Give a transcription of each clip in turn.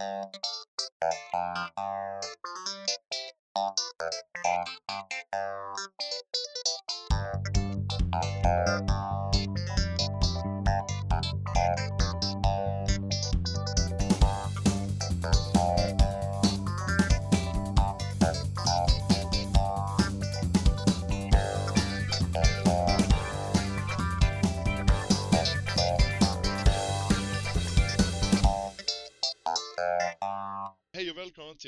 Hej och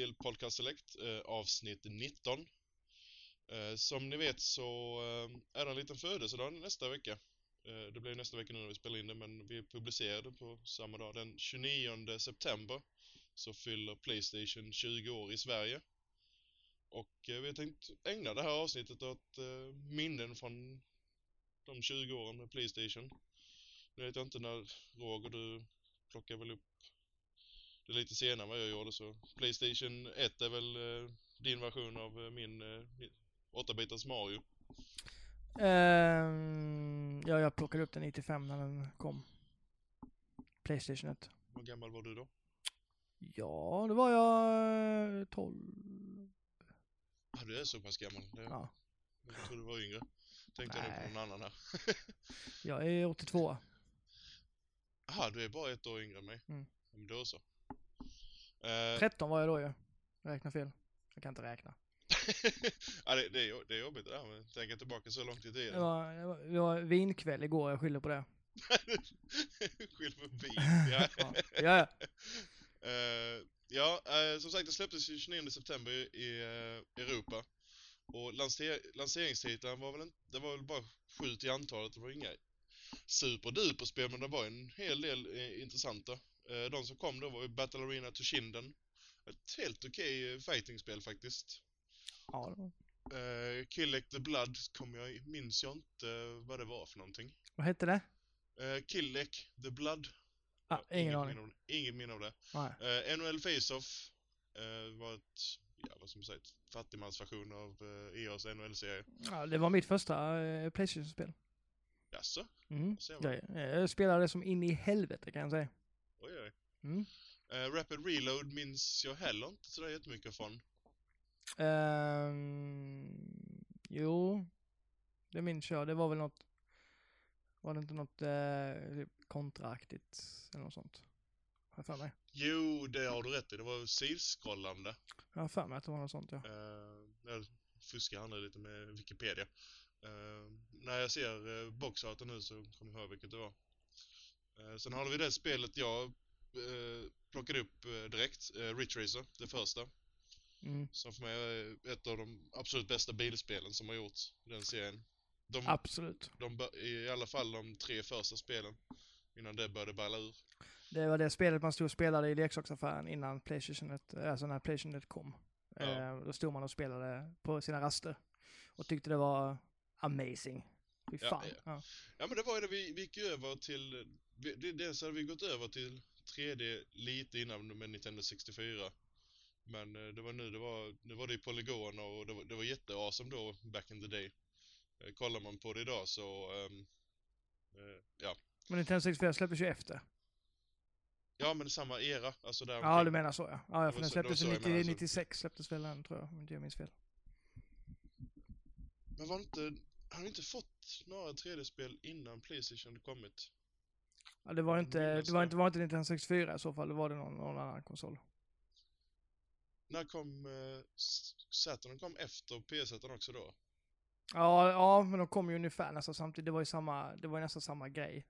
till Podcast Select eh, avsnitt 19. Eh, som ni vet så eh, är det en liten födelsedag nästa vecka. Eh, det blir nästa vecka nu när vi spelar in det men vi publicerar det på samma dag. Den 29 september så fyller Playstation 20 år i Sverige. Och eh, vi har tänkt ägna det här avsnittet åt eh, minnen från de 20 åren med Playstation. Nu vet jag inte när Roger du plockar väl upp det är lite senare än vad jag gjorde så Playstation 1 är väl eh, din version av eh, min eh, 8-bitars Mario. Ehm, ja, jag plockade upp den 95 när den kom. Playstation 1. Hur gammal var du då? Ja, då var jag eh, 12. Ja, du är så pass gammal. Det, Ja. Jag trodde du var yngre. Tänkte jag nog på Nej. någon annan här. Jag är 82. Jaha, du är bara ett år yngre än mig. Mm. Men då så. Eh, 13 var jag då ju. Jag räknar fel. Jag kan inte räkna. ja, det, det, är, det är jobbigt det där med att tänka tillbaka så långt i Det tiden. var, det var, det var vinkväll igår, jag skyller på det. Skyll på bil. Ja. Ja, ja. Eh, ja, eh, som sagt det släpptes ju 29 september i, eh, Europa. Och lanser, lanseringstiteln var väl inte, det var väl bara sju till antalet, det var inga superduper spel men det var en hel del intressanta. Eh, de som kom då var ju Battle Arena Toshinden. Ett helt okej eh, fightingspel faktiskt. ja det var- Eh, Kill the Blood kom jag, minns jag inte vad det var för någonting. Vad hette det? Eh, Kill the Blood. Ah, Ja, ingen aning. det. Inget minne av det. Eh, NHL Face-Off var ett, ja vad ska man säga, fattigmansversion av eh, EAs NHL-serie. Ja, det var mitt första Playstation-spel. Jaså? Mm. Jag, jag spelade som in i helvete kan jag säga. Oj, oj. Mm. Eh, Rapid Reload minns jag heller inte sådär jättemycket från. Ehm, jo, det minns jag. Det var väl något, var det inte något typ kontraaktigt eller något sånt? Har för mig. Jo, det har du rätt i. Det var sidskrollande. Jag har för mig att det var något sånt ja. Uh, jag fuskar andra lite med Wikipedia. Eh, när jag ser uh, boxarten nu så kommer jag ihåg vilket det var. Eh, sen har vi det spelet jag eh, plockade upp eh, direkt, uh, Ridge Racer, det första. Mm. Som för mig är ett av de absolut bästa bilspelen som har gjorts i den serien. De, Absolut. de, I alla fall de tre första spelen. Innan det började balla ur. Det var det spelet man stod och spelade i leksaksaffären innan Playstation 1, alltså när Playstation 1 kom. Ja. Eh, då stod man och spelade på sina raster. Och tyckte det var amazing. Fy Ja, fan. ja. Ja. Ja men det var ju det, vi, vi gick över till... vi- det- Dels hade vi gått över till 3D lite innan med Nintendo 64. Men eh, det var nu det var, nu var det i polygoner och det var, det var jätteawesome då, back in the day. Eh, Kollar man på det idag så... ehm, eh, ja. Men Nintendo 64 släpptes ju efter. ja, men samma era, alltså där Ja, du menar så ja. Ja, för den släpptes så i jag 90, menar, så- 96 släpptes väl den tror jag, om inte jag minns fel. Men var inte... Har inte fått några 3D-spel innan Playstation kommit? Ja, det var inte, det var inte, var inte Nintendo 64 i så fall, det var det någon, någon annan konsol. När kom... Uh, Saturn kom efter PS1 också då? Ja, ja, men de kom ju ungefär nästan samtidigt. Det var ju samma, det var ju nästan samma grej.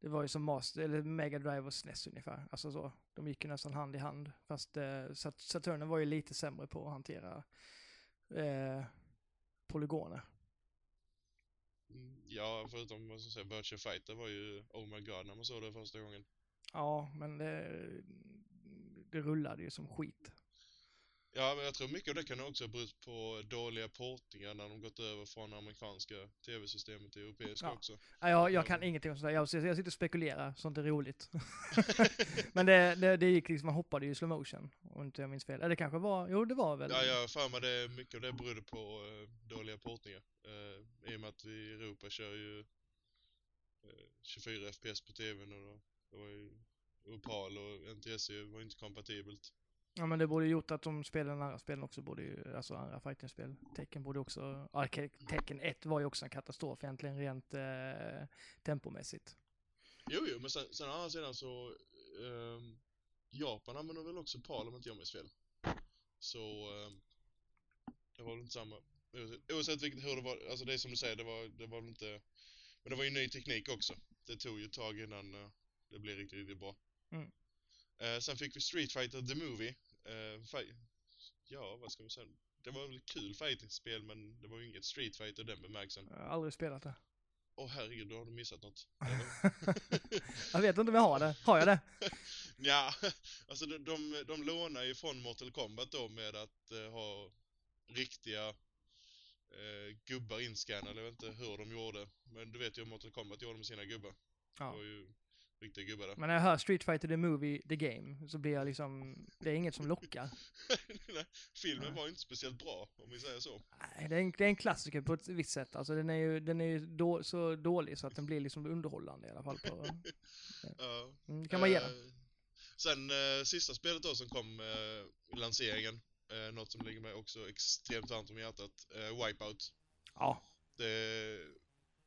Det var ju som Master, eller Mega Drive och SNES ungefär. Alltså så. De gick ju nästan hand i hand. Fast eh, Sat- Saturnen var ju lite sämre på att hantera eh, polygoner. Mm, Ja, förutom vad ska säga, Virtua Fighter var ju Oh my god när man såg det första gången. Ja, men det, det rullade ju som skit. Ja, men jag tror mycket av det kan också bero på dåliga portningar när de gått över från amerikanska tv-systemet till europeiska Ja. också. Ja, jag, jag kan ingenting om sånt där. Jag, jag sitter och spekulerar, sånt är roligt. men det, det, det gick liksom, man hoppade ju i slow motion. Om inte jag minns fel. Eller det kanske var, jo det var väl. Ja, jag för mig det, mycket av det berodde på eh, dåliga portningar. Uh, I och med att vi i Europa kör ju eh, 24 FPS på tvn och då, det var ju och PAL och NTSC var inte kompatibelt. Ja men det borde ju gjort att de spelen, andra spelen också borde ju, alltså andra fightingspel, Tekken borde också, ja Ke- Tekken 1 var ju också en katastrof egentligen rent eh, tempomässigt. Jo, jo, men sen, sen å andra sidan så... ehm, Japan använder väl också PAL om inte jag minns fel. Så... ehm, det var väl inte samma. Oavsett- Oavsett vilket, hur det var, alltså det är som du säger, det var, det var väl inte... Men det var ju ny teknik också. Det tog ju ett tag innan eh, det blev riktigt, riktigt bra. Mm. Eh, sen fick vi Street Fighter The Movie. Fi- ja, vad ska man säga? Det var väl ett kul fighting-spel men det var ju inget Street Fighter den bemärkelsen. Jag har aldrig spelat det. Åh herregud, då har du missat något. jag vet inte om jag har det. Har jag det? Ja, alltså de, de, de lånar ju från Mortal Kombat då med att eh, ha riktiga eh, gubbar inskannade. Jag vet inte hur de gjorde. Men du vet ju hur Mortal Kombat gjorde med sina gubbar. Det Ja. var ju riktiga gubbar där. Men när jag hör Street Fighter the Movie, the game, så blir jag liksom, det är inget som lockar. Nej, Filmen Nej. var inte speciellt bra, om vi säger så. Nej, det är, en, det är en klassiker på ett visst sätt. Alltså den är ju, den är ju då, så dålig så att den blir liksom underhållande i alla fall. På, Ja. mm, det kan man ge den. Eh, Sen eh, sista spelet då som kom i lanseringen. Eh, något som ligger mig också extremt varmt om hjärtat. Wipeout. Ja, Det,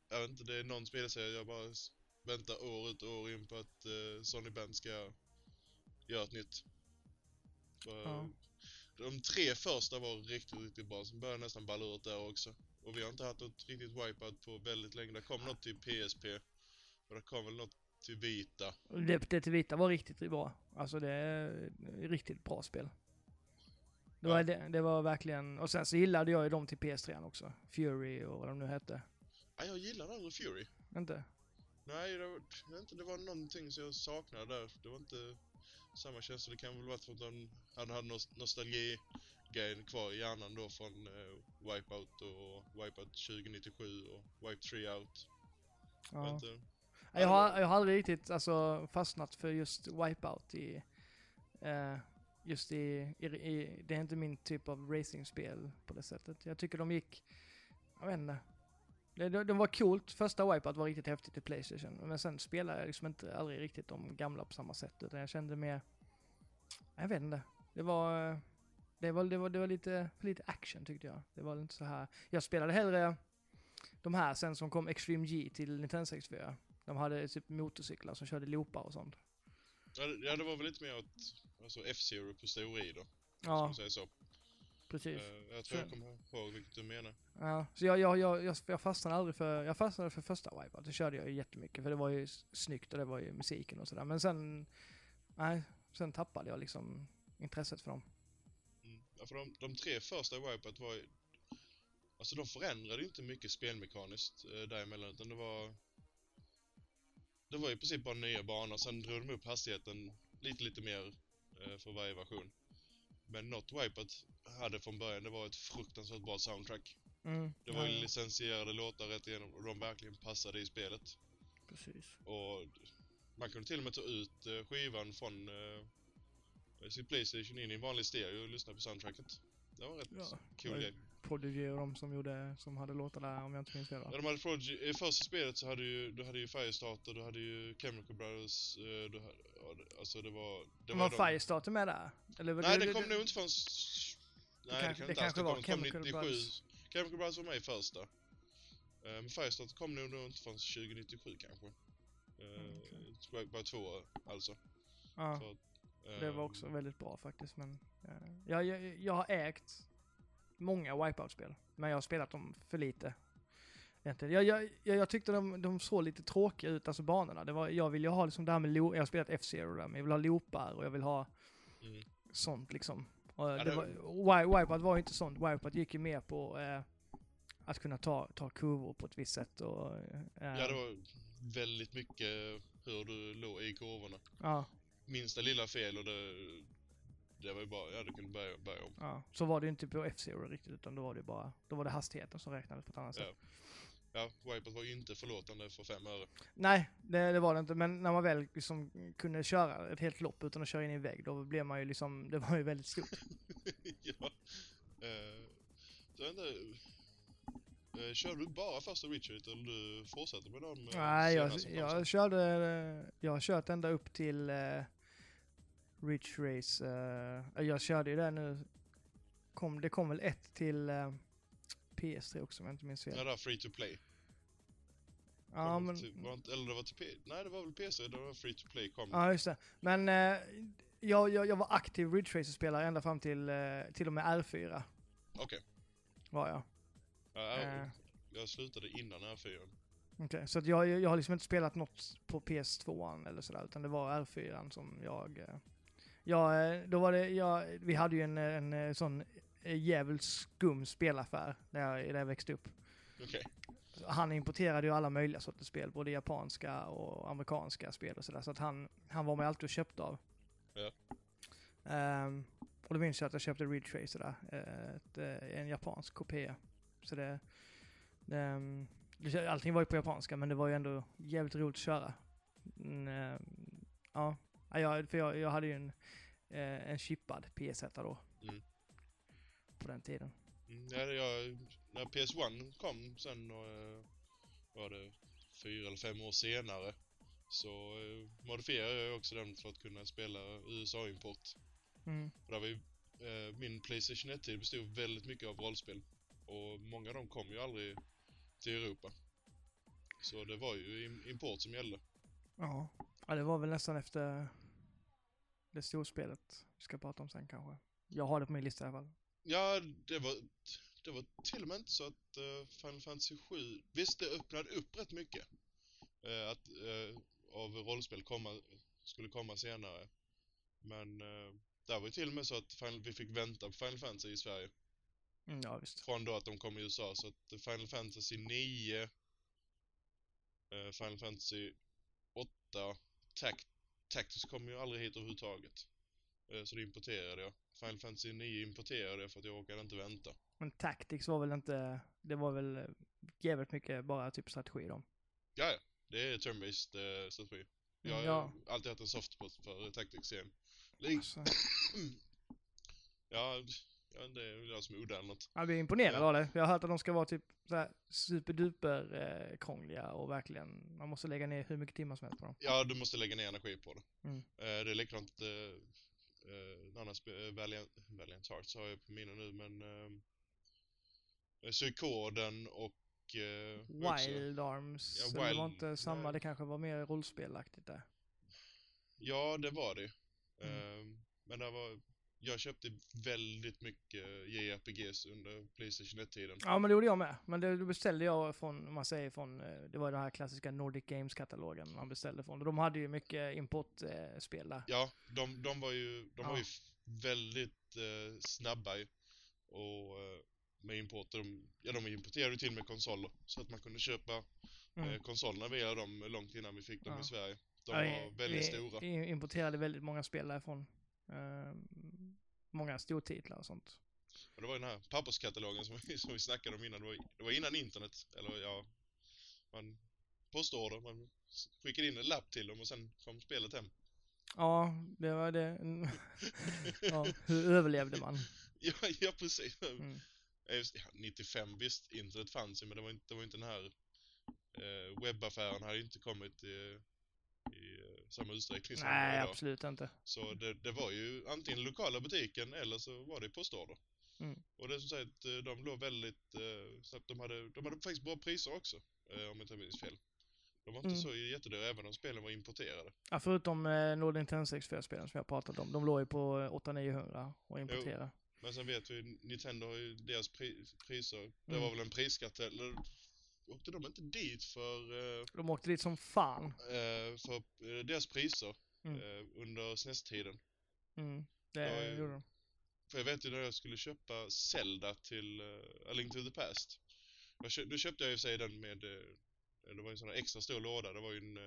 jag vet inte, det är någon spelserie jag bara väntar år ut och år in på att eh, Sonny Bend ska göra ett nytt. För Ja. De tre första var riktigt, riktigt bra. Sen började nästan balla ut där också. Och vi har inte haft något riktigt Wipeout på väldigt länge. Det kom något till PSP. Och det kom väl något till Vita. det, det till vita var riktigt bra. Alltså det är riktigt bra spel. Det var, Ja. det, det var verkligen, och sen så gillade jag ju dem till PS3 också. Fury och vad de nu hette. Nej, jag gillade aldrig Fury. Inte? Nej, det var, jag inte, det var någonting som jag saknade där. Det var inte samma känsla. Det kan väl vara för att de hade, hade nos- nostalgi-grejen kvar i hjärnan då från eh, Wipeout och Wipeout 2097 och Wipe 3 Out. Jag Ja. inte. Jag har, jag har aldrig riktigt alltså, fastnat för just Wipeout i... Eh, just i, i, i... Det är inte min typ av racingspel på det sättet. Jag tycker de gick... Jag vet inte. Det, det, det var coolt. Första Wipeout var riktigt häftigt i Playstation. Men sen spelade jag liksom inte aldrig riktigt de gamla på samma sätt. Utan jag kände mer... Jag vet inte. Det var... Det var, det var, det var lite, lite action tyckte jag. Det var inte så här... Jag spelade hellre de här sen som kom Extreme G till Nintendo 64. De hade typ motorcyklar som körde loopar och sånt. Ja, det, var väl lite mer åt alltså F-Zero på steroider. Om Ja, man säger så. Precis. Eh, jag tror jag Så- kommer ihåg vilket du menar. Ja, så jag, jag, jag, jag, jag fastnade aldrig för, jag fastnade för första Wipeout. Det körde jag ju jättemycket för det var ju snyggt och det var ju musiken och sådär. Men sen, nej, sen tappade jag liksom intresset för dem. Mm. Ja, för de, de tre första Wipeout var ju... Alltså de förändrade ju inte mycket spelmekaniskt eh, däremellan utan det var... Det var i princip bara nya banor, sen drog de upp hastigheten lite, lite mer eh, för varje version. Men något Wipeout hade från början, det var ett fruktansvärt bra soundtrack. Mm, Det var ju ja, licensierade låtar rätt igenom och de verkligen passade i spelet. precis. Och man kunde till och med ta ut eh, skivan från eh, sin Playstation in i en vanlig stereo och lyssna på soundtracket. Det var rätt Ja, ju- grej. Prodigy och de som gjorde, som hade låtar där om jag inte minns fel va? Ja, de hade Prodigy, I första spelet så hade ju, du hade ju Firestarter, du hade ju Chemical Brothers, eh, du hade, alltså det var... Det var de- Firestarter med där? Eller, var Nej, det, det kom nog inte förrän... Nej, det, kan det kanske var Chemical 97. Brothers. Chemical Brothers var med i första. Eh, Men Firestarter kom nog inte förrän 2097 kanske. Mm, okej. Uh, bara två år, alltså. Ja. För, Det var ehm, också väldigt bra faktiskt, men eh, jag, jag, jag har ägt många Wipeout-spel, men jag har spelat dem för lite. Egentligen. Jag, jag, jag, jag tyckte de, de såg lite tråkiga ut, alltså banorna. Det var, jag vill ju ha liksom det här med loop, jag har spelat F-Zero där, men jag vill ha loopar och jag vill ha Mm. sånt liksom. Och Ja, det var, Wi- Wipeout var ju inte sånt, Wipeout gick ju mer på eh, att kunna ta, ta kurvor på ett visst sätt och... Eh, Ja, det var väldigt mycket hur du låg i kurvorna. ja, Minsta lilla fel och det... Det var ju bara, ja du kunde börja, börja om. ja. Så var det ju inte på F-Zero riktigt, utan då var det bara, då var det hastigheten som räknades på ett annat sätt. Ja. Ja, Wipeout var ju inte förlåtande för fem öre. Nej, det, det var det inte. Men när man väl liksom kunde köra ett helt lopp utan att köra in i en vägg, då blev man ju liksom, det var ju väldigt stort. ja. Så jag vet inte... Eh, Körde du bara första Race eller du fortsatte med dem? eh, Nej, jag, jag körde, jag har kört ända upp till eh, Rich Race. Eh, jag körde ju det nu, kom, det kom väl ett till eh, PS3 också om jag inte minns fel. Ja, det var free to play. Ja, men, till, var inte, eller det var till P... Nej, det var väl PC, det var free to play kom. ja just det. Men eh, jag, jag, jag var aktiv Ridge Racer-spelare ända fram till, till och med R4 Okej. var jag. Ja, jag, slutade innan R4. Okej, så att jag, jag har liksom inte spelat något på PS2 eller sådär, utan det var R4 som jag... eh, Ja, eh, då var det, jag, vi hade ju en, en, eh, sån eh, jävligt skum spelaffär där jag, där jag växte upp. Okej. Han importerade ju alla möjliga sorters spel, både japanska och amerikanska spel och sådär, så att han, han var mig alltid och köpte av. Ja. Ehm, och då minns jag att jag köpte Ridge Racer där, eh, ett, eh, en japansk kopia. Så det, det, ehm, det, allting var ju på japanska, men det var ju ändå jävligt roligt att köra. Mm, ehm, ja, Ja, jag, för jag, jag hade ju en, eh, en chippad PS1 då. Mm. På den tiden. Mm, ja, jag, när PS1 kom sen, och, eh, var det fyra eller fem år senare, så eh, modifierade jag också den för att kunna spela USA-import. Mm. Och där var ju, eh, min Playstation 1-tid bestod väldigt mycket av rollspel. Och många av dem kom ju aldrig till Europa. Så det var ju im- import som gällde. Ja. ja, det var väl nästan efter det storspelet vi ska prata om sen kanske. Jag har det på min lista i alla fall. Ja, det var, det var till och med inte så att uh, Final Fantasy 7... Visst, det öppnade upp rätt mycket. eh, att eh, av rollspel komma, skulle komma senare. Men uh, där var ju till och med så att Final, vi fick vänta på Final Fantasy i Sverige. Mm, ja, visst. Från då att de kom i USA. Så att Final Fantasy 9, eh, Final Fantasy 8, Tact, Tactics kom ju aldrig hit överhuvudtaget. Eh, så det importerade jag. Final Fantasy 9 importerade jag för att jag orkade inte vänta. Men Tactics var väl inte, det var väl eh, jävligt mycket bara typ strategi då. Ja, ja. Det är turn-based eh, strategi. Jag har Mm, ja. alltid haft en soft spot för Tactics-serien. Lik- Alltså, Ja, ja, det är väl jag som är något. jag blir imponerad Ja. av det. Jag har hört att de ska vara typ så superduper eh, krångliga och verkligen, man måste lägga ner hur mycket timmar som helst på dem. Ja, du måste lägga ner energi på det. Mm. Eh, det är likadant eh, eh, spe- eh, Valiant, Valiant Hearts har jag på mina nu, men eh, Psykoden och eh, också- Wild Arms, Ja, eller det var Wild- inte samma, nej. det kanske var mer rollspelaktigt där. Ja, det var det. Mm. Eh, men det var, jag köpte väldigt mycket JRPGs under Playstation 1-tiden. Ja men det gjorde jag med. Men det det beställde jag från, om man säger från, eh, det var den här klassiska Nordic Games-katalogen man beställde från. Och de hade ju mycket importspel där. Ja, de, de var ju, de var Ja. ju f- väldigt eh, snabba i- och eh, med importer. De, ja, de importerade ju till med konsoler så att man kunde köpa Mm. eh, konsolerna via dem långt innan vi fick dem Ja. i Sverige. De Ja, var väldigt vi, stora. Vi importerade väldigt många spel därifrån. Många stortitlar och sånt. Och det var den här papperskatalogen som vi, som vi snackade om innan. Det var, det var innan internet. Eller ja, man postorder, man skickade in en lapp till dem och sen kom spelet hem. Ja, det var det. ja, hur överlevde man? Ja, ja precis. Mm. Ja, just, det. ja, 95 visst, internet fanns ju men det var inte, det var inte den här eh, webbaffären hade inte kommit eh, samma utsträckning som Nej, idag. absolut inte. Så det, det var ju antingen lokala butiken eller så var det postorder. Mm. Och det är som sagt, eh, de låg väldigt eh, snabbt. De hade, de hade faktiskt bra priser också, eh, om jag inte minns fel. De var inte Mm. så jättedyra även om spelen var importerade. Ja, förutom eh, Nord Nintendo 64-spelen som jag pratat om. De låg ju på eh, 800-900 och importera. Men sen vet vi, Nintendo har ju deras pri priser. Det Mm. var väl en priskartell. Åkte de inte dit för, eh, De åkte dit som fan. eh, för eh, deras priser Mm. under SNES-tiden? Mm, det Ja, ja. gjorde de. För jag vet ju när jag skulle köpa Zelda till A Link to the Past. Jag då köpte jag ju sig den med, det var ju en sån här extra stor låda. Det var ju en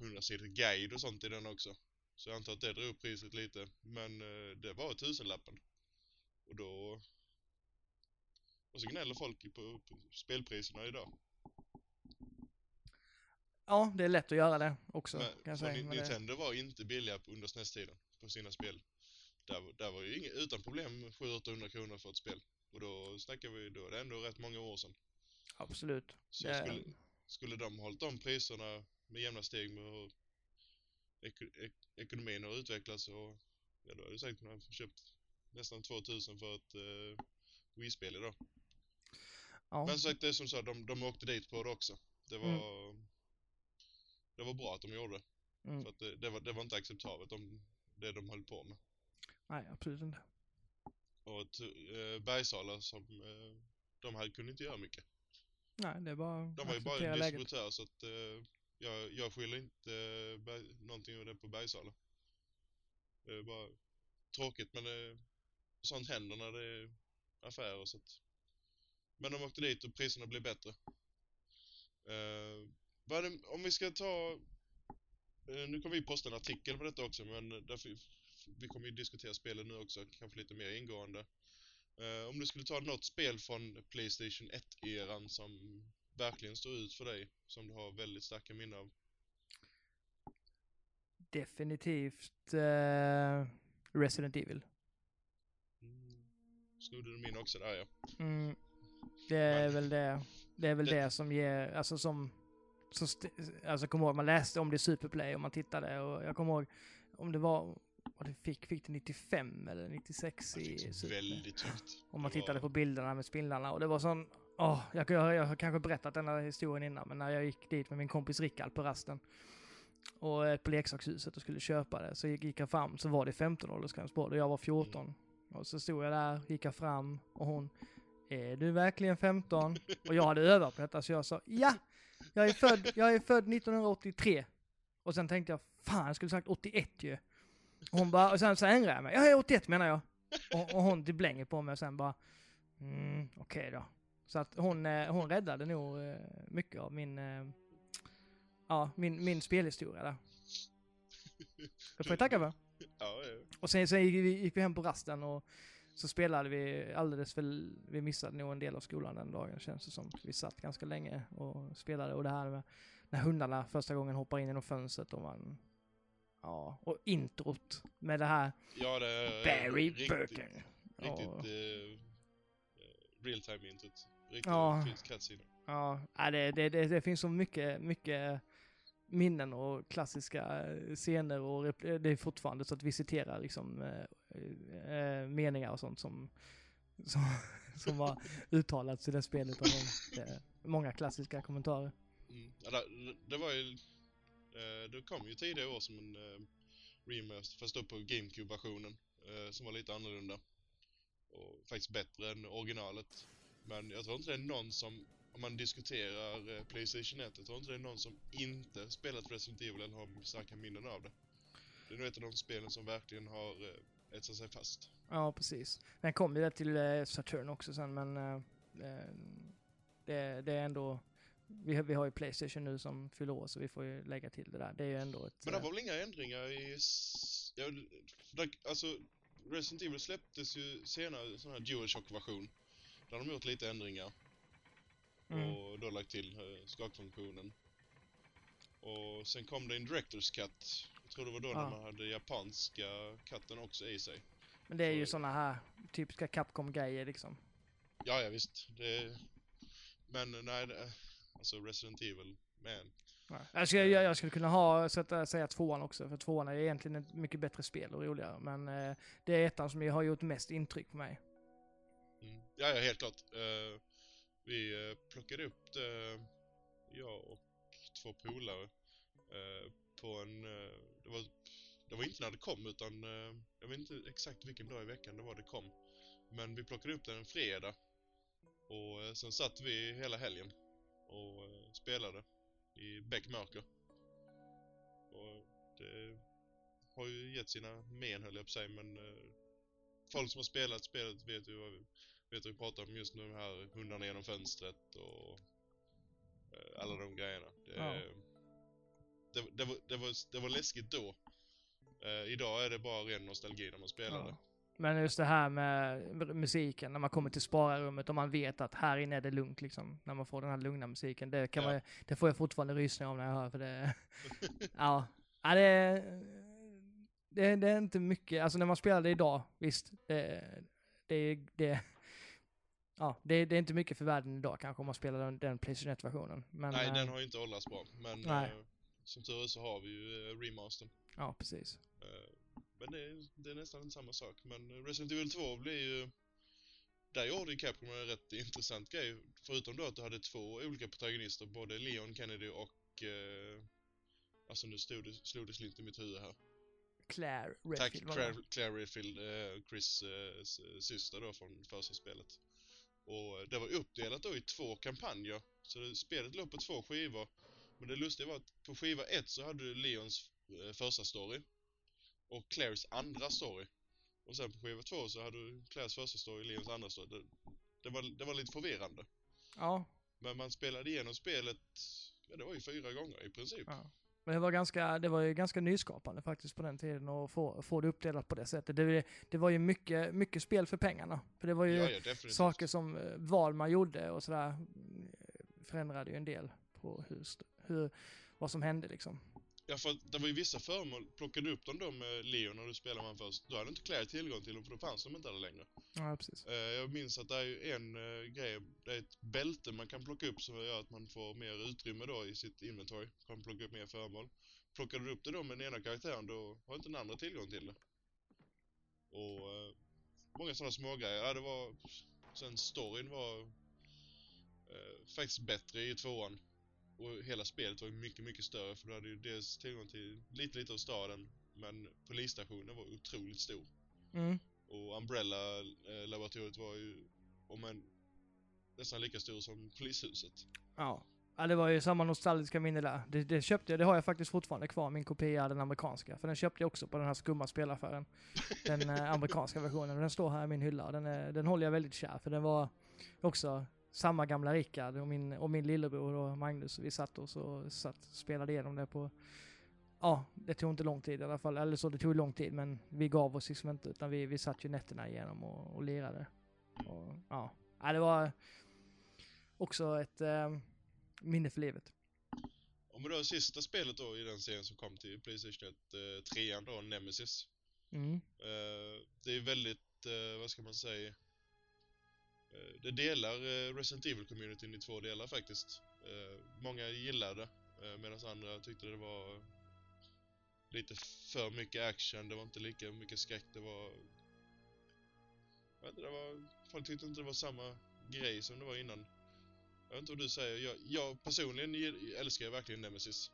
100 sidor guide och sånt i den också. Så jag antar att det drog upp priset lite. Men det var tusenlappen. Och då... Och så gnäller folk på, på spelpriserna idag. Ja, det är lätt att göra det också. Men, kan jag säga. Ni- Men det, Nintendo var inte billiga under SNES-tiden på sina spel. Där, var- där var ju inget, utan problem 700-800 kronor för ett spel. Och då snackar vi, då är det ändå rätt många år sedan. Absolut. Så Det- skulle, skulle de hållit de priserna med jämna steg med hur eko, ek, ekonomin har utvecklats så ja, då hade du säkert kunnat köpt nästan 2000 för ett uh, Wii-spel idag. Ja. Men sagt, det är som så, de, de åkte dit på det också. Det var, det var bra att de gjorde det. Mm. För att det, det, var, det var inte acceptabelt, de, det de höll på med. Nej, absolut inte. Och ett, uh, Bergsala som, eh, de hade, kunde inte göra mycket. Nej, det bara De var ju bara en läget. distributör så att eh, jag, jag skyller inte berg, någonting av det på Bergsala. Det är bara tråkigt men det, sånt händer när det är affärer så att... Men de åkte dit och priserna blev bättre. Eh, det, om vi ska ta... eh, nu kommer vi posta en artikel på detta också men därför, vi kommer ju diskutera spelen nu också, kanske lite mer ingående. Eh, om du skulle ta något spel från Playstation 1-eran som verkligen står ut för dig, som du har väldigt starka minnen av. Definitivt eh, Resident Evil. Mm. Snodde du min också där ja. Mm. Det är väl det. Det är väl Det- det, som ger, alltså som, st- alltså kommer ihåg, man läste om det i Superplay och man tittade och jag kommer ihåg om det var, vad det fick, fick det 95 eller 96 Jag i så Superplay. väldigt högt. Och man Det var- tittade på bilderna med spindlarna och det var sån, åh, jag, jag, jag har kanske berättat den här historien innan, men när jag gick dit med min kompis Rickard på rasten och eh, på leksakshuset och skulle köpa det så gick gick jag fram så var det 15 åldersgräns på det och jag var 14. Och så stod jag där, gick jag fram och hon, är du verkligen 15? Och jag hade övat på detta så jag sa, ja, jag är född, jag är född 1983. Och sen tänkte jag, fan jag skulle sagt 81 ju. Och hon bara, och sen så ändrade jag mig, jag är 81 menar jag. Och, och hon typ blänger på mig och sen bara, mm, okej då. Så att hon, eh, hon räddade nog eh, mycket av min, eh, ja, min, min spelhistoria där. Det får jag tacka för. Ja, ja. Och sen, sen gick, vi, gick vi hem på rasten och så spelade vi alldeles för, vi missade nog en del av skolan den dagen känns det som. Vi satt ganska länge och spelade och det här med när hundarna första gången hoppar in genom fönstret och man, ja, och introt med det här ja det är Barry riktigt, Burton. Riktigt Ja. eh, real time introt. Riktigt Ja. fint. Ja, det, det, det, det finns så mycket, mycket minnen och klassiska eh, scener och det är fortfarande så att vi citerar liksom eh, meningar och sånt som, som, som var uttalats i det spelet. Och många eh, klassiska kommentarer. Mm. Ja, det, det var ju... Eh, det kom ju tidigare år som en eh, remaster, fast då på GameCube-versionen. Som var lite annorlunda. Och faktiskt bättre än originalet. Men jag tror inte det är någon som, om man diskuterar Playstation 1, jag tror inte det är någon som inte spelat Resident Evil eller har starka minnen av det. Det är nog ett av de spelen som verkligen har etsat sig fast. Ja, precis. Den kom ju där till eh, Saturn också sen, men eh, eh, det, det är ändå... Vi, vi har ju Playstation nu som fyller år, så vi får ju lägga till det där. Det är ju ändå ett... Men det var väl inga ändringar i... Ja, alltså, Resident Evil släpptes ju senare sån här DualShock-version. Där har de gjort lite ändringar mm, och då lagt till skakfunktionen. Och sen kom det en Directors Cut. Jag tror det var då Ja. när man hade japanska katten också i sig. men det är ju så- såna här typiska Capcom-grejer liksom. Ja, ja visst. Det... Men nej, det... alltså Resident Evil, man. Jag, skulle, jag, jag skulle kunna ha, sätta, säga tvåan också, för tvåan är egentligen ett mycket bättre spel och roligare. Men eh, det är ettan som ju har gjort mest intryck på mig. Mm. Ja, ja, helt klart. Eh, vi uh, plockade upp det, jag och två polare, eh, på en... eh, det, var, det var inte när det kom, utan eh, jag vet inte exakt vilken dag i veckan det var det kom. Men vi plockade upp det en fredag. Och eh, sen satt vi hela helgen och spelade i bäckmörker. Och det har ju gett sina men, höll jag på säga, men folk som har spelat spelet vet ju vad vi, vet vad vi pratar om just nu, de här hundarna genom fönstret och alla de grejerna. Det, Ja. Det, det, var, det, var, det var läskigt då. Eh, idag är det bara ren nostalgi när man spelar det. Ja. Men just det här med musiken, när man kommer till spararummet och man vet att här inne är det lugnt liksom. När man får den här lugna musiken. Det, kan Ja. man, det får jag fortfarande rysningar om när jag hör för det... ja. ja det, det, det är inte mycket, alltså när man spelar det idag, visst. Det, det, det, ja, det, det är inte mycket för världen idag kanske om man spelar den, den Playstation 1-versionen. Men, Nej, eh, den har ju inte åldrats bra. Men Nej. eh, som tur är så har vi ju eh, remastern. Ja, precis. Eh, men det är, det är nästan samma sak. Men Resident Evil 2 blir ju... Där gjorde ju Capcom en rätt intressant grej. Förutom då att du hade två olika protagonister, både Leon Kennedy och... Eh, alltså nu stod det, slog det slint i mitt huvud här. Claire Tack, Redfield det. Claire, Claire Redfield, eh, Chris eh, syster då från första spelet. Och eh, det var uppdelat då i två kampanjer. Så det, spelet låg på två skivor. Men det lustiga var att på skiva ett så hade du Leons eh, första story. Och Claires andra story. Och sen på skiva två så hade du Claires första story, Leons andra story. Det, det, var, det var lite förvirrande. Ja, Men man spelade igenom spelet, ja det var ju fyra gånger i princip. ja. Men det var, ganska, det var ju ganska nyskapande faktiskt på den tiden att få, få det uppdelat på det sättet. Det, det var ju mycket, mycket spel för pengarna. För det var ju Ja, ja, saker som eh, val man gjorde och sådär mm, förändrade ju en del på hur, hur, vad som hände liksom. Ja, för det var ju vissa föremål, plockade du upp dem då med Leon när du spelade med honom först, då hade inte Claire tillgång till dem för då fanns de inte där längre. Ja, precis. Eh, jag minns att det är ju en eh, grej, det är ett bälte man kan plocka upp som gör att man får mer utrymme då i sitt inventory, kan plocka upp mer föremål. Plockar du upp det då med den ena karaktären, då har inte den andra tillgång till det. Och eh, många sådana små grejer. Ja, det var, sen storyn var eh, faktiskt bättre i tvåan. Och hela spelet var ju mycket, mycket större för du hade ju dels tillgång till lite, lite av staden, men polisstationen var otroligt stor. Mm. Och Umbrella-laboratoriet var ju om en, nästan lika stor som polishuset. Ja. ja, det var ju samma nostalgiska minne där. Det, det köpte jag, det har jag faktiskt fortfarande kvar, min kopia, den amerikanska. För den köpte jag också på den här skumma spelaffären. Den eh, amerikanska versionen. Den står här i min hylla. Den, är, den håller jag väldigt kär, för den var också samma gamla Rickard och min, och min lillebror och Magnus. Vi satt oss och satt, spelade igenom det på Ja, det tog inte lång tid i alla fall. Eller så, det tog lång tid, men vi gav oss liksom inte, utan vi, vi satt ju nätterna igenom och, och lirade. Och, ja. ja, det var också ett eh, minne för livet. Och med då sista spelet då i den serien som kom till Playstation 1, eh, trean då, Nemesis. Mm. Eh, det är väldigt, eh, vad ska man säga, det delar eh, Resident Evil-communityn i två delar faktiskt. Eh, många gillade det, eh, medan andra tyckte det var lite för mycket action, det var inte lika mycket skräck, det var... Jag vet inte, det var... Folk tyckte inte det var samma grej som det var innan. Jag vet inte vad du säger, jag, jag personligen älskar jag verkligen Nemesis.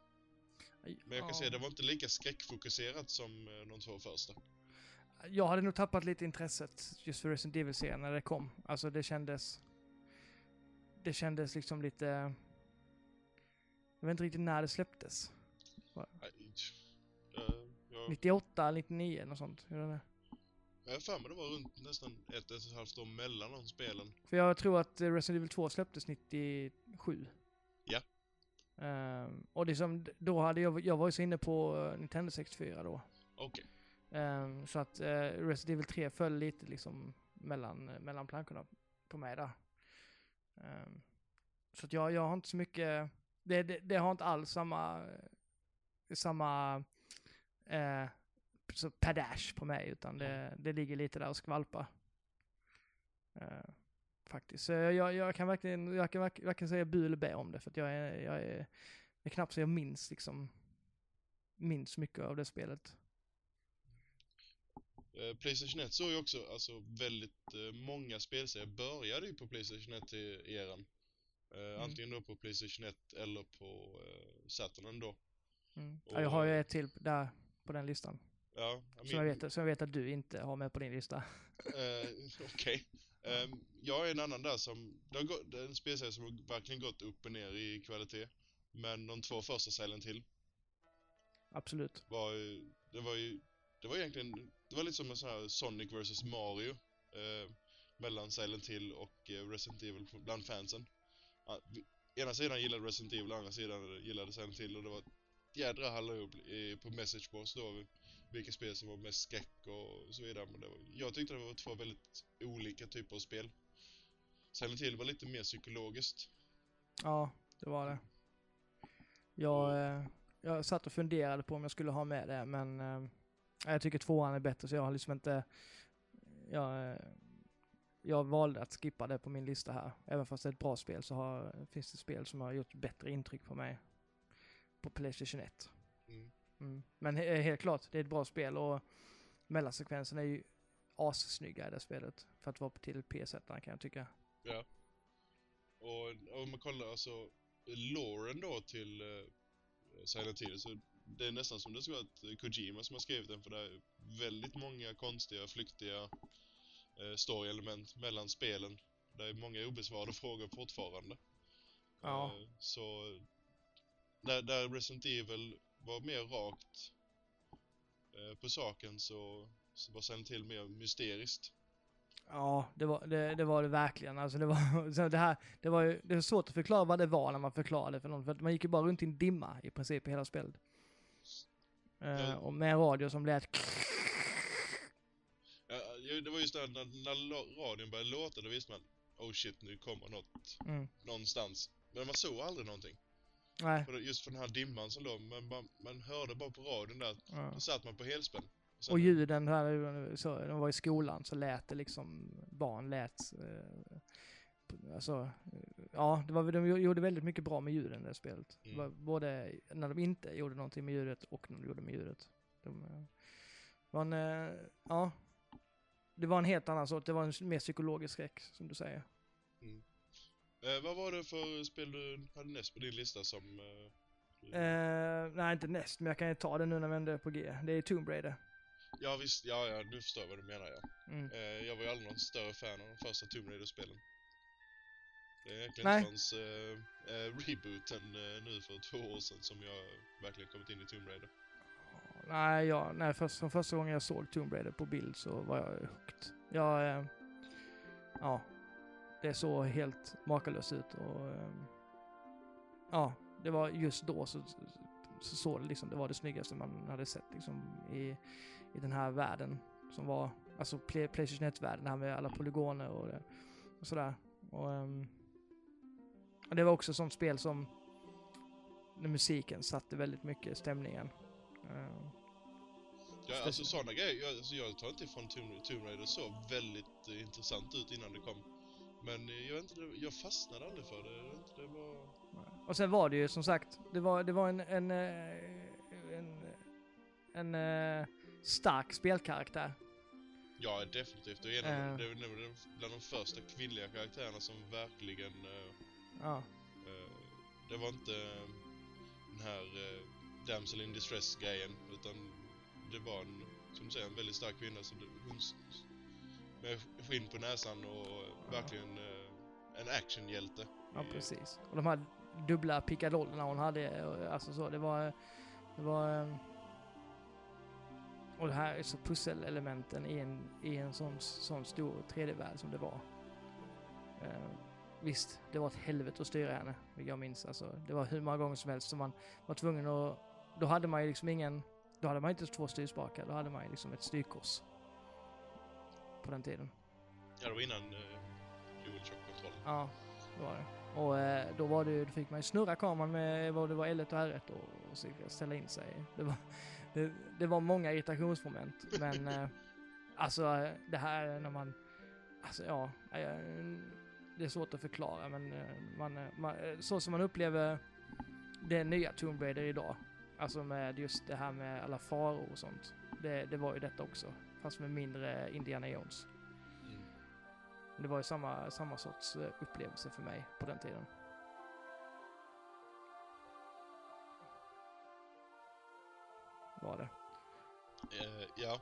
Men jag kan säga, det var inte lika skräckfokuserat som eh, de två första. Jag hade nog tappat lite intresset just för Resident Evil-serien när det kom. Alltså det kändes... Det kändes liksom lite... Jag vet inte riktigt när det släpptes. Nej, eh, jag, 98, 99 något sånt. Hur är det? jag har för mig det var runt nästan ett, ett och ett halvt år mellan de spelen. För jag tror att eh, Resident Evil 2 släpptes 97. Ja. Ehm, och liksom, då hade jag, jag var ju så inne på eh, Nintendo 64 då. Okej. Um, så att uh, Resident Evil 3 föll lite liksom mellan, mellan plankorna på mig där. Um, så att jag, jag har inte så mycket, det, det, det har inte alls samma, samma uh, så padash på mig utan det, det ligger lite där och skvalpar. Uh, faktiskt. Så jag, jag kan verkligen, jag kan verkligen säga bu eller bä om det för att jag är, jag är, det är knappt så jag minns liksom, minns mycket av det spelet. Eh, Playstation 1 såg ju också, alltså väldigt eh, många spelserier började ju på Playstation 1 i eran. Eh, Antingen då på Playstation 1 eller på eh, Saturn då. Mm. Och- Ja, jag har ju ett till där på den listan. Ja, Som jag, vet, som jag vet att du inte har med på din lista. Eh, Okej. Ehm, jag är en annan där som, det, har gått, det är en spelserie som verkligen gått upp och ner i kvalitet. Men de två första Silent Hill Absolut. var ju, det var ju, det var egentligen, det var lite som en sån här Sonic vs Mario. Eh, mellan Silent Hill och eh, Resident Evil bland fansen. Ja, ena sidan gillade Resident Evil, andra sidan gillade Silent Hill och det var jädra hallå i- på messageboards då. Vilka spel som var mest skräck och så vidare. Men var, jag tyckte det var två väldigt olika typer av spel. Silent Hill var lite mer psykologiskt. Ja, det var det. Jag, eh, jag satt och funderade på om jag skulle ha med det, men eh, jag tycker tvåan är bättre så jag har liksom inte... Jag, eh, jag valde att skippa det på min lista här. Även fast det är ett bra spel så har, finns det spel som har gjort bättre intryck på mig. På Playstation 1. Mm. Mm. Men he- helt klart, det är ett bra spel och mellansekvensen är ju assnygga i det spelet. För att vara till PS1 kan jag tycka. Ja. Och om man kollar alltså Lauren då till uh, Silent Hill så det är nästan som det ska vara ett Kojima som har skrivit den för det är väldigt många konstiga, flyktiga uh, story-element mellan spelen. Det är många obesvarade frågor fortfarande. Ja. Uh, så där, där Resident Evil var mer rakt uh, på saken så, så var Silent Hill mer mysteriskt. Ja, det var det, det, var det verkligen. Alltså det, var, det, här, det, var ju, det är svårt att förklara vad det var när man förklarade för någon. För att man gick ju bara runt i en dimma i princip i hela spelet. Eh, Ja. och med en radio som lät... Ja, det var just det när, när radion började låta, då visste man Oh shit, nu kommer något Mm. någonstans. Men man såg aldrig någonting. Nej. Just för den här dimman som låg, men man, man hörde bara på radion där, Ja. då satt man på helspänn. sen- Och ljuden här, så, de var i skolan så lät det liksom, barn lät, eh, alltså, ja, det var, de gjorde väldigt mycket bra med ljuden i det spelet. Mm. både när de inte gjorde någonting med ljudet och när de gjorde med ljudet. De, eh, var en, eh, ja, det var en helt annan sort, det var en mer psykologisk skräck, som du säger. Eh, vad var det för spel du hade näst på din lista som... Eh, Eh, nej, inte näst, men jag kan ju ta det nu när vi ändå är på G. Det är Tomb Raider. Ja visst, ja, ja, nu förstår jag vad du menar ja. Mm. Jag var ju aldrig någon större fan av de första Tomb Raider-spelen. Det är egentligen Nej. inte förrän eh, eh, rebooten eh, nu för två år sedan som jag verkligen kommit in i Tomb Raider. Nej, jag, nej från första gången jag såg Tomb Raider på bild så var jag hooked. Jag, eh, ja, det såg helt makalöst ut och eh, ja, det var just då så, så såg det liksom, det var det snyggaste man hade sett liksom i, i den här världen som var, alltså Play, Playstation 1-världen, det här med alla polygoner och, och sådär. Och, ehm, och det var också sånt spel som, musiken satte väldigt mycket stämningen. Eh, Ja, alltså sådana grejer, jag, alltså, jag tar inte ifrån Tomb, Tomb Raider så väldigt eh, intressant ut innan det kom. Men eh, jag vet inte, jag fastnade aldrig för det. Jag inte, det var... Och sen var det ju som sagt, det var, det var en, en, en, en, eh, stark spelkaraktär. Ja, definitivt. Det är, en av, Eh. det är bland de första kvinnliga karaktärerna som verkligen... Eh, Ja, eh, det var inte eh, den här eh, damsel in distress-grejen, utan det var en, som du säger, en väldigt stark kvinna. Det, hon, med skinn på näsan och Ja. verkligen en actionhjälte. ja precis. Och de här dubbla pickadollerna hon hade, alltså så, det var, det var... Och det här är så pusselelementen i en, i en sån, sån stor 3D-värld som det var. Visst, det var ett helvete att styra henne, jag minns. Alltså, det var hur många gånger som helst som man var tvungen att... Då hade man ju liksom ingen... Då hade man inte två styrspakar, då hade man ju liksom ett styrkors. På den tiden. Ja, det var innan eh, DualShock-kontrollen. Ja, det var det. Och eh, då var det då fick man ju snurra kameran med vad det var L1 och R1 och, och ställa in sig. Det var, det, det var många irritationsmoment, men eh, alltså eh, det här när man, alltså ja, eh, det är svårt att förklara men eh, man, eh, man, eh, så som man upplever det nya Tomb Raider idag, alltså med just det här med alla faror och sånt, det, det var ju detta också, fast med mindre Indiana Jones. Mm. Det var ju samma, samma sorts upplevelse för mig på den tiden. Var det. Eh, ja.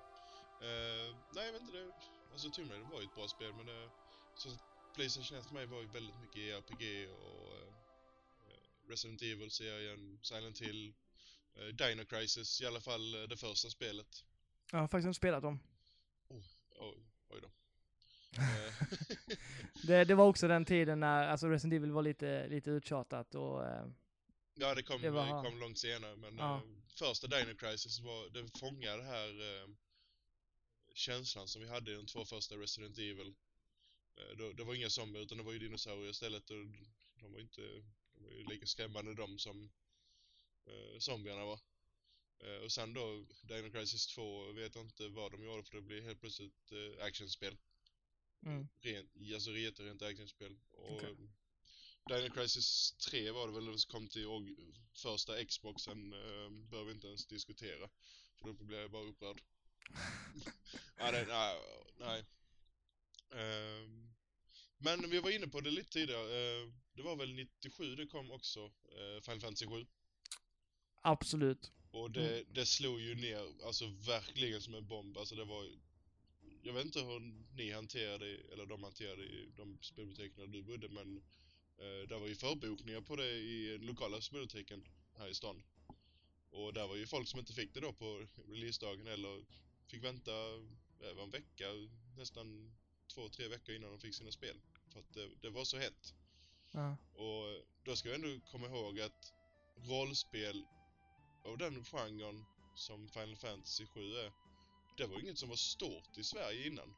Eh, nej, jag vet inte. Det, alltså Tomb Raider var ju ett bra spel, men det, så Playstation 1 för mig var ju väldigt mycket JRPG och eh, Resident Evil-serien, Silent Hill, eh, Dino Crisis, i alla fall eh, det första spelet. Jag har faktiskt inte spelat dem. Oj, oj då. Det, det var också den tiden när alltså Resident Evil var lite, lite uttjatat och ja, det kom, Det var kom långt senare, men Ja. första Dino Crisis var, det fångade det här känslan som vi hade i de två första Resident Evil. Eh, då, det var inga zombier utan det var ju dinosaurier istället och de var inte, de var ju lika skrämmande de som eh, zombierna var. Eh, och sen då Dino Crisis 2 vet jag inte vad de gjorde för det blev helt plötsligt eh, actionspel. Mm. Rent, alltså rent, rent actionspel. Och Okej. Dino Crisis 3 var det väl som kom till och första Xboxen eh, behöver vi inte ens diskutera. För då blir jag bara upprörd. nej, det, nej, nej. Ehm, men vi var inne på det lite tidigare. Eh, det var väl 97 det kom också, eh, Final Fantasy 7. Absolut. Och det, det slog ju ner, alltså verkligen som en bomb. Alltså det var Jag vet inte hur ni hanterade, eller de hanterade i de spelbutikerna du bodde, men eh, det var ju förbokningar på det i lokala spelbutiken här i stan. Och där var ju folk som inte fick det då på releasedagen eller fick vänta över en vecka, nästan två, tre veckor innan de fick sina spel. För att det, det var så hett. Ja. Och då ska vi ändå komma ihåg att rollspel av den genren som Final Fantasy 7 är, det var inget som var stort i Sverige innan.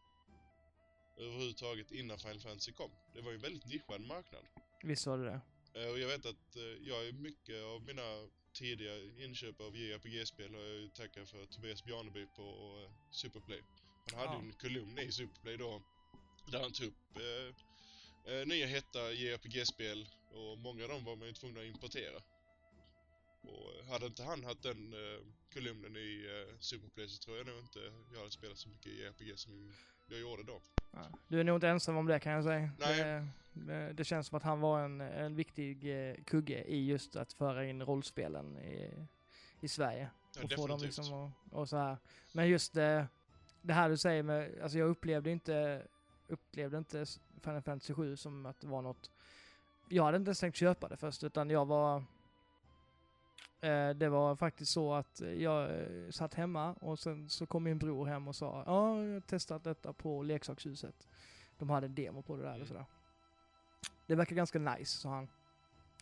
Överhuvudtaget innan Final Fantasy kom. Det var ju en väldigt nischad marknad. Visst var det det. Eh, Och jag vet att eh, jag är mycket av mina tidiga inköp av JRPG-spel har jag tackat för Tobias Bjarneby på eh, Superplay. Han hade Ja. en kolumn i Superplay då där han tog upp eh, eh, nya heta JRPG-spel och många av dem var man ju tvungna att importera. Och eh, hade inte han haft den eh, kolumnen i eh, Superplay så tror jag nog inte jag hade spelat så mycket JRPG som jag gjorde då. Ja. Du är nog inte ensam om det kan jag säga. Nej. Det, det, det känns som att han var en, en viktig eh, kugge i just att föra in rollspelen i, i Sverige. Ja, och få dem liksom och, och så här. Men just det, det här du säger med, alltså jag upplevde inte, upplevde inte Final Fantasy 7 som att det var något, jag hade inte ens tänkt köpa det först utan jag var, eh, det var faktiskt så att jag eh, satt hemma och sen så kom min bror hem och sa ja, jag har testat detta på leksakshuset. De hade en demo på det där Mm. och sådär. Det verkar ganska nice, sa han.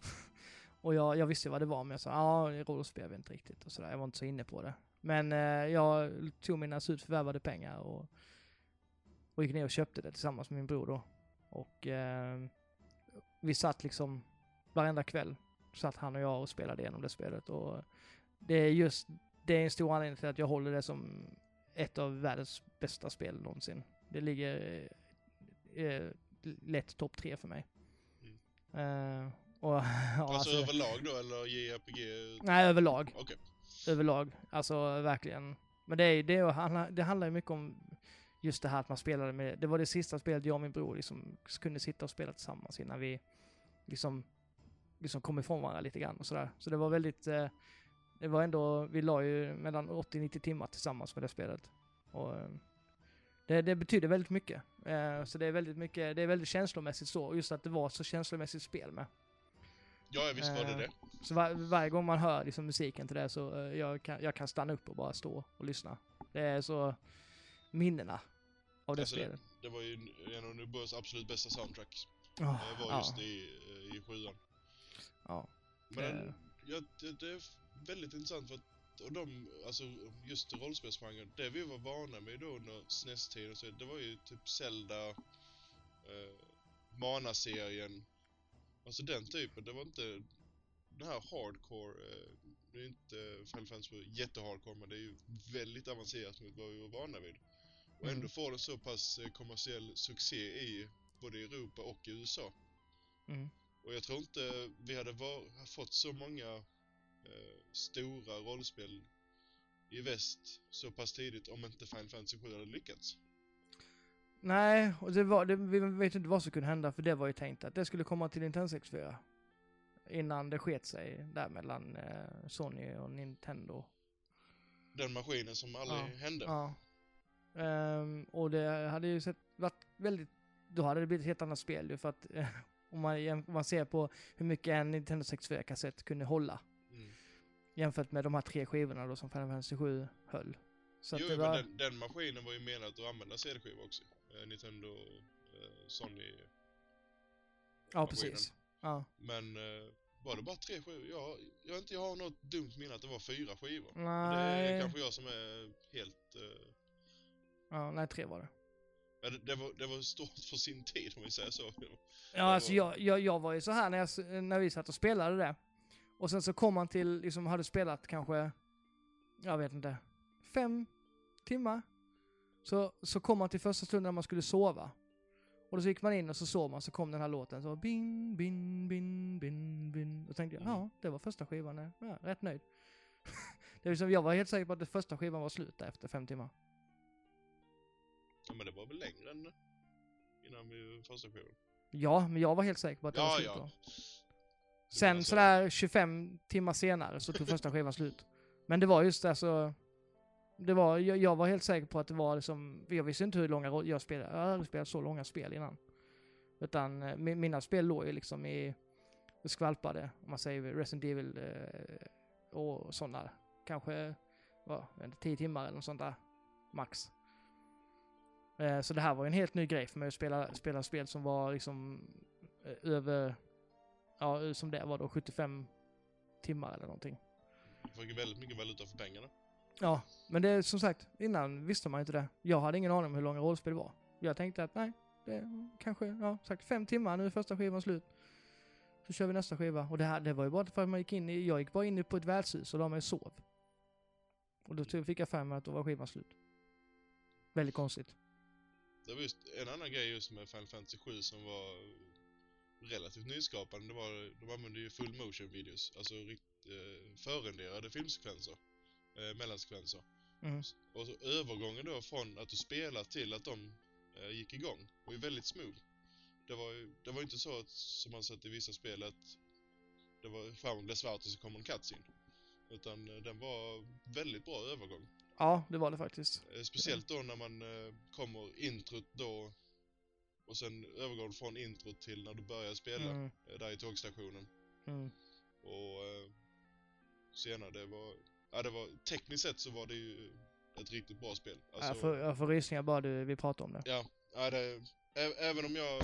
och jag, jag visste vad det var, men jag sa ja, rollspel, inte riktigt och sådär. Jag var inte så inne på det. Men eh, jag tog mina surt förvärvade pengar och, och gick ner och köpte det tillsammans med min bror då. Och eh, vi satt liksom varenda kväll, satt han och jag och spelade igenom det spelet. Och det är just, det är en stor anledning till att jag håller det som ett av världens bästa spel någonsin. Det ligger eh, lätt topp tre för mig. Eh, och, Alltså, alltså, överlag då eller JRPG? nej, överlag. Okej. Överlag. Alltså verkligen. Men det, är, det, handlar- det handlar ju mycket om just det här att man spelade med, det var det sista spelet jag och min bror liksom kunde sitta och spela tillsammans innan vi liksom, liksom kom ifrån varandra lite grann och sådär. Så det var väldigt, eh, det var ändå, vi la ju mellan 80-90 timmar tillsammans med det spelet. Och eh, det, det betyder väldigt mycket. Eh, så det är väldigt mycket, det är väldigt känslomässigt så, just att det var så känslomässigt spel med. Ja, visst var det det. Så var, varje gång man hör liksom musiken till det så jag, kan, jag kan stanna upp och bara stå och lyssna. Det är så minnena av det Alltså, det- spelet. Det var ju en av Nubos absolut bästa soundtracks. Åh, Det var ja, just i, eh, i sjuan. ja. Men Det- ja, det, det är väldigt intressant för att och de, alltså just rollspelsgenren, det vi var vana med då under SNES-tiden, så det var ju typ Zelda, eh, Mana-serien, alltså den typen. Det var inte den här hardcore, eh, det är inte Final Fantasy jättehardcore, men det är ju väldigt avancerat mot vad vi var vana vid. Och ändå Mm. får det så pass eh, kommersiell succé i både Europa och i USA. Mm. Och jag tror inte vi hade var, fått så många eh, stora rollspel i väst så pass tidigt om inte Final Fantasy 7 hade lyckats. Nej, och det var, det, vi vet inte vad som kunde hända för det var ju tänkt att det skulle komma till Nintendo 64. Innan det sket sig där mellan eh, Sony och Nintendo. Den maskinen som aldrig Ja, hände. Ja. Ehm, och det hade ju sett, varit väldigt, då hade det blivit ett helt annat spel ju för att om, man, om man ser på hur mycket en Nintendo 64-kassett kunde hålla Mm. jämfört med de här tre skivorna då som Final Fantasy 7 höll. Så Jo, det men var, den, den maskinen var ju menad att använda CD-skivor också. Eh, Nintendo, eh, Sony. ja maskinen. precis. Ja. Men eh, var det bara tre skivor? Jag, jag, inte, jag har något dumt minne att det var fyra skivor. Det Nej, är kanske jag som är helt... Eh, ja, nej, tre var det. ja, det, det, var, det var stort för sin tid om vi säger så. Ja, alltså jag, jag, jag var ju så här när, jag, när vi satt och spelade det. Och sen så kom man till, liksom hade spelat kanske, jag vet inte, fem timmar. Så, så kom man till första stunden när man skulle sova. Och så gick man in och så såg man, så kom den här låten så bin, bin, bin, bin, bin. Och tänkte jag, Mm. ja, det var första skivan. Ja, rätt nöjd. det är som, jag var helt säker på att det första skivan var slut där efter fem timmar. Ja, men det var väl längre än innan vi första skivan. Ja, men jag var helt säker på att det var Ja, slut ja. då. Det Sen var så. sådär 25 timmar senare så tog första skivan slut. Men det var just det så... Det var, jag, jag var helt säker på att det var liksom, jag visste inte hur långa jag spelade, jag har aldrig spelat så långa spel innan. Utan eh, mi- mina spel låg ju liksom i, skvalpade, om man säger Resident Evil eh, och sådana. Kanske, vad, jag vet inte, 10 timmar eller något sånt där, max. Eh, så det här var en helt ny grej för mig att spela, spela spel som var liksom eh, över, ja som det var då, 75 timmar eller någonting. Du fick ju väldigt mycket valuta för pengarna. Ja, men det som sagt, innan visste man inte det. Jag hade ingen aning om hur långa rollspel var. Jag tänkte att nej, det kanske, ja, sagt fem timmar, nu är första skivan slut. Så kör vi nästa skiva. Och det här, det var ju bara för att man gick in i, jag gick bara in på ett värdshus och la mig och sov. Och då fick jag för mig att då var skivan slut. Väldigt konstigt. Det var just en annan grej just med Final Fantasy 7 som var relativt nyskapande. Det var, de använde ju full motion videos, alltså eh, förrenderade filmsekvenser, eh, mellansekvenser. Mm. Och så övergången då från att du spelar till att de eh, gick igång var ju väldigt smooth. Det var ju det var inte så att, som man sett i vissa spel att det var, skärmen blev svart och så kom en cutscene. Utan eh, den var väldigt bra övergång. Ja, det var det faktiskt. Eh, Speciellt då när man eh, kommer introt då och sen övergår från introt till när du börjar spela Mm, eh, där i tågstationen. mm. Och senare, det var, ja det var, tekniskt sett så var det ju ett riktigt bra spel. Alltså, jag, får, jag får rysningar bara du, vi pratar om det. Ja, ja det, ä, även om jag,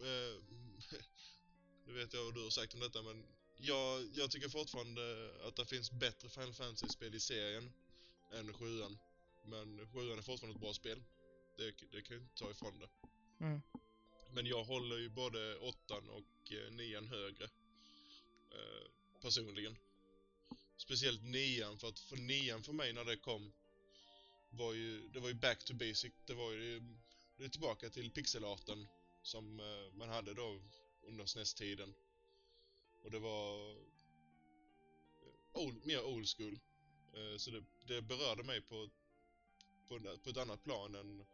eh, nu vet jag vad du har sagt om detta men jag, jag tycker fortfarande att det finns bättre Final Fantasy-spel i serien än sjuan. Men sjuan är fortfarande ett bra spel. Det, det kan jag inte ta ifrån det. Mm. Men jag håller ju både åttan och eh, nian högre. Eh, personligen. Speciellt nian, för att för nian för mig när det kom var ju, det var ju back to basic. Det var ju, det är tillbaka till pixelarten som eh, man hade då under SNES-tiden. Och det var eh, old, mer old school. Eh, så det, det berörde mig på, på, på ett annat plan än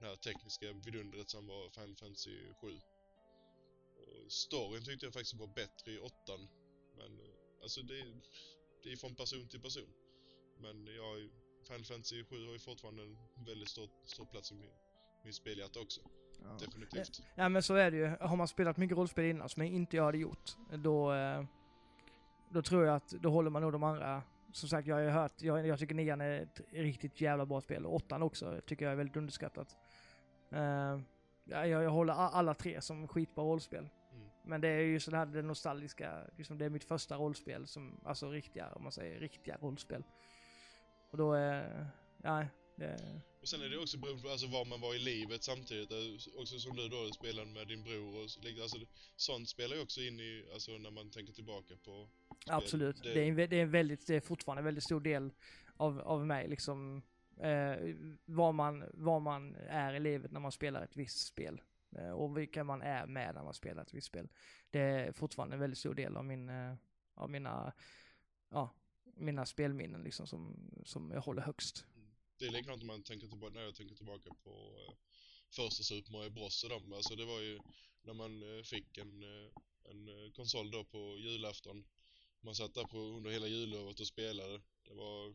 det här tekniska vidundret som var Final Fantasy 7. Och storyn tyckte jag faktiskt var bättre i åttan. Men eh, alltså det, det är från person till person. Men jag, Final Fantasy 7 har ju fortfarande en väldigt stor, stor plats i min, min spelhjärta också. Ja. Definitivt. Ja men så är det ju. Har man spelat mycket rollspel innan som inte jag hade gjort, då, eh, då tror jag att då håller man nog de andra. Som sagt, jag har ju hört, jag, jag tycker nian är ett riktigt jävla bra spel. Och åttan också tycker jag är väldigt underskattat. Ja, jag, jag håller alla tre som skitbra rollspel. Mm. Men det är ju sådär det nostalgiska, liksom det är mitt första rollspel som, alltså riktiga, om man säger riktiga rollspel. Och då är, ja, det, Och sen är det också beroende på alltså, var man var i livet samtidigt. Eh, Också som du då spelade med din bror och så- alltså, Sånt spelar ju också in i, alltså när man tänker tillbaka på Absolut. Det- Det, är, en, det är väldigt, det är fortfarande en väldigt stor del av, av mig liksom. Eh, vad, man, vad man är i livet när man spelar ett visst spel. Eh, och vilka man är med när man spelar ett visst spel. Det är fortfarande en väldigt stor del av min, eh, av mina, ja, mina spelminnen liksom som, som jag håller högst. Det är likadant om man tänker tillbaka, när jag tänker tillbaka på eh, första Super Mario Bros och dem. Alltså det var ju när man eh, fick en, eh, en konsol då på julafton. Man satt där på, under hela jullovet och spelade. Det var...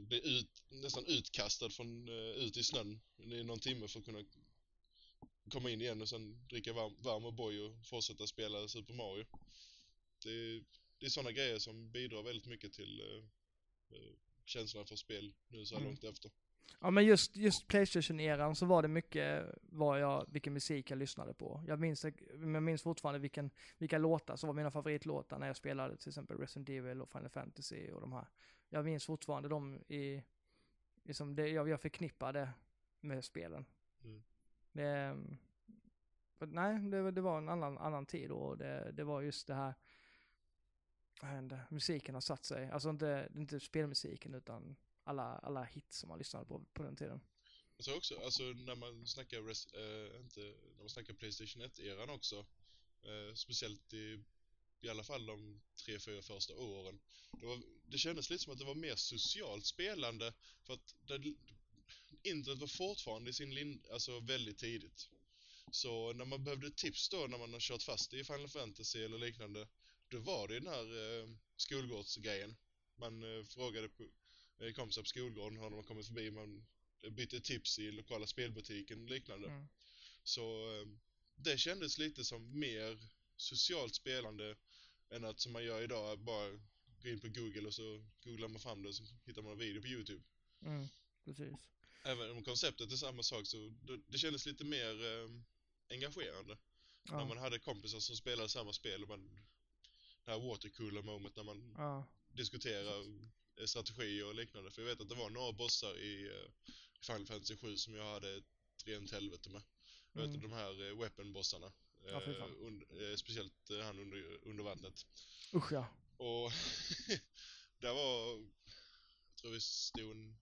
Blev ut, nästan utkastad från, eh, ut i snön i någon timme för att kunna komma in igen och sen dricka varm, varm O'boy och fortsätta spela Super Mario. Det, det är sådana grejer som bidrar väldigt mycket till eh, eh, känslan för spel nu så här Mm. långt efter. Ja men just, just Playstation-eran så var det mycket vad jag, vilken musik jag lyssnade på. Jag minns, jag minns fortfarande vilken, vilka låtar som var mina favoritlåtar när jag spelade till exempel Resident Evil och Final Fantasy och de här. Jag minns fortfarande dem i, liksom det, jag, jag förknippar det med spelen. Mm. Det, för, nej, det, det var en annan, annan tid och det, det var just det här, musiken har satt sig. Alltså inte, inte spelmusiken utan alla, alla hits som man lyssnade på på den tiden. Jag tror också, alltså när man snackar, res, eh, inte, när man snackar Playstation 1-eran också, eh, speciellt i, i alla fall de tre, fyra första åren, det, var, det kändes lite som att det var mer socialt spelande, för att det, internet var fortfarande i sin lind, alltså väldigt tidigt. Så när man behövde tips då, när man har kört fast i Final Fantasy eller liknande, då var det den här eh, skolgårdsgrejen. Man eh, frågade på, kompisar på skolgården, har de kommit förbi, man bytte tips i lokala spelbutiken och liknande. Mm. Så eh, det kändes lite som mer socialt spelande än att som man gör idag, bara gå in på Google och så googlar man fram det och så hittar man en video på Youtube. Mm, precis. Även om konceptet är samma sak så det, det kändes lite mer eh, engagerande. Ja. När man hade kompisar som spelade samma spel och man det här watercooler moment när man Ja. diskuterar eh, strategi och liknande. För jag vet att det var några bossar i eh, Final Fantasy 7 som jag hade ett rent helvete med. Jag vet Mm. de här eh, weapon-bossarna. Ja, fy eh, fan. und- eh, speciellt eh, han under, under vattnet. Usch ja. Och där var, jag tror vi stod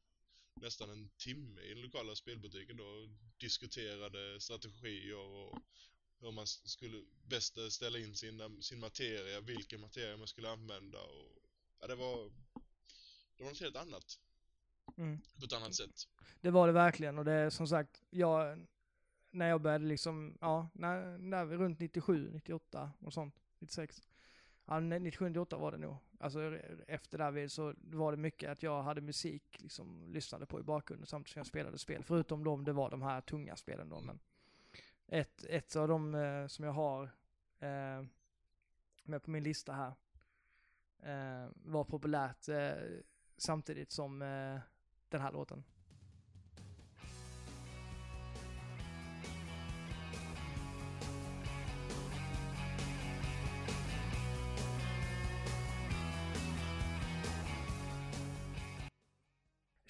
nästan en timme i den lokala spelbutiken då och diskuterade strategier och hur man skulle bäst ställa in sin, sin materia, vilken materia man skulle använda och ja, det var det var något helt annat Mm. på ett annat sätt. Det var det verkligen och det är som sagt, jag, när jag började liksom, ja, när, när runt 97, 98 och sånt, 96. Ja, nej, 97, 98 var det nog. Alltså efter där vi, så var det mycket att jag hade musik, liksom lyssnade på i bakgrunden samtidigt som jag spelade spel. Förutom de, det var de här tunga spelen då, men ett, ett av de eh, som jag har eh, med på min lista här eh, var populärt eh, samtidigt som eh, den här låten.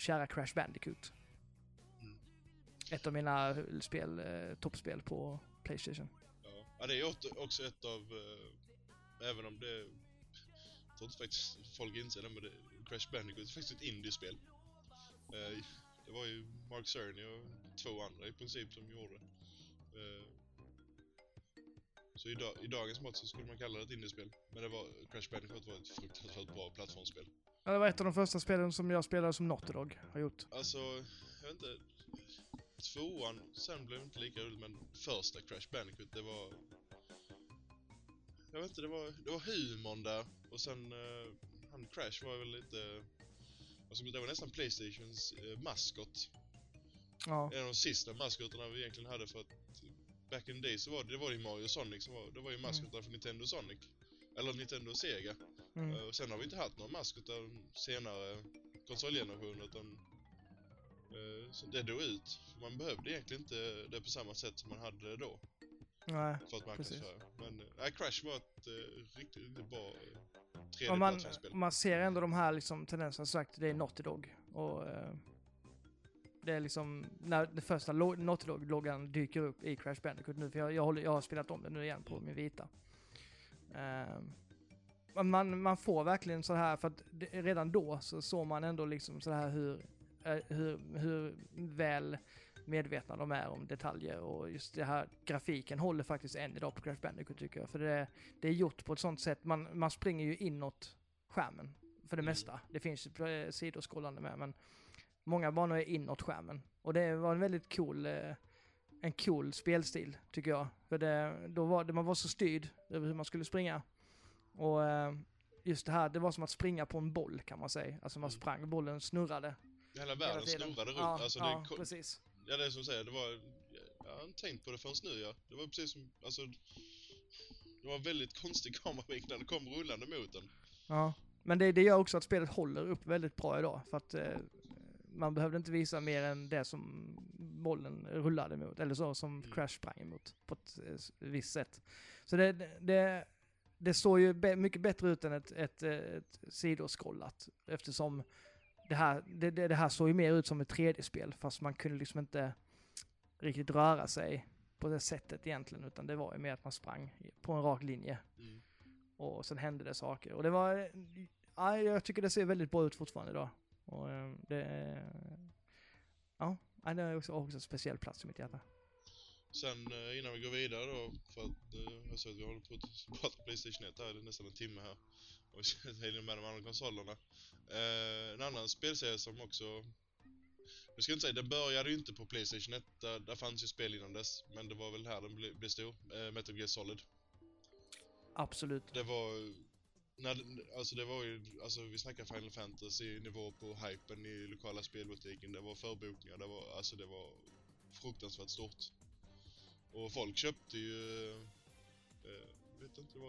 Kära Crash Bandicoot. Mm. Ett av mina spel, eh, toppspel på Playstation. Ja. ja, det är också ett av, eh, även om det, jag tror inte faktiskt folk inser det, men det, Crash Bandicoot är faktiskt ett indiespel. Eh, det var ju Mark Cerny och två andra i princip som gjorde det. Eh, så i, da, i dagens mått så skulle man kalla det ett indiespel. Men det var, Crash Bandicoot var ett fruktansvärt bra plattformsspel. Ja, Det var ett av de första spelen som jag spelade som Naughty Dog har gjort. Alltså, jag vet inte. Tvåan, sen blev det inte lika roligt, men första Crash Bandicoot, det var... Jag vet inte, det var, det var humorn där. Och sen, eh, han Crash var väl lite... Alltså, det var nästan Playstations eh, maskot. Ja, En av de sista maskotarna vi egentligen hade för att... Back in the day så var det, det var ju Mario och Sonic som var, det var ju maskotar för Nintendo Sonic. Eller Nintendo och Sega. mm. Och sen har vi inte haft några maskotar senare konsolgenerationer utan eh, så det dog ut. Man behövde egentligen inte det på samma sätt som man hade det då nej. för att marknadsföra. Men eh, Crash var ett eh, riktigt, riktigt bra Och man, 3D-plattformsspel. man ser ändå de här liksom tendenserna, sagt, det är Naughty Dog. Och eh, det är liksom, när det första Naughty Dog-loggan dyker upp i Crash Bandicoot nu, för jag, jag, håller, jag har spelat om det nu igen på min vita. Eh, man, man får verkligen så här, för att det, redan då så såg man ändå liksom så här hur, eh, hur, hur väl medvetna de är om detaljer och just det här grafiken håller faktiskt än idag på Crash Bandicoot tycker jag. För det, det är gjort på ett sånt sätt, man, man springer ju inåt skärmen för det Mm. mesta. Det finns ju sidoskrollande med men många banor är inåt skärmen. Och det var en väldigt cool, eh, en cool spelstil tycker jag. För det, då var det, man var så styrd över hur man skulle springa. Och eh, just det här, det var som att springa på en boll kan man säga. Alltså man Mm. sprang, bollen snurrade. Hela världen hela snurrade runt. Ja, alltså, ja det, precis. Ja, det är som du säger, det var... Jag har inte tänkt på det förrän nu ja. Det var precis som, alltså... Det var väldigt konstig kameravinkel när det kom rullande mot den. Ja. Men det, det gör också att spelet håller upp väldigt bra idag. För att eh, man behövde inte visa mer än det som bollen rullade mot. Eller så, som Mm. Crash sprang emot på ett eh, visst sätt. Så det, det, det såg ju be, mycket bättre ut än ett, ett, eh, ett sidoskrollat. Eftersom det här, det, det, här såg ju mer ut som ett 3D-spel. Fast man kunde liksom inte riktigt röra sig på det sättet egentligen. Utan det var ju mer att man sprang på en rak linje. Mm. Och sen hände det saker. Och det var, ja, jag tycker det ser väldigt bra ut fortfarande idag. Och eh, det, ja, Ja, det är också, också en speciell plats i mitt hjärta. Sen eh, innan vi går vidare då, för att eh, jag ser att vi håller på att prata Playstation 1 här, det är nästan en timme här. Och vi hinner med de andra konsolerna. Eh, en annan spelserie som också... Jag ska inte säga, den började ju inte på Playstation 1, där, där fanns ju spel innan dess. Men det var väl här den blev, blev stor, eh, Metal Gear Solid. Absolut. Det var... När, alltså det var ju, alltså vi snackar Final Fantasy nivå på hypen i lokala spelbutiken. Det var förbokningar, det var, alltså det var fruktansvärt stort. Och folk köpte ju... Eh, vet inte, det var...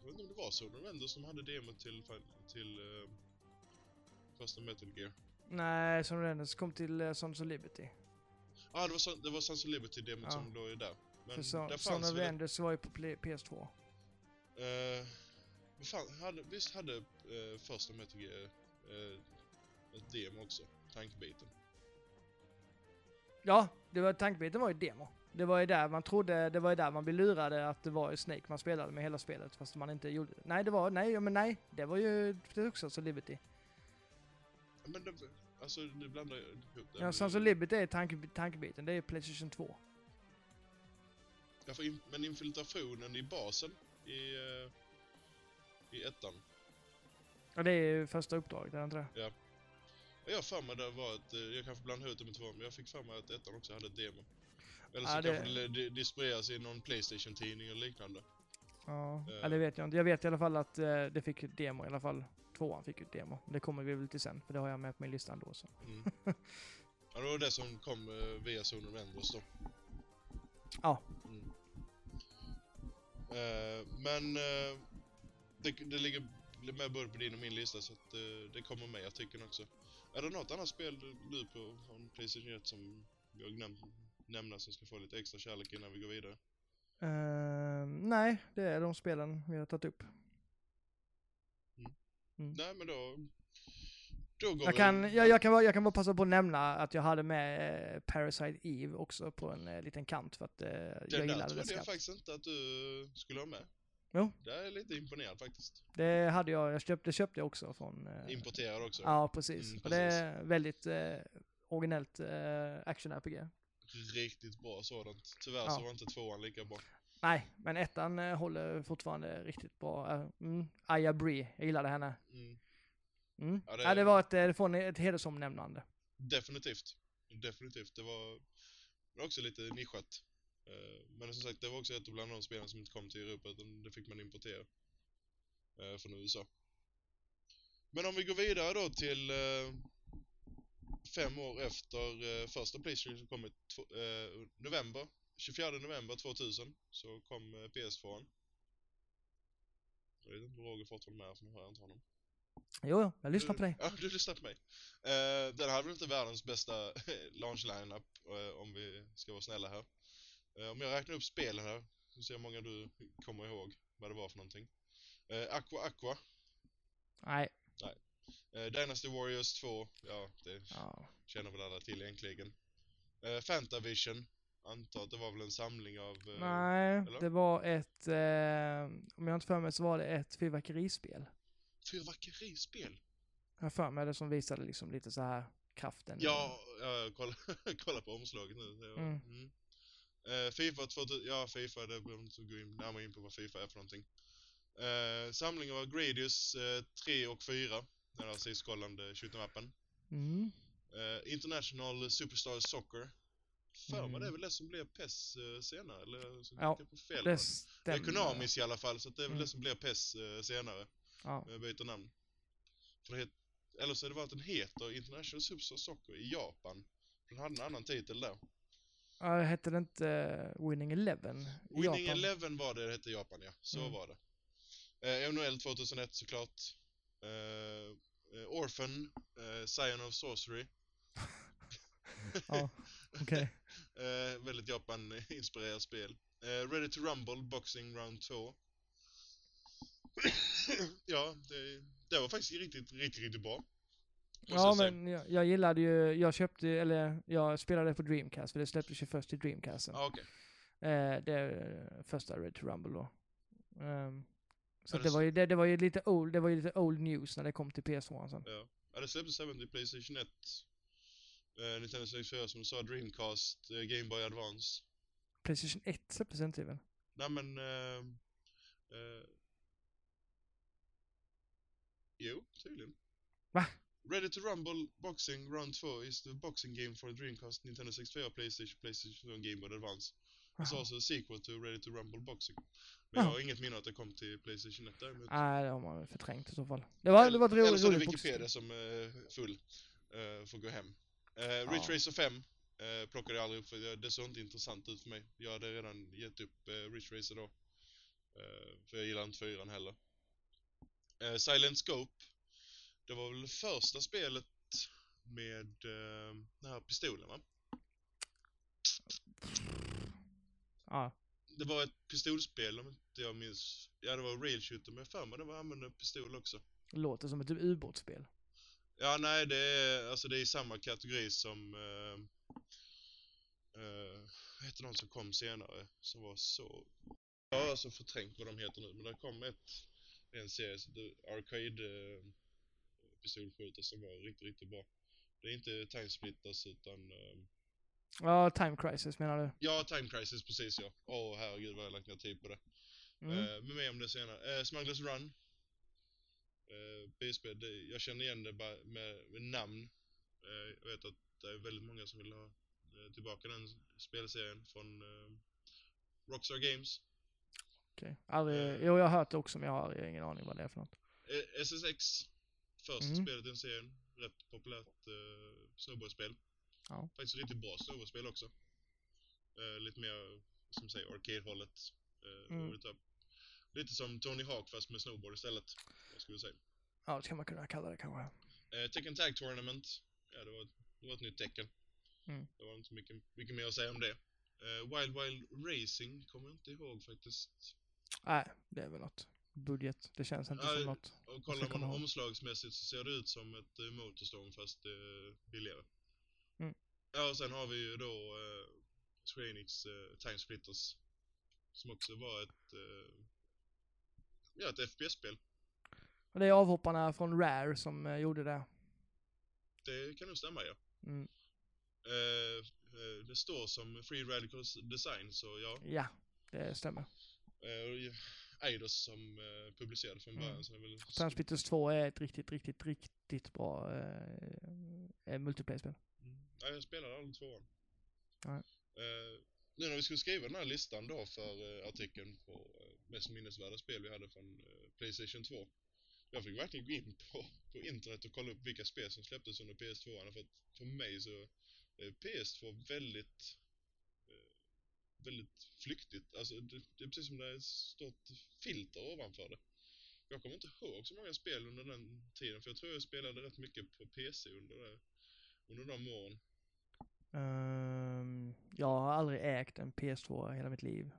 Jag vet inte om det var Sony Vendor som hade demo till, till eh, första Metal Gear. Nej, som Rennes kom till uh, Sons of Liberty. Ja, ah, det var, Sun- det var Sons of Liberty-demot Ja. som låg ju där. Men För där Son, Son of Enders var ju på Play- PS2. Eh, vad fan, hade, visst hade eh, första Metal Gear eh, ett demo också? Tankbiten. Ja, det var, tankbiten var ju demo. Det var ju där man trodde, det var ju där man blev lurade att det var Snake man spelade med hela spelet fast man inte gjorde det. Nej, det var, nej, ja, men nej, det var ju också så Liberty. Ja, Men det, alltså, du blandar ju ihop det. Ja, Sons of Liberty är tank, tankbiten, det är Playstation 2. Ja, in, men infiltrationen i basen i, eh, i ettan. Och det är ju första uppdraget, är det inte det? Jag har för mig det var att, eh, jag kanske blandar ihop det med två, men jag fick för mig att ettan också hade ett demo. Eller så Ja, det- kanske det, distribueras i någon Playstation-tidning eller liknande. Ja, Eh. ja, det vet jag inte. Jag vet i alla fall att eh, det fick ett demo i alla fall. Tvåan fick ju ett demo. Det kommer vi väl till sen, för det har jag med på min lista ändå. Så. Mm. ja, det var det som kom eh, via Sony Vendors då. Ja. Mm. Eh, men eh, det, det ligger med både på din och min lista så att eh, det kommer med artikeln också. Är det något annat spel du, på från Playstation 1 som jag näm nämna som ska få lite extra kärlek innan vi går vidare? Eh, nej, det är de spelen vi har tagit upp. Nej men då... Då går Jag vi... kan, jag, jag, kan bara, jag kan bara passa på att nämna att jag hade med eh, Parasite Eve också på en eh, liten kant för att eh, jag Den gillade det trodde jag faktiskt inte att du skulle ha med. Jo. Där är lite imponerad faktiskt. Det hade jag, jag köpte, det köpte jag också från... eh, Importerad också. Ja, precis. Mm, Och det är väldigt eh, originellt eh, action-RPG. Riktigt bra sådant. Tyvärr Ja. så var inte tvåan lika bra. Nej, men ettan eh, håller fortfarande riktigt bra. Eh, Mm, Aya Bree, jag gillade henne. Mm. Mm. Ja, det- Ja, det var ett, eh, det får ett hedersomnämnande. Definitivt. Definitivt. Det var det var också lite nischat. Men som sagt, det var också ett bland de spelen som inte kom till Europa utan det fick man importera. Från USA. Men om vi går vidare då till fem år efter eh, första Playstation som kom i eh, november, 24 november 2000 så kom eh, PS4. Jag vet inte om Roger fortfarande med för nu hör jag inte honom. Jo, jag lyssnar på dig. Ja, du lyssnar på mig. Eh, den hade väl inte världens bästa launch lineup eh, om vi ska vara snälla här. Eh, om jag räknar upp spelen här, så ser jag hur många du kommer ihåg vad det var för någonting. Aqua Aqua, Nej. Eh, Dynasty Warriors 2, ja det Ja. känner väl alla till egentligen. Eh, Fantavision, antar att det var väl en samling av... Eh, Nej, eller? det var ett, eh, om jag inte för mig så var det ett fyrverkerispel. Fyrverkerispel? Jag för mig det som visade liksom lite så här kraften. Ja, jag kollar, kollar på omslaget nu. Det var, Mm. mm. Eh, Fifa 2000, ja Fifa, det behöver inte gå in, närmare in på vad Fifa är för någonting. Uh, samling av Gradius uh, 3 och 4, den här sidskollande shoot'em-appen. Mm. Uh, International Superstar Soccer. För mig Mm. det är väl det som blev PES uh, senare, eller så Ja, ja, på fel. Det Det stämmer. är Konamis i alla fall, så att det är väl Mm. det som blev PES uh, senare. Ja. Jag byter namn. För det het, eller så är det bara att den heter International Superstar Soccer i Japan. Den hade en annan titel där. Ja, hette det inte eh, Winning Eleven? Winning? Eleven var det det hette i Japan, ja. Så Mm. var det. Eh, NHL 2001 såklart. Eh, eh, Orphan, eh, Scion of Sorcery. Ja, okej. Eh, väldigt Japan-inspirerat spel. Eh, Ready to Rumble, Boxing Round 2. ja, det, det var faktiskt riktigt, riktigt, riktigt bra. Ja, men jag, jag gillade ju, jag köpte, eller jag spelade på Dreamcast, för det släpptes ju först i Dreamcasten. Ja, okej. Eh, det är första Red to Rumble då. Ehm, så det det, var ju, det, det var ju lite old, det var ju lite old news när det kom till PS2 sen. Ja. ja, det släpptes även till Playstation 1. Eh, Nintendo 64 som du sa, Dreamcast, eh, Game Boy Advance. Playstation 1 släpptes inte väl? Nej men... Eh, eh, jo, tydligen. Va? Ready to Rumble Boxing Round 2 is the boxing game for Dreamcast, Nintendo 64, Playstation, Playstation 2 och Game Boy Advance. It's Jaha. also a sequel to Ready to Rumble Boxing. Men jag Ja. har inget minne att det kom till Playstation 1 däremot. Nej, det har man förträngt i så fall. Det var, det var ett Eller roligt, så är det Wikipedia som är full. Uh, får gå hem. Uh, Ridge Racer 5 uh, plockade jag aldrig upp för det, det såg inte intressant ut för mig. Jag hade redan gett upp uh, Ridge Racer då. Eh, för jag gillar inte fyran heller. Eh, Silent Scope. Det var väl första spelet med eh, den här pistolen va? Ja. Det var ett pistolspel om inte jag minns. Ja det var rail shooter men för mig det var använda pistol också. Låter som ett ubåtsspel. Ja, nej, det är, alltså det är i samma kategori som... Uh, uh, vad heter de som kom senare? Som var så... Jag har alltså förträngt vad de heter nu, men det kom ett, en serie, Arcade uh, pistolskjutare som var riktigt, riktigt bra. Det är inte Time Splitters utan... eh, Ja, Time Crisis menar du? ja, Time Crisis precis ja. Åh herregud vad jag lagt ner tid på det. Mm. Eh, men mer om det senare. Uh, Smugglers Run. Uh, PSP, det, jag känner igen det bara med, med namn. Eh, jag vet att det är väldigt många som vill ha eh, tillbaka den spelserien från uh, Rockstar Games. Okej. Aldrig, eh. jo, jag har hört det också men jag har ingen aning vad det är för något. Eh, SSX, första Mm. spelet i serien. Rätt populärt uh, snowboardspel. Ja. Faktiskt riktigt bra snowboardspel också. Eh, lite mer, som säger, arcade-hållet. Uh, Mm. lite, lite som Tony Hawk fast med snowboard istället. Jag skulle säga. Ja, det kan man kunna kalla det kanske. Eh, Tekken Tag Tournament. Ja, det var, det var ett nytt tecken. Mm. Det var inte mycket, mycket mer att säga om det. Eh, Wild Wild Racing kommer jag inte ihåg faktiskt. Nej, det är väl något. Budget. Det känns inte Ja, som något. Och kollar man ihåg. omslagsmässigt så ser det ut som ett uh, Motorstorm fast uh, billigare. Mm. Ja, och sen har vi ju då uh, Square Enix uh, Time Splitters. Som också var ett, uh, ja, ett FPS-spel. Och det är avhopparna från Rare som eh, gjorde det. Det kan nog stämma ja. Mm. Eh, eh, det står som Free Radicals Design så ja. Ja, det stämmer. Eh, Eidos som eh, publicerade från början Mm. så det är väl... Transmitters 2 är ett riktigt, riktigt, riktigt bra eh, eh, multiplayer-spel. Ja, jag spelade aldrig tvåan. Nej. Eh, nu när vi skulle skriva den här listan då för eh, artikeln på eh, mest minnesvärda spel vi hade från eh, Playstation 2. Jag fick verkligen gå in på, på internet och kolla upp vilka spel som släpptes under PS2. För att för mig så är PS2 väldigt eh, väldigt flyktigt. Alltså det, det är precis som det är stått filter ovanför det. Jag kommer inte ihåg så många spel under den tiden för jag tror jag spelade rätt mycket på PC under, det, under de åren. Ehm, jag har aldrig ägt en PS2 i hela mitt liv.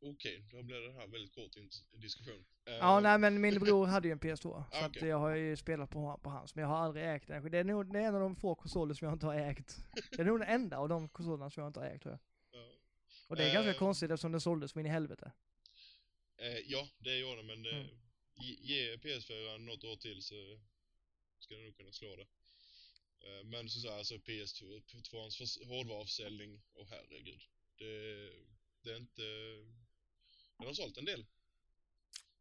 Okej, då blir det här väldigt kort diskussion. Eh, Ja, nej men min bror hade ju en PS2. Så Ah, att jag har ju spelat på, på hans, men jag har aldrig ägt den. Det är nog det är en av de få konsoler som jag inte har ägt. Det är nog den enda av de konsolerna som jag inte har ägt tror jag. Ja. Och det är ganska Eh. konstigt eftersom den såldes för in i helvete. Eh, ja, det gjorde det, men det, Mm. ge PS4 något år till så ska den nog kunna slå det. Eh, men så, här, alltså PS2, tvåans förs- hårdvaruförsäljning, åh herregud. Det, det är inte... Den har sålt en del.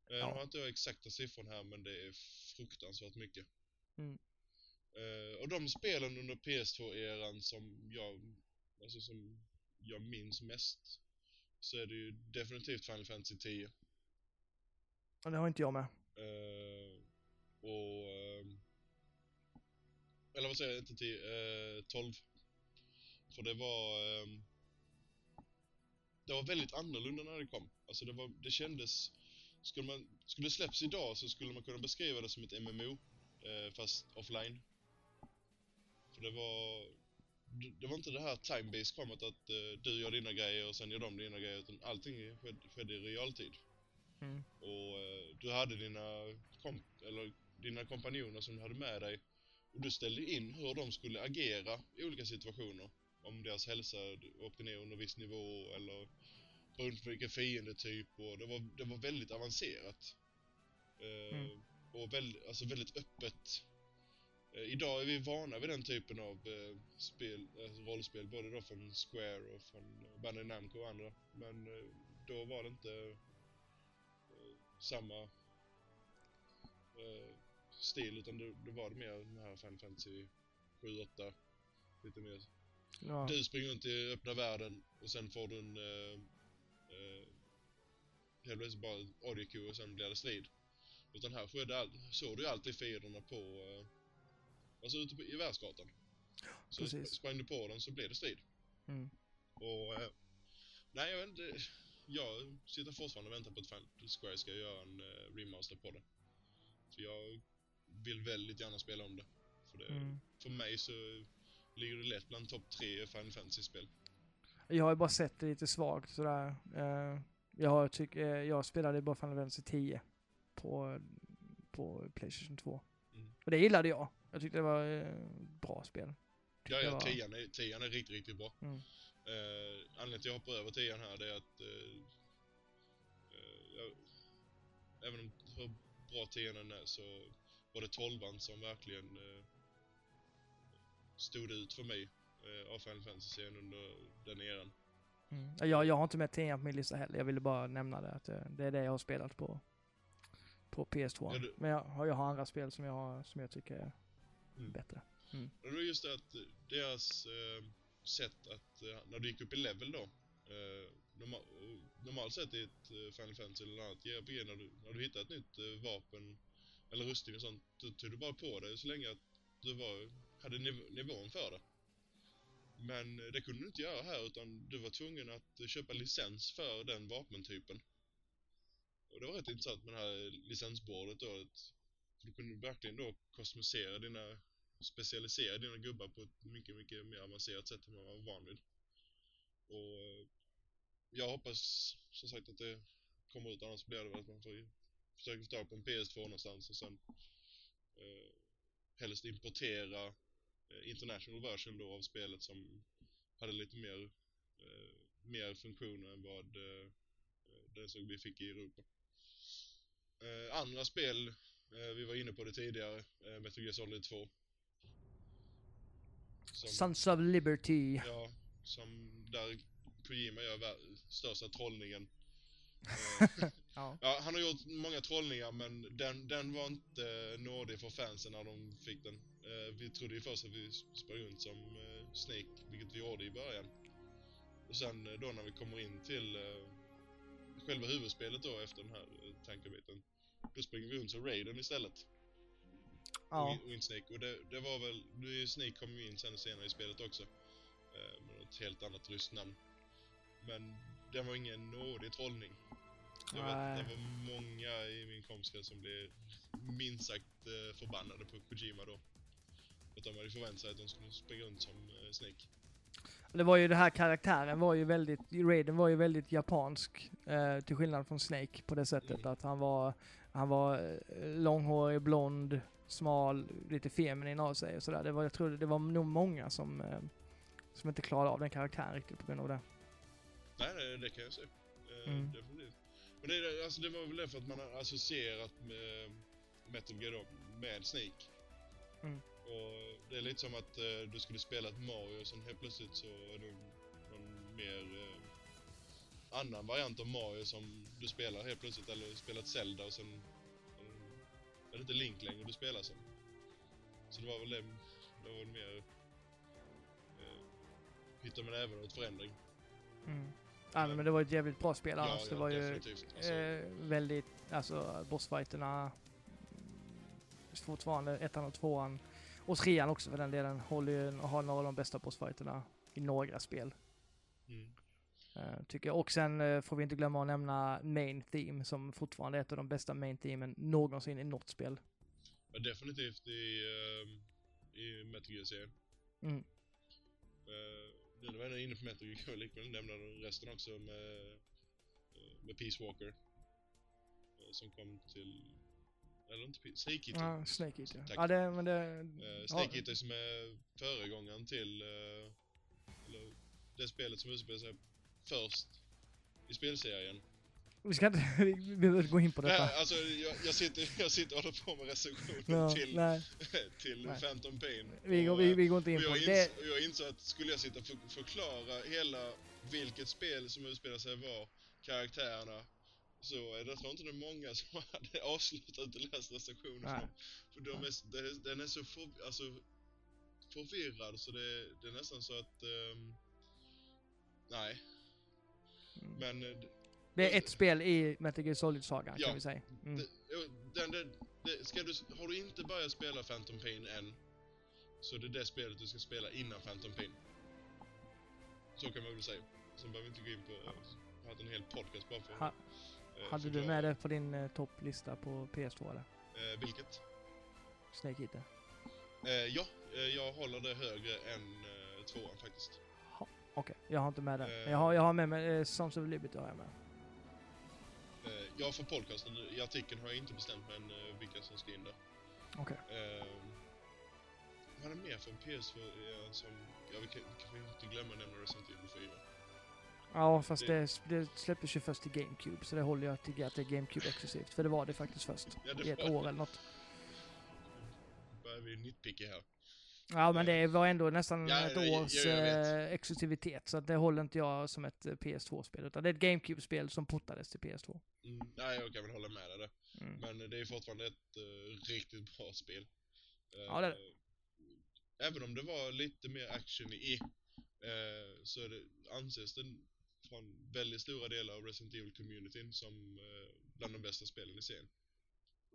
Eh, Ja. har inte jag exakta siffror här, men det är fruktansvärt mycket. Mm. Eh, och de spelen under PS2-eran som jag, alltså som jag minns mest, så är det ju definitivt Final Fantasy 10. Och det har inte jag med. Och... eller vad säger jag? Inte 10, eh, 12. För det var... ehm, det var väldigt annorlunda när det kom. Alltså det var, det kändes... Skulle, man, skulle det släpps idag så skulle man kunna beskriva det som ett MMO. Eh, fast offline. För det var... det- Det var inte det här time-based kommet att eh, du gör dina grejer och sen gör de dina grejer. Utan allting skedde, skedde i realtid. Mm. Och eh, du hade dina, komp eller dina kompanjoner som du hade med dig. Och du ställde in hur de skulle agera i olika situationer. Om deras hälsa åkte ner under viss nivå eller beroende på vilken fiendetyp. Och det, var, det var väldigt avancerat. Eh, Mm. Och väldigt, alltså väldigt öppet. Eh, idag är vi vana vid den typen av eh, spel, rollspel, både då från Square och från Bandai Namco och andra. Men då var det inte samma stil, utan då, då var det mer den här Final Fantasy 7, 8, lite mer Ja. du springer runt i öppna världen och sen får du en... Uh, uh, helt plötsligt bara audio och sen blir det strid. Utan här skedde all, såg du ju alltid fienderna på... Uh, alltså ute på, i världskartan. Så precis. sp- sprang du på den så blev det strid. Mm. Och... Uh, nej, jag vet inte. Jag sitter fortfarande och väntar på att fan, Square ska göra en uh, remaster på det. För jag vill väldigt gärna spela om det. För, det, Mm. för mig så ligger det lätt bland topp tre Final Fantasy-spel. Jag har ju bara sett det lite svagt sådär. Eh, jag, har tyck, eh, jag spelade bara Final Fantasy 10 på, på Playstation 2. Mm. Och det gillade jag. Jag tyckte det var eh, bra spel. Ja, ja, var- tian är, tian är riktigt, riktigt bra. Mm. Eh, anledningen till att jag hoppar över tian här, det är att eh, eh, jag, även om hur bra tian än är så var det tolvan som verkligen eh, stod ut för mig eh, av Final Fantasy under den eran. Mm. Jag, jag har inte med 10 på min lista heller. Jag ville bara nämna det. Att eh, det är det jag har spelat på, på PS2. Ja, du- Men jag, har- jag har andra spel som jag, har, som jag tycker är Mm. bättre. Och det är just det att eh, deras eh, sätt att, eh, när du gick upp i level då, eh, norma, normalt sett i ett Final Fantasy eller annat JRPG, när du, när du hittar ett nytt eh, vapen eller rustning och sånt, då tog du bara på det så länge att du var, hade niv nivån för det. Men eh, det kunde du inte göra här utan du var tvungen att eh, köpa licens för den vapentypen. Och det var rätt intressant med det här licensbordet då, att du kunde verkligen då kosmosera dina specialisera dina gubbar på ett mycket, mycket mer avancerat sätt än man var van vid. Och eh, jag hoppas som sagt att det kommer ut, annars blir det väl att man får försöka få tag på en PS2 någonstans och sen eh, helst importera eh, international version då av spelet som hade lite mer, eh, mer funktioner än vad eh, det som vi fick i Europa. Eh, andra spel, eh, vi var inne på det tidigare, eh, Metal Gear Solid 2. Som, Sons of Liberty. ja, som där Kojima gör största trollningen. Ja. ja, han har gjort många trollningar men den, den var inte nådig för fansen när de fick den. Eh, vi trodde ju först att vi sprang runt som eh, Snake, vilket vi gjorde i början. Och sen eh, då när vi kommer in till själva huvudspelet då efter den här eh, tankebiten, då springer vi runt som Raiden istället. ja. Win- Windsnake. Och det, det var väl, nu Snake kom ju in sen senare i spelet också. Med ett helt annat ryskt namn. Men det var ingen nådig trollning. Jag vet, Nej. det var många i min kompiskrets som blev minst sagt eh, förbannade på Kojima då. För att de hade förväntat sig att de skulle springa runt som eh, Snake. Det var ju det här karaktären var ju väldigt, Raiden var ju väldigt japansk. Eh, till skillnad från Snake på det sättet Mm. att han var, han var eh, långhårig, blond, smal, lite feminin av sig och sådär. Det var, jag tror det var nog många som, eh, som inte klarade av den karaktären riktigt på grund av det. Nej, det, det kan jag se. Eh, Mm. Definitivt. Men det, alltså, det var väl det för att man har associerat med Metal Gear med Snake. Mm. Och det är lite som att eh, du skulle spela ett Mario och sen helt plötsligt så är det någon mer eh, annan variant av Mario som du spelar helt plötsligt eller spelat Zelda och sen eh, är det inte Link längre du spelar som. Så det var väl det, det var väl mer eh, hitta med även åt förändring. Mm. Ja, men det var ett jävligt bra spel annars. det var ju definitivt. Alltså, eh, väldigt, alltså bossfighterna fortfarande ettan och tvåan och trean också för den delen håller ju, har några av de bästa bossfighterna i några spel. mm. eh, tycker jag. Och sen eh, får vi inte glömma att nämna Main Theme som fortfarande är ett av de bästa Main Themen någonsin i något spel. Ja, definitivt i, ehm, i Metal Gear-serien. Mm. Nu när vi är inne på Metal Gear vi likväl nämna resten också med, eh, med Peace Walker. eh, som kom till... Eller inte Peace, Snake Eater. Ja, Snake Eater. Tack. Ja, det, men det... Eh, Snake Eater som är föregångaren till... eller det spelet som utspelar sig först i spelserien. Vi ska inte, vi behöver gå in på detta. Nej, alltså jag, jag, sitter, jag sitter och håller på med recensionen Ja, till, nej, till Nej. Phantom Pain. vi, går, Och, vi, eh, vi går inte in på det. och jag insåg att skulle jag sitta och för, förklara hela vilket spel som utspelar sig var, karaktärerna, så är det, tror inte det är många som hade avslutat och läst recensionen. För, de är, den är så för, alltså, förvirrad så det, det är nästan så att... ehm, nej, Mm. men... eh, Det är ett spel i Metal Gear Solid-sagan Ja. kan vi säga. Mm. Den, den, ska du, har du inte börjat spela Phantom Pain än, så det är det spelet du ska spela innan Phantom Pain. Så kan man väl säga. Sen behöver vi inte gå in på... Jag har haft en hel podcast bara för. Ha, eh, hade du med det på din eh, topplista på PS2 eller? Eh, vilket? Snake Eater? Eh, ja, eh, jag håller det högre än eh, tvåan faktiskt. Okej, jag har inte med det. Eh. jag har, jag har med mig eh, Sons of Liberty har jag med. Jag för podcasten, i artikeln har jag inte bestämt mig än eh, vilka som ska in där. Okej. Eh, vad är det mer från PS4 eh, som... Ja, vi kan, kan vi inte glömma att nämna Resident Evil 4. Ja, fast Det- det, det släpptes ju först i GameCube, så det håller jag till att det är GameCube exklusivt. För det var det faktiskt först. Ja, det I ett år eller något. börjar vi nitpicky här. Ja, men det var ändå nästan Ja, ett års eh, exklusivitet. Så det håller inte jag som ett eh, PS2-spel. Utan det är ett GameCube-spel som portades till PS2. Mm, nej, jag kan väl hålla med dig där. Mm. Men det är fortfarande ett eh, riktigt bra spel. Eh, Ja, det är det. Även om det var lite mer action i, eh, så är det, anses det från väldigt stora delar av Resident Evil-communityn som eh, bland de bästa spelen i serien.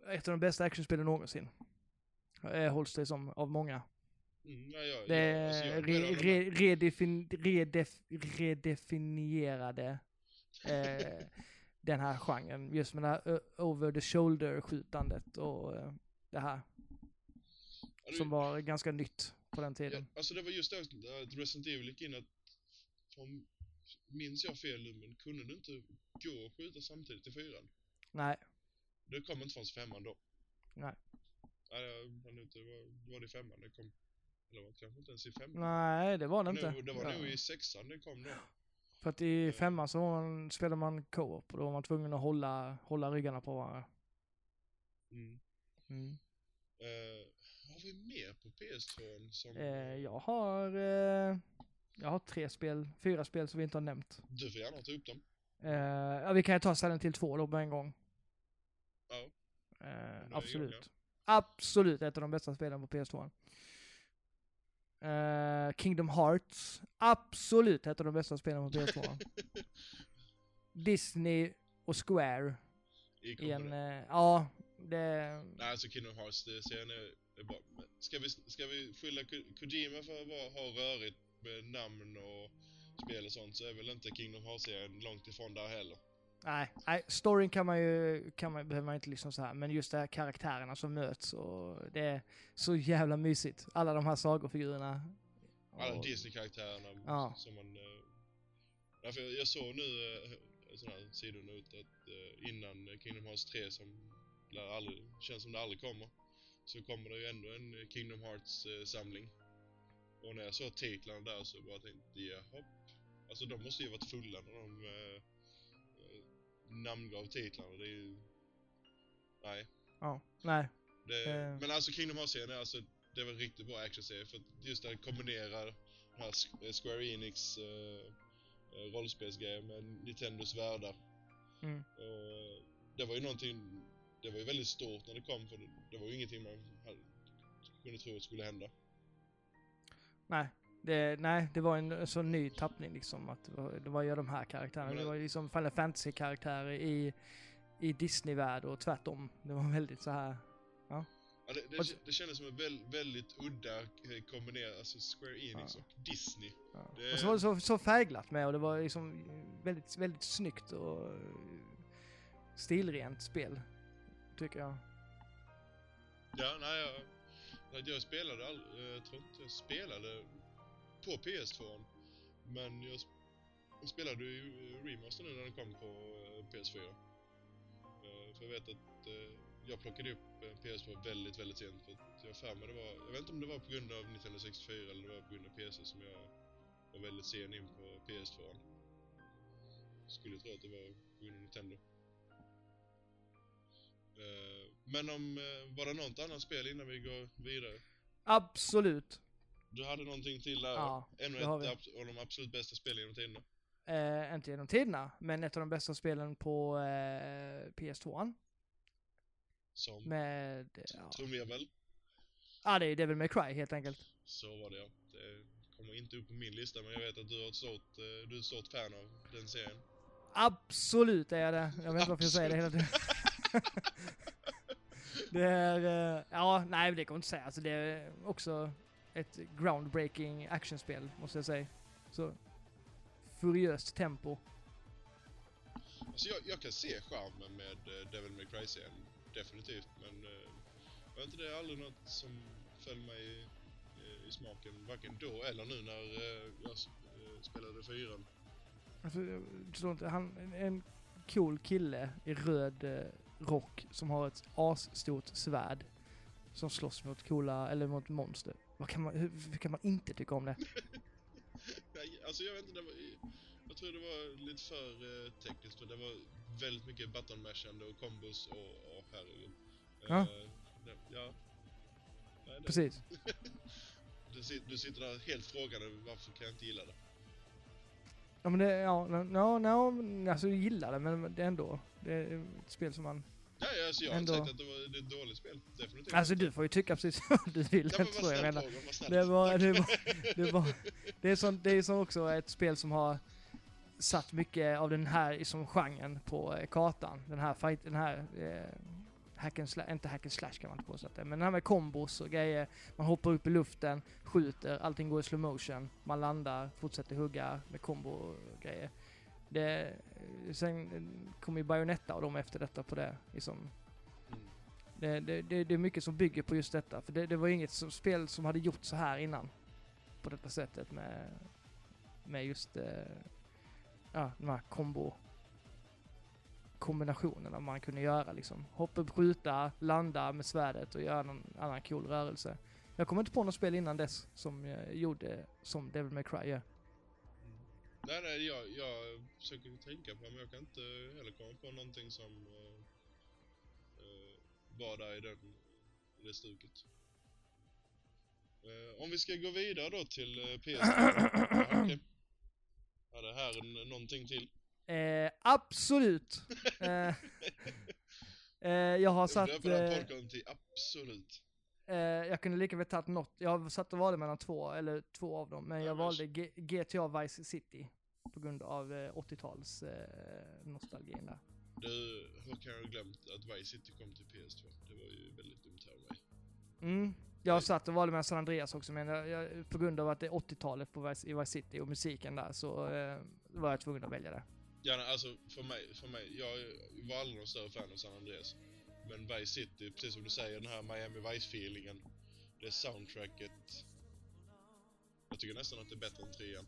Ett av de bästa actionspelen någonsin. Eh, hålls det som av många. Mm, Det jag, alltså, jag, re, jag, re, redefin, redef, redefinierade eh, den här genren. Just med det här over the shoulder skjutandet och eh, det här. Som var ganska nytt på den Ja, tiden. alltså det var just det att Resident Evil gick in att, om, minns jag fel men kunde du inte gå och skjuta samtidigt i fyran? Nej, Det kom inte förrän femman då. Nej. Nej, jag det var, det var det i femman det kom. Eller var kanske inte ens i femman? nej det var det inte. Nu, det var Ja. nog i sexan det kom då. För att i femman så man, spelade man co-op och då var man tvungen att hålla, hålla ryggarna på varandra. Mm. Mm. Eh, vad har vi mer på PS2 som... Eh, jag har, eh, jag har tre spel, fyra spel som vi inte har nämnt. Du får gärna ta upp dem. Eh, ja, vi kan ju ta Silent till två då på en gång. Ja. Eh, absolut. Absolut ett av de bästa spelen på PS2. Eh, Kingdom Hearts. Absolut ett av de bästa spelen på PS2. Disney och Square I en, eh, ja, det, Nej, alltså Kingdom Hearts, det är bra. Men Ska vi, ska vi skylla Ko- Kojima för att vara, ha rörigt med namn och spel och sånt så är väl inte Kingdom Hearts-serien långt ifrån där heller. Nej, nej, storyn kan man ju, kan man, behöver man inte lyssna så här, men just det här karaktärerna som möts och det är så jävla mysigt. Alla de här sagofigurerna. Alla Disney-karaktärerna Ja. som man... Eh, därför jag, jag såg nu eh, en sån här sidonot att eh, innan Kingdom Hearts 3 som lär aldrig, känns som det aldrig kommer så kommer det ju ändå en eh, Kingdom Hearts-samling. och när jag såg titlarna där så bara tänkte jag, jaha. Alltså de måste ju varit fulla när de eh, eh, namngav titlarna. Det är ju... Nej. Ja, nej. Det, Eh. Men alltså Kingdom Hearts-serien är alltså, det var en riktigt bra actionserie för att just det kombinerar den här eh, Square Enix eh, eh, rollspelsgrejen med Nintendos världar. Mm. Och det var ju någonting, det var ju väldigt stort när det kom för det, det var ju ingenting man hade, kunde tro att skulle hända. Nej, det, nej, det var en så ny tappning liksom. Att det var, det var ju de här karaktärerna. Det det- var ju liksom Final Fantasy-karaktärer i, i Disney-värld och tvärtom. Det var väldigt så här. Ja, det, det, Alltså- det kändes som en väl, väldigt udda eh, kombinerat, alltså Square Enix Ja. och Disney. Ja. Det- Och så var det så, så färgglatt med och det var liksom väldigt, väldigt snyggt och eh, stilrent spel. Tycker jag. Ja, nej, jag, jag spelade all, eh, jag tror inte jag spelade på PS2. Men jag, spelade ju remaster nu när den kom på eh, PS4. Eh, för jag vet att eh, jag plockade upp PS2 väldigt, väldigt sent. För att jag för det var, jag vet inte om det var på grund av Nintendo 64 eller det var på grund av PC som jag var väldigt sen in på PS2. Skulle tro att det var på grund av Nintendo. Men om, var det något annat spel innan vi går vidare? Absolut. Du hade någonting till där? Ja, Ännu ett av de absolut bästa spelen genom tiderna? Eh, inte genom tiderna, men ett av de bästa spelen på eh, PS2. Som Med, ja, trumvirvel? ah, det är Devil May Cry helt enkelt. Så var det ja. Det kommer inte upp på min lista men jag vet att du har ett stort, eh, du är ett stort fan av den serien. Absolut är jag det. Jag vet inte varför jag säger det hela tiden. det är, eh, ja, nej det kan jag inte säga. Alltså det är också ett groundbreaking actionspel, måste jag säga. Så, furiöst tempo. Alltså jag, jag kan se charmen med eh, Devil May Cry-serien, definitivt. Men eh, var inte det aldrig något som föll mig i, i smaken, varken då eller nu när eh, jag eh, spelade fyran. Alltså, jag förstår inte, han, en- en cool kille i röd eh, rock som har ett asstort svärd. Som slåss mot coola, eller mot monster. Vad kan man, hur, hur kan man inte tycka om det? Nej, alltså jag vet inte, det var, jag tror det var lite för eh, tekniskt för det var väldigt mycket button mashande och kombos och, och herregud. Eh, Ja. det, ja. Nej, det, Precis. Du, du sitter där helt frågande varför kan jag inte gilla det? Ja men det, ja, no, no, no, alltså jag gillar det men det är ändå, det är ett spel som man... Ja, ja, alltså jag har inte sagt att det var det ett dåligt spel, definitivt. Alltså du får ju tycka precis vad du vill, Ja, det men vad jag menar. Det var, det var, det var, det är som, det är som också ett spel som har satt mycket av den här som genren på eh, kartan. Den här fight, den här eh, hack and slash, inte hack and slash kan man inte påstå att det är, men den här med kombos och grejer. Man hoppar upp i luften, skjuter, allting går i slow motion. Man landar, fortsätter hugga med kombo och grejer. Det, sen kommer ju Bayonetta och de efter detta på det. Liksom, Mm. det, det, det, det är mycket som bygger på just detta. För det, det var inget som, spel som hade gjort så här innan. På detta sättet med, med just eh, ja, de här kombo kombinationerna man kunde göra liksom. Hoppa upp, skjuta, landa med svärdet och göra någon annan cool rörelse. Jag kommer inte på något spel innan dess som eh, gjorde som Devil May Cry gör. Mm. Nej, nej, jag, jag försöker tänka på men jag kan inte heller komma på någonting som uh, var där i, den, i det stuket. Eh, om vi ska gå vidare då till uh, PS2. ja, okej. Ja, det här någonting till. Eh, absolut! eh, jag har satt... döper den podcasten till Absolut. Eh, jag kunde lika väl tagit något. Jag satt och valde mellan två, eller två av dem. Men Ja, jag valde G- GTA Vice City. På grund av eh, 80-tals eh, nostalgin där. Du, hur kan jag ha glömt att Vice City kom till PS2? Det var ju väldigt dumt av mig. Mm. Jag satt och valde mellan San Andreas också, men jag, jag, på grund av att det är 80-talet på Vice, i Vice City och musiken där så eh, var jag tvungen att välja det. Ja, alltså för mig, för mig, jag var aldrig någon större fan av San Andreas. Men Vice City, precis som du säger, den här Miami Vice-feelingen. Det soundtracket. Jag tycker nästan att det är bättre än trean.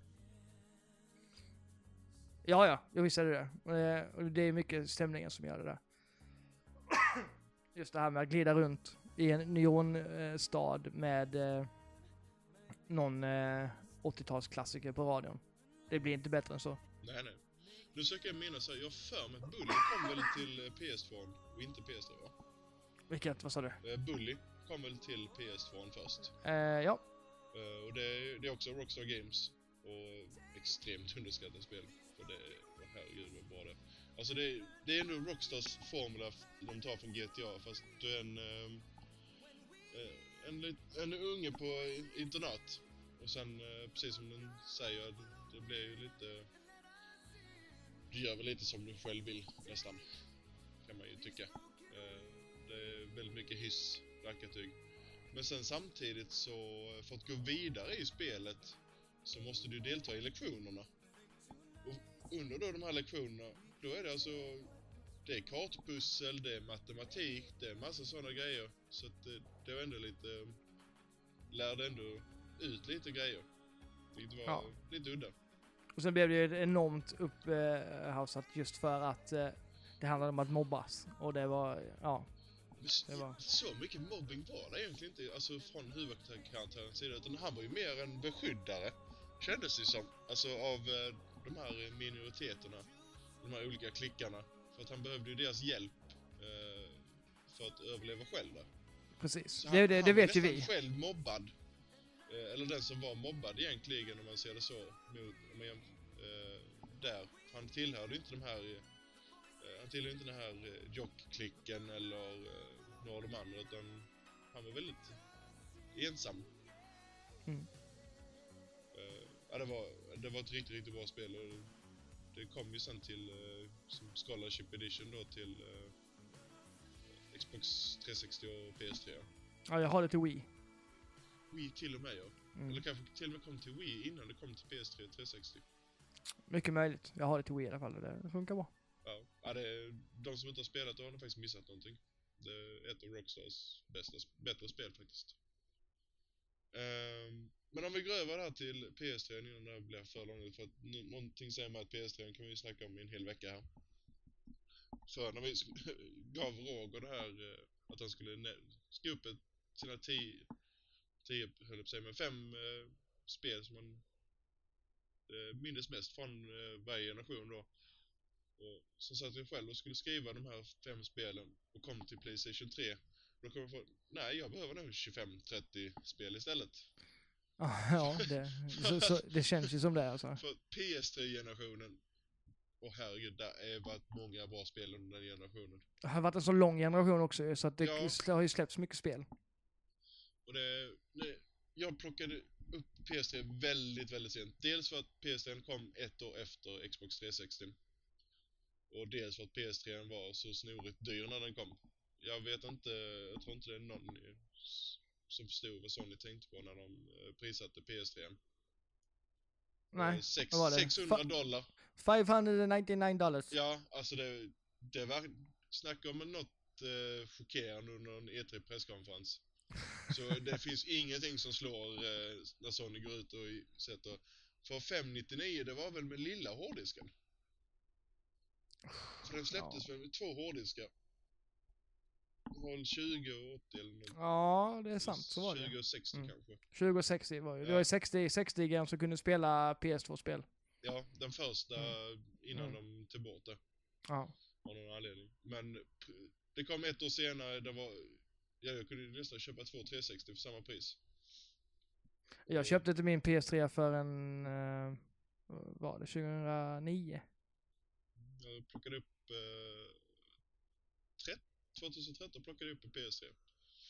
Ja, ja, jag visste det. Eh, och det är mycket stämningen som gör det där. Just det här med att glida runt i en neonstad med eh, någon eh, 80-talsklassiker på radion. Det blir inte bättre än så. Nej, nej. Nu söker jag minnas här, jag för mig att Bully kom väl till eh, PS2 och inte PS3 va? Vilket, vad sa du? Eh, Bully kom väl till PS2 först. Eh, ja, Eh, och det är, det är också Rockstar Games. Och extremt underskattat spel. För det, oh, herregud vad bra det. Alltså det, det är ändå Rockstars formula de tar från GTA fast du är en, ehm, eh, en, lit- en unge på internat. Och sen, precis som den säger, det blir ju lite... Du gör väl lite som du själv vill nästan. Kan man ju tycka. Eh, det är väldigt mycket hyss, rackartyg. Men sen samtidigt så, eh, för att gå vidare i spelet, så måste du delta i lektionerna. Och under då de här lektionerna, då är det alltså, det är kartpussel, det är matematik, det är massa sådana grejer. Så att det, det var ändå lite, lärde ändå ut lite grejer. Vilket var Ja. lite udda. Och sen blev det ju enormt upphausat just för att eh, det handlade om att mobbas. Och det var, ja, Det var- Så mycket mobbing var det egentligen inte, alltså från huvudkaraktärens sida, utan han var ju mer en beskyddare, kändes det som. Alltså av eh, de här minoriteterna, de här olika klickarna. För att han behövde ju deras hjälp. Eh, för att överleva själv där. Precis. Så Det, det, det vet ju vi. själv mobbad. Eh, eller den som var mobbad egentligen om man ser det så. Mot, om man, eh, där. Han tillhörde inte de här... Eh, han tillhörde inte den här eh, jockklicken eller eh, några av de andra utan han var väldigt ensam. Mm. Eh, ja, det, var, det var ett riktigt, riktigt bra spel och det kom ju sen till eh, som Scholarship Edition då till Xbox 360 och PS3. Ja, jag har det till Wii. Wii till och med ja. Mm. Eller kanske till och med kom till Wii innan det kom till PS3 360. Mycket möjligt. Jag har det till Wii i alla fall och det funkar bra. Ja, ja det, de som inte har spelat det har nog faktiskt missat någonting. Det är ett av Rockstars bästa, bättre spel faktiskt. Ehm, men om vi går över här till PS3 innan det här blir för långt för att nu- någonting säger mig att PS3 kan vi snacka om i en hel vecka här. För när vi gav Roger det här eh, att han skulle skriva upp ett, sina tio, tio höll jag på säga, men fem eh, spel som han eh, mindes mest från eh, varje generation då. Och så satt jag själv och skulle skriva de här fem spelen och kom till Playstation 3. Då kom jag på, nej jag behöver nog 25-30 spel istället. Ja, det, så, så, det känns ju som det alltså. För PS3-generationen, och herregud, det har varit många bra spel under den generationen. Det har varit en så lång generation också så att det, Ja. har ju släppts mycket spel. Och det, det, jag plockade upp PS3 väldigt, väldigt sent. Dels för att PS3 kom ett år efter Xbox 360. Och dels för att PS3 var så snorigt dyr när den kom. Jag vet inte, jag tror inte det är någon som förstod vad Sony tänkte på när de eh, prissatte PS3. Nej, Eh, sex, vad var det? 600 Fa- dollar. 599 dollars. Ja, alltså det, det var, snacka om något eh, chockerande under en E3-presskonferens. Så det finns ingenting som slår eh, när Sony går ut och sätter... För 599 det var väl med lilla hårddisken? För den släpptes Ja. väl med två hårddiskar? Det var väl 20 och 80 eller något. Ja, det är sant. Så var 20 det. och 60 Mm. kanske. 20 och 60 var ju. Det Ja. var ju 60, 60 gram som kunde spela PS2-spel. Ja, den första innan Mm. de tog bort det. Ja. Av någon anledning. Men det kom ett år senare, det var... Ja, jag kunde nästan köpa två 360 för samma pris. Jag köpte till min PS3 för en, uh, var det, 2009? Jag plockade upp... Eh, 13, 2013 plockade jag upp en PS3.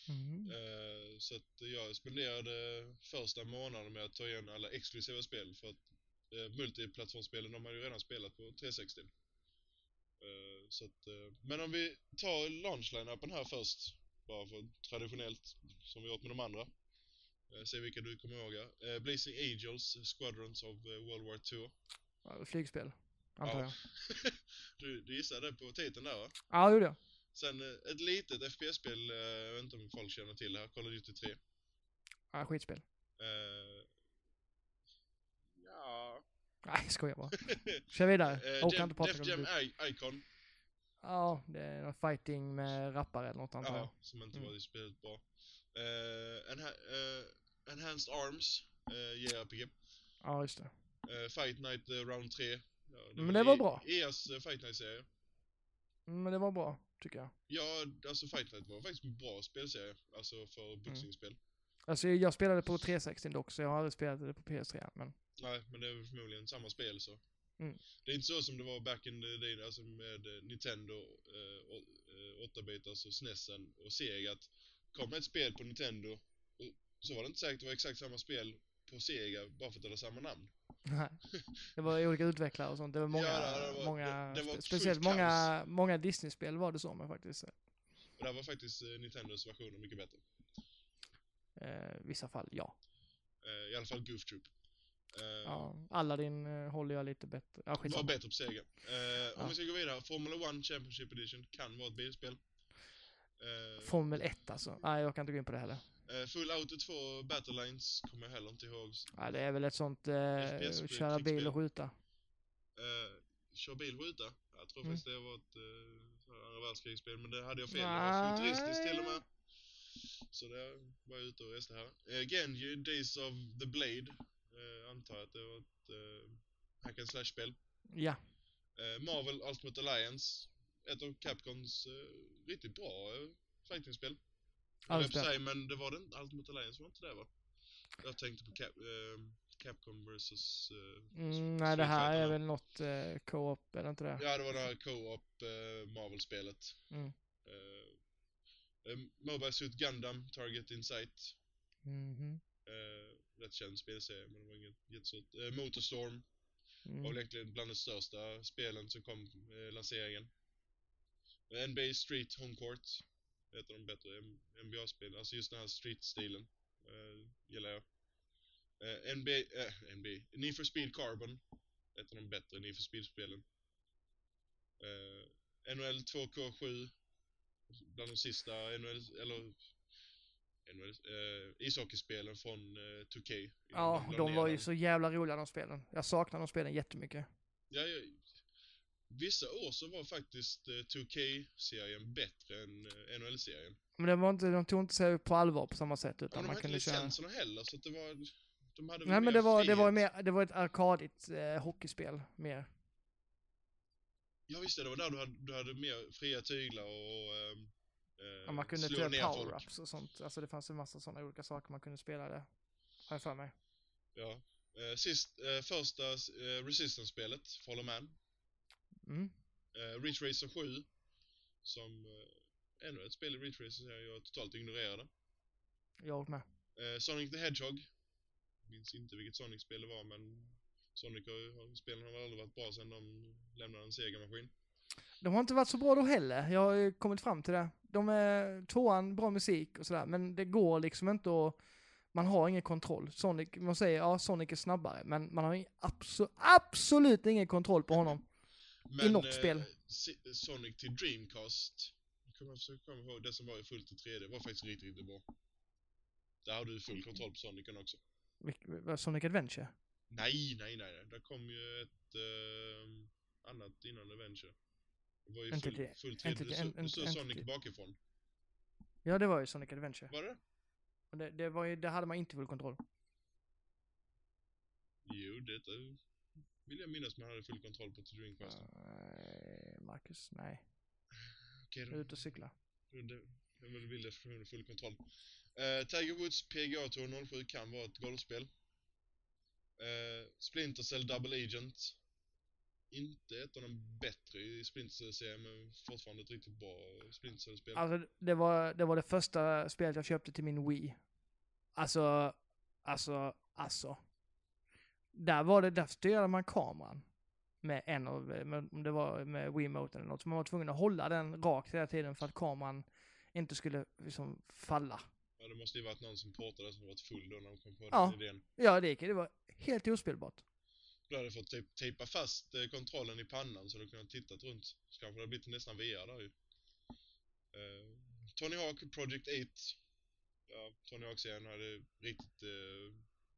Mm. Eh, så att jag spenderade första månaden med att ta igen alla exklusiva spel för att eh, multiplattformsspelen de har ju redan spelat på 360. Eh, så att, eh, men om vi tar launch-line-upen här först, bara för traditionellt, som vi gjort med de andra. Eh, se vilka du kommer ihåg. Eh, Blazing Angels, Squadrons of eh, World War 2. Ja, Flygspel, antar Ja. jag. Du, du gissade på titeln där va? Ja, det gjorde jag. Sen eh, ett litet FPS-spel, jag vet inte om folk känner till det här, Call of Duty 3. Ja, skitspel. Eh, ja... Nej, skojar bara. Kör vidare. Jag orkar inte prata Def om Jam Icon, Ja, det är någon fighting med rappare eller något antar jag. ja, som inte Mm. var speciellt bra. Eh, Enha eh, Enhanced Arms, uh, JRPG. Ja, just det. Eh, Fight Night eh, Round 3. Ja, Men det var E- bra. EA's eh, Fight Night-serie. Mm, Men det var bra, tycker jag. Ja, alltså Fight Night var faktiskt en bra spelserie. Alltså Mm. för boxningsspel. Alltså jag spelade på 360 dock, så jag har aldrig spelat det på PS3 men... Nej, men det är förmodligen samma spel så. Mm. Det är inte så som det var back in the day, alltså med eh, Nintendo, eh, å- eh, 8-bitars och SNESen och Sega att kom ett spel på Nintendo och så var det inte säkert att det var exakt samma spel på Sega bara för att det hade samma namn. Nej. Det var olika utvecklare och sånt. Det var många, Ja, det var- många, det- det var speciellt många, många Disney-spel var det så med faktiskt. Och där var faktiskt eh, Nintendos versioner mycket bättre. Eh, vissa fall, ja. Eh, I alla fall Goof Troop. Eh, ja. Aladdin eh, håller jag lite bättre. Ja, var skitsamma. bättre på Sega. Eh, Om Ja. vi ska gå vidare, Formula 1 Championship Edition kan vara ett bilspel. Formel 1 alltså. Nej, jag kan inte gå in på det heller. Full Auto 2 Battle Lines kommer jag heller inte ihåg. Nej, det är väl ett sånt eh, köra bil och skjuta. Eh, kör bil skjuta. Jag tror Mm. faktiskt det var ett eh, andra världskrigsspel, men det hade jag fel. Det var futuristiskt till och med. Så det var jag ute och reste här. Eh, Genji, Days of the Blade. Eh, antar att det var ett eh, hack and slash-spel. Ja. Eh, Marvel Ultimate Alliance. Ett av Capcoms eh, riktigt bra eh, fightingspel. Det. sig, men det var inte. Ultimate Alliance var inte det va? Jag tänkte på Cap, eh, Capcom vs... Eh, Mm, nej, det här är väl något eh, co-op, eller inte det? Ja, det var det här Co-op eh, Marvel-spelet. Mm. Mobile Suit Gundam, Target Insight. Mhm. Eh, rätt känd spelserie, men det var inget jättestort. Eh, Motorstorm var Mm. väl egentligen bland de största spelen som kom eh, lanseringen. Eh, NBA Street Home Court. Ett av de bättre NBA-spelen. Alltså just den här street-stilen. Eh, gillar jag. Eh, NBA, eh, NBA. Need for Speed Carbon. Ett av de bättre Need for Speed-spelen. Eh, NHL 2K7. Bland de sista NHL, eller eh, ishockeyspelen från eh, 2K. innan Ja, de ner var ju så jävla roliga de spelen. Jag saknar de spelen jättemycket. Ja, ja, vissa år så var faktiskt eh, 2K-serien bättre än eh, NHL-serien. Men det var inte, de tog inte sig på allvar på samma sätt Ja, utan de man hade inte licenserna heller så att det var... De hade Nej men det var, det var mer, det var ett arkadigt eh, hockeyspel mer. Ja visst, det var där du hade, du hade mer fria tyglar och... ehm, eh, Ja, man kunde slå ner folk. power-ups och sånt. Alltså det fanns en massa sådana olika saker man kunde spela där. Har jag för mig. Ja. Eh, sist, eh, första eh, Resistance-spelet, Follow Man. Mm. Eh, Ridge Racer 7. Som eh, ännu ett spel i Ridge Racer som jag totalt ignorerade. Jag med. Eh, Sonic the Hedgehog. Minns inte vilket Sonic-spel det var men Sonic har, väl aldrig varit bra sedan de lämnade en Sega-maskin. De har inte varit så bra då heller. Jag har ju kommit fram till det. De är tvåan, bra musik och sådär. Men det går liksom inte att... Man har ingen kontroll. Sonic, man säger ja, Sonic är snabbare. Men man har ing- abso- absolut ingen kontroll på honom. Men, något spel. Si- Sonic till Dreamcast, jag kommer försöka komma ihåg, det som var i fullt i 3D var faktiskt riktigt, riktigt bra. Där har du full kontroll på Sonicen också. Sonic Adventure? Nej, nej, nej. Där kom ju ett ehm, annat innan Adventure. Det var ju full, det- full 3D. inte Du såg- Sonic bakifrån. Ja, det var ju Sonic Adventure. Var det Och det, det, var ju, det hade man inte full kontroll. Jo, det eh, vill jag minnas man hade full kontroll på till Dreamcast. Nej, Marcus, nej. Okej då. ute och det, jag vill hade full kontroll. Eh, Tiger Woods PGA Tour 07 kan vara ett golfspel. Uh, Splinter Cell Double Agent. Inte ett av de bättre i Splinter Cell-serien, men fortfarande ett riktigt bra Splinter Cell-spel. Alltså, det var, det var det första spelet jag köpte till min Wii. Alltså, alltså, alltså. Där var det, där styrde man kameran. Med en av, med, om det var med Wiimote eller något. Så man var tvungen att hålla den rakt hela tiden för att kameran inte skulle liksom falla. Ja, det måste ju varit någon som portade som varit full då när de kom på Ja. den idén. Ja, det gick. Det var helt ospelbart. Du hade fått tejp- tejpa fast eh, kontrollen i pannan så du kunde ha tittat runt. Så kanske det hade blivit nästan VR där ju. Eh, Tony Hawk Project 8. Ja, Tony Hawk-serien hade riktigt eh,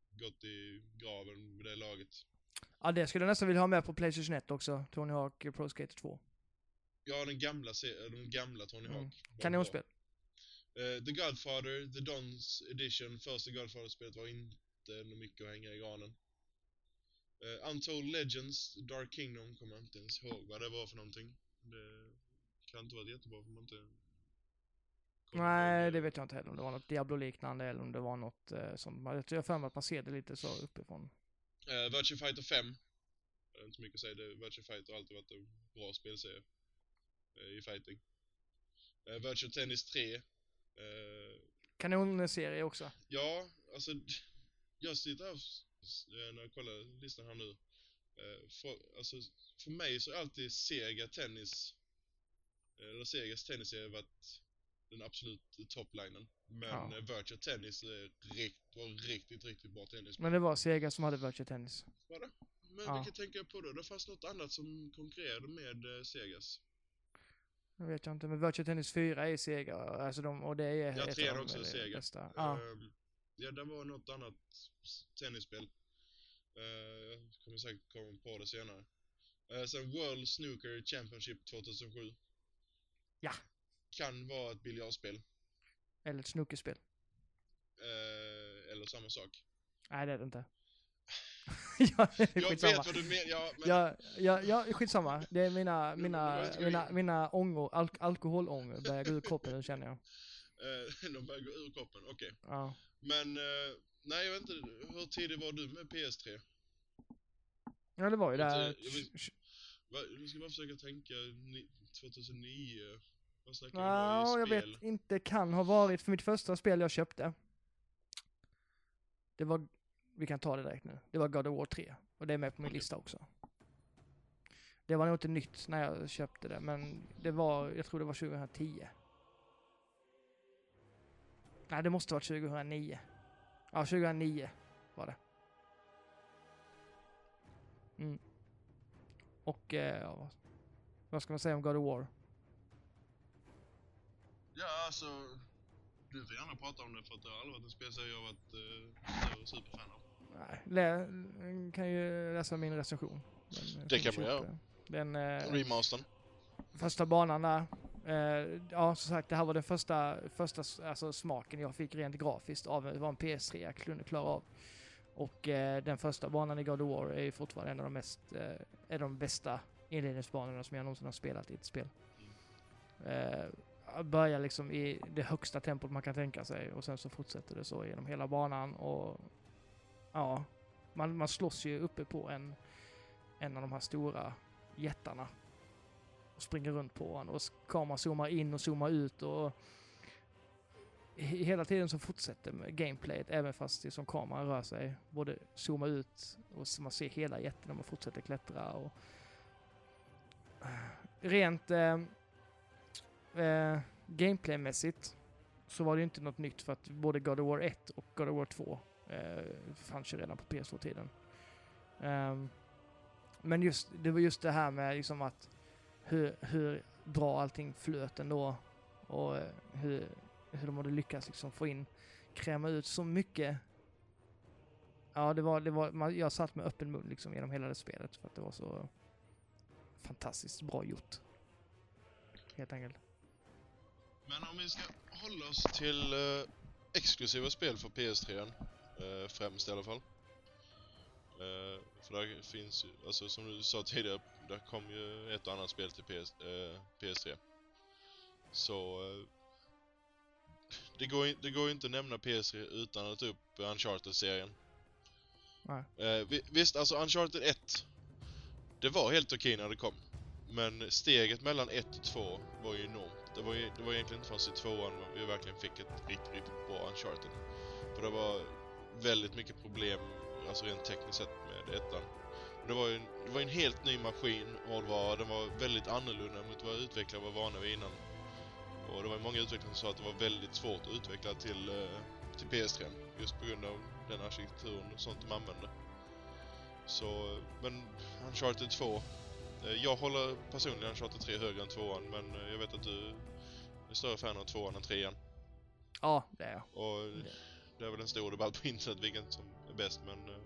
gått i graven med det laget. Ja, det skulle jag nästan vilja ha med på Playstation 1 också. Tony Hawk Pro Skater 2. Ja, den gamla, se- de gamla Tony Mm. Hawk. var Kanonspel. Eh, The Godfather, The Dons Edition, första Godfather-spelet var inte mycket att hänga i granen. Eh, Untold Legends, Dark Kingdom, kommer jag inte ens ihåg vad det var för någonting. Det kan inte vara jättebra för man inte... Nej, det vet jag inte heller om det var något Diablo-liknande eller om det var något eh, sånt. Jag tror jag har för mig att man ser det lite så uppifrån. Eh, Virtua Fighter 5. Det är inte så mycket att säga. Det, Virtua Fighter har alltid varit en bra spelserie eh, i fighting. Eh, Virtua Tennis 3. Eh, Kanonserie också. ja, alltså jag sitter här när jag kollar listan här nu. Eh, för, alltså, för mig så har alltid Sega Tennis, eh, eller Segas tennisserie varit den absolut toplinen. Men Ja. ja. Virtua Tennis är rikt, var riktigt, riktigt bra tennis. Men det var Sega som hade Virtua Tennis. Var det? Men Ja. vilket tänker jag på då? Det fanns något annat som konkurrerade med eh, Segas. Jag vet jag inte, men Virtua Tennis 4 är Sega, alltså de, och det är Ja, ett trean av de också är eh, Sega. bästa. Ja. Ehm, ja, det var något annat tennisspel. Uh, jag kommer säkert komma på det senare. Eh, sen World Snooker Championship 2007. Ja. Kan vara ett biljardspel. Eller ett snookerspel. Eh, eller samma sak. Nej, det är det inte. ja, Jag skitsamma. vet vad du menar, ja, men... Ja, ja, ja, skitsamma. Det är mina, mina, mina, mina ångor, al alkoholångor börjar gå ur kroppen nu känner jag. Eh, de börjar gå ur kroppen, okej. Ja. Men, eh, nej jag vet inte, hur tidig var du med PS3? ja, det var ju där. nu ska man försöka tänka, ni, 2009, vad snackar vi Ja, då i jag vet inte, kan ha varit för mitt första spel jag köpte. Det var, vi kan ta det direkt nu. Det var God of War 3. Och det är med på min Okej. lista också. Det var nog inte nytt när jag köpte det, men det var, jag tror det var 2010. Nej, det måste vara 2009. Ja, 2009 var det. Mm. Och, eh, ja, vad- ska man säga om God of War? Ja, alltså, du får gärna prata om det för att det har aldrig varit en spelserie jag varit eh, superfan av. Nej, lä- kan ju läsa min recension. Den, eh, Det kan man göra. Den eh, Remastern. första banan där. Uh, ja, som sagt, det här var den första, första alltså, smaken jag fick rent grafiskt av vad en PS3 jag kunde klara av. Och uh, den första banan i God of War är ju fortfarande en av de mest, eh, är de bästa inledningsbanorna som jag någonsin har spelat i ett spel. Uh, börjar liksom i det högsta tempot man kan tänka sig och sen så fortsätter det så genom hela banan och ja, man, man slåss ju uppe på en, en av de här stora jättarna och springer runt på honom och kameran zoomar in och zoomar ut och hela tiden så fortsätter med gameplayet även fast det som kameran rör sig. Både zooma ut och man ser hela jätten när man fortsätter klättra och eh, rent eh, eh, gameplaymässigt så var det ju inte något nytt för att både God of War 1 och God of War 2 eh, fanns ju redan på PS2-tiden. Um, ehm, men just, det var just det här med liksom att hur, hur bra allting flöt ändå och eh, hur, hur de hade lyckats liksom få in, kräma ut så mycket. Ja, det var, det var, man, jag satt med öppen mun liksom genom hela det spelet för att det var så fantastiskt bra gjort. Helt enkelt. Men om vi ska hålla oss till eh, exklusiva spel för PS3, eh, främst i alla fall. Eh, för där finns ju, alltså som du sa tidigare, där kom ju ett och annat spel till PS, eh, PS3. Så eh, det, går, det går ju inte att nämna PS3 utan att ta upp Uncharted-serien. Nej. Eh, vi, visst, alltså Uncharted 1, det var helt okej när det kom. Men steget mellan 1 och 2 var ju enormt. Det var, ju, det var egentligen inte förrän i tvåan vi verkligen fick ett riktigt, riktigt bra Uncharted. För det var väldigt mycket problem, alltså rent tekniskt sett med ettan. Det var ju en, det var en helt ny maskin, hårdvara, den var väldigt annorlunda mot vad utvecklare var vana vid innan. Och det var många utvecklare som sa att det var väldigt svårt att utveckla till, eh, till PS3 just på grund av den arkitekturen och sånt de använde. Så, men Uncharted 2 Eh, Jag håller personligen Uncharted 3 högre än 2an men eh, jag vet att du är större fan av 2an än 3an. Ja, det är jag. Och Det- är väl en stor debatt på internet vilken som bäst men eh,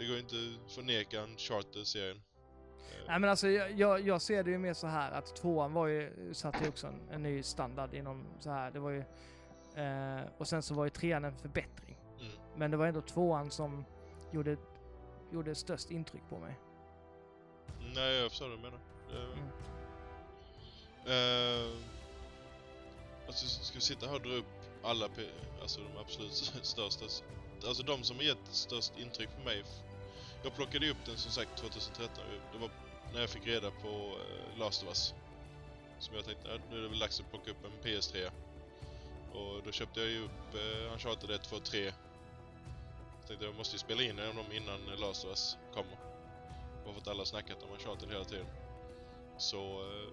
det går ju inte att förneka Uncharted-serien. Eh, Nej men alltså jag, jag, ser det ju mer så här att tvåan var ju, satte ju också en, en ny standard inom så här. Det var ju, eh, och sen så var ju trean en förbättring. Mm. Men det var ändå tvåan som gjorde, gjorde störst intryck på mig. Nej, jag förstår vad du menar. Mm. eh, alltså, ska vi sitta här och dra upp alla, alltså de absolut största, alltså de som har gett störst intryck på mig. Jag plockade ju upp den som sagt 2013, det var när jag fick reda på eh, Last of Us. Som jag tänkte, nu är det väl dags att plocka upp en PS3. Och då köpte jag ju upp eh, Uncharted 1, 2, 3. Jag tänkte jag måste ju spela in en av dem innan eh, Last of Us kommer. Bara för att alla har snackat om Uncharted hela tiden. Så eh,